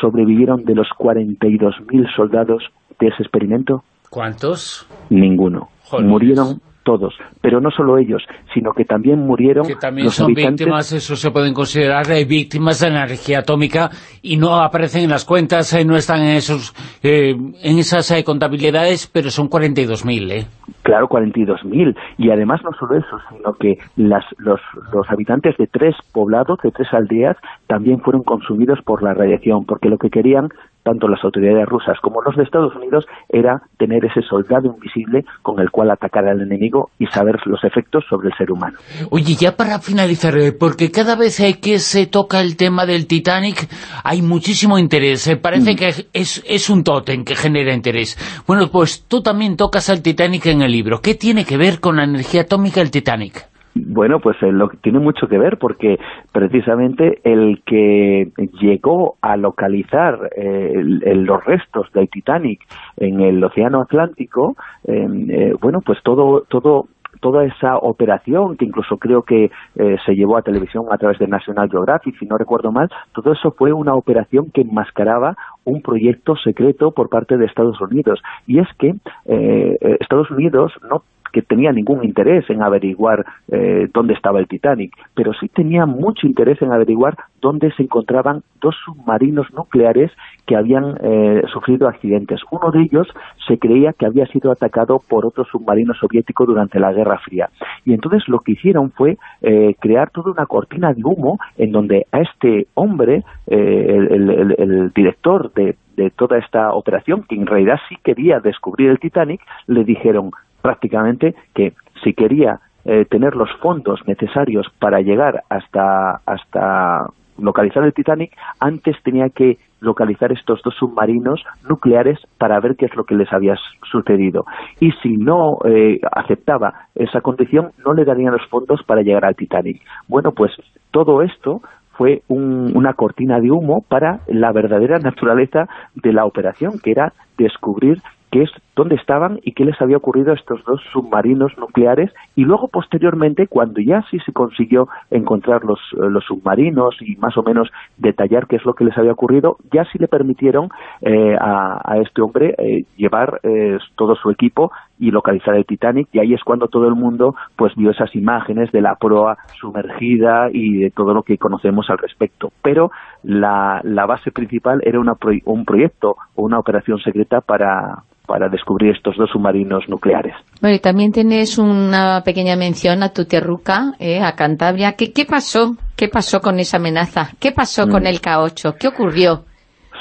[SPEAKER 17] sobrevivieron de los 42.000 soldados de ese experimento?
[SPEAKER 2] ¿Cuántos?
[SPEAKER 17] Ninguno.
[SPEAKER 2] Joder.
[SPEAKER 17] Murieron todos, pero no solo ellos, sino que también murieron
[SPEAKER 2] que también
[SPEAKER 17] los
[SPEAKER 2] son
[SPEAKER 17] habitantes...
[SPEAKER 2] víctimas, eso se pueden considerar eh, víctimas de la energía atómica y no aparecen en las cuentas, eh, no están en esos eh, en esas eh, contabilidades, pero son 42.000, ¿eh?
[SPEAKER 17] Claro, 42.000. Y además no solo eso, sino que las, los, los habitantes de tres poblados, de tres aldeas, también fueron consumidos por la radiación, porque lo que querían tanto las autoridades rusas como los de Estados Unidos, era tener ese soldado invisible con el cual atacar al enemigo y saber los efectos sobre el ser humano.
[SPEAKER 2] Oye, ya para finalizar, eh, porque cada vez que se toca el tema del Titanic hay muchísimo interés, eh, parece mm. que es, es un tótem que genera interés. Bueno, pues tú también tocas al Titanic en el libro. ¿Qué tiene que ver con la energía atómica el Titanic?
[SPEAKER 17] Bueno, pues eh, lo, tiene mucho que ver porque precisamente el que llegó a localizar eh, el, los restos del Titanic en el Océano Atlántico, eh, bueno, pues todo todo toda esa operación, que incluso creo que eh, se llevó a televisión a través de National Geographic, si no recuerdo mal, todo eso fue una operación que enmascaraba un proyecto secreto por parte de Estados Unidos. Y es que eh, Estados Unidos no que tenía ningún interés en averiguar eh, dónde estaba el Titanic, pero sí tenía mucho interés en averiguar dónde se encontraban dos submarinos nucleares que habían eh, sufrido accidentes. Uno de ellos se creía que había sido atacado por otro submarino soviético durante la Guerra Fría. Y entonces lo que hicieron fue eh, crear toda una cortina de humo en donde a este hombre, el, el, el director de de toda esta operación, que en realidad sí quería descubrir el Titanic, le dijeron prácticamente que si quería eh, tener los fondos necesarios para llegar hasta hasta localizar el Titanic, antes tenía que localizar estos dos submarinos nucleares para ver qué es lo que les había sucedido. Y si no eh, aceptaba esa condición, no le darían los fondos para llegar al Titanic. Bueno, pues todo esto fue una cortina de humo para la verdadera naturaleza de la operación, que era descubrir qué es dónde estaban y qué les había ocurrido a estos dos submarinos nucleares. Y luego posteriormente cuando ya sí se consiguió encontrar los, eh, los submarinos y más o menos detallar qué es lo que les había ocurrido ya sí le permitieron eh, a, a, este hombre eh, llevar eh, todo su equipo y localizar el Titanic. Y ahí es cuando todo el mundo pues vio esas imágenes de la proa sumergida y de todo lo que conocemos al respecto. Pero la, la base principal era una un proyecto o una operación secreta para para descubrir estos dos submarinos nucleares.
[SPEAKER 3] Bueno, y también tienes una pequeña mención a Tuterruca, eh, a Cantabria. ¿Qué, ¿Qué pasó? ¿Qué pasó con esa amenaza? ¿Qué pasó con mm. el K-8? ¿Qué ocurrió?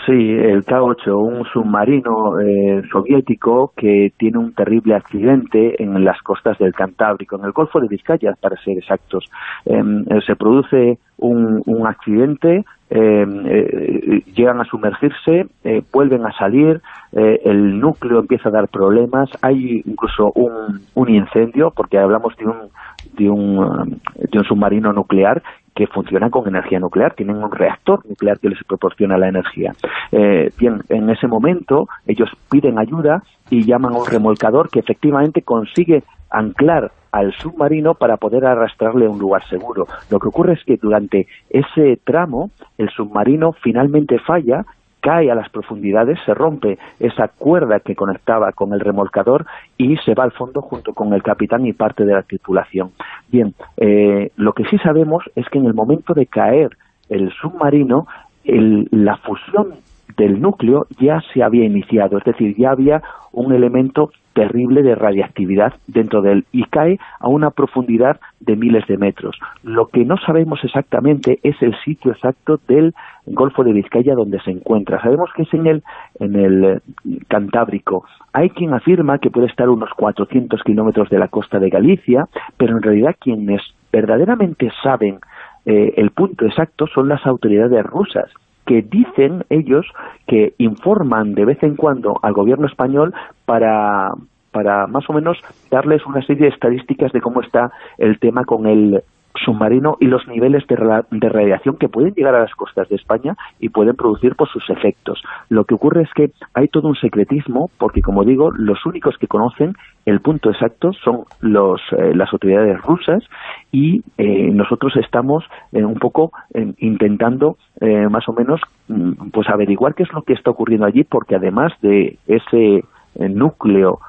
[SPEAKER 17] Sí, el K-8, un submarino eh, soviético que tiene un terrible accidente en las costas del Cantábrico, en el Golfo de Vizcaya, para ser exactos. Em, eh, se produce un, un accidente, em, eh, llegan a sumergirse, eh, vuelven a salir, eh, el núcleo empieza a dar problemas, hay incluso un, incendio, porque hablamos de un, de un, de un submarino nuclear que funciona con energía nuclear, tienen un reactor nuclear que les proporciona la energía. Eh, bien, en ese momento ellos piden ayuda y llaman a un remolcador que efectivamente consigue anclar al submarino para poder arrastrarle a un lugar seguro. Lo que ocurre es que durante ese tramo el submarino finalmente falla cae a las profundidades, se rompe esa cuerda que conectaba con el remolcador y se va al fondo junto con el capitán y parte de la tripulación. Bien, eh, lo que sí sabemos es que en el momento de caer el submarino, la fusión del núcleo ya se había iniciado, es decir, ya había un elemento terrible de radiactividad dentro de él y cae a una profundidad de miles de metros. Lo que no sabemos exactamente es el sitio exacto del Golfo de Vizcaya donde se encuentra. Sabemos que es en el, en el eh, Cantábrico. Hay quien afirma que puede estar unos 400 kilómetros de la costa de Galicia, pero en realidad quienes verdaderamente saben eh, el punto exacto son las autoridades rusas que dicen ellos que informan de vez en cuando al gobierno español para para más o menos darles una serie de estadísticas de cómo está el tema con el submarino y los niveles de, radiación que pueden llegar a las costas de España y pueden producir por sus efectos. Lo que ocurre es que hay todo un secretismo porque, como digo, los únicos que conocen el punto exacto son los, eh, las autoridades rusas y eh, nosotros estamos eh, un poco intentando más o menos mm, pues averiguar qué es lo que está ocurriendo allí porque además de ese núcleo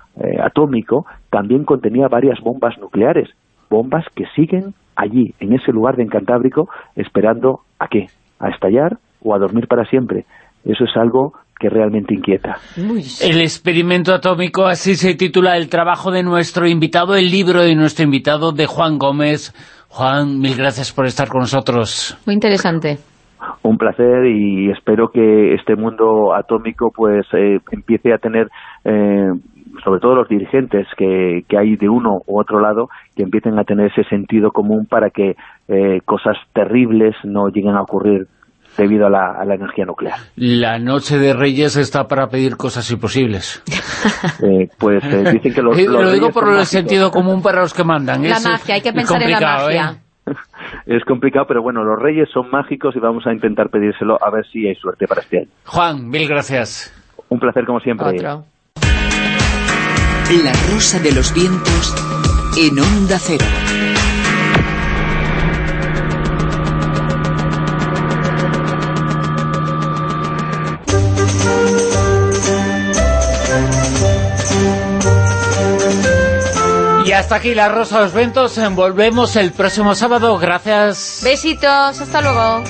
[SPEAKER 17] atómico también contenía varias bombas nucleares bombas que siguen allí, en ese lugar de Cantábrico, esperando a qué, a estallar o a dormir para siempre. Eso es algo que realmente inquieta.
[SPEAKER 2] El experimento atómico, así se titula el trabajo de nuestro invitado, el libro de nuestro invitado, de Juan Gómez. Juan, mil gracias por estar con nosotros.
[SPEAKER 3] Muy interesante.
[SPEAKER 17] Un placer y espero que este mundo atómico pues eh, empiece a tener eh, sobre todo los dirigentes que, que, hay de uno u otro lado, que empiecen a tener ese sentido común para que eh, cosas terribles no lleguen a ocurrir debido a la, a la, energía nuclear.
[SPEAKER 2] La noche de Reyes está para pedir cosas imposibles. <laughs>
[SPEAKER 17] Eh, pues eh, dicen que los, <laughs>
[SPEAKER 2] los Lo digo por el sentido común para los que mandan.
[SPEAKER 3] La magia, hay que pensar en la magia.
[SPEAKER 17] ¿eh? <laughs> Es complicado, pero bueno, los reyes son mágicos y vamos a intentar pedírselo a ver si hay suerte para este año.
[SPEAKER 2] Juan, mil gracias.
[SPEAKER 17] Un placer como siempre.
[SPEAKER 3] Otro.
[SPEAKER 10] La Rosa de los Vientos en Onda Cero.
[SPEAKER 2] Y hasta aquí La Rosa de los Vientos. Volvemos el próximo sábado. Gracias.
[SPEAKER 3] Besitos. Hasta luego.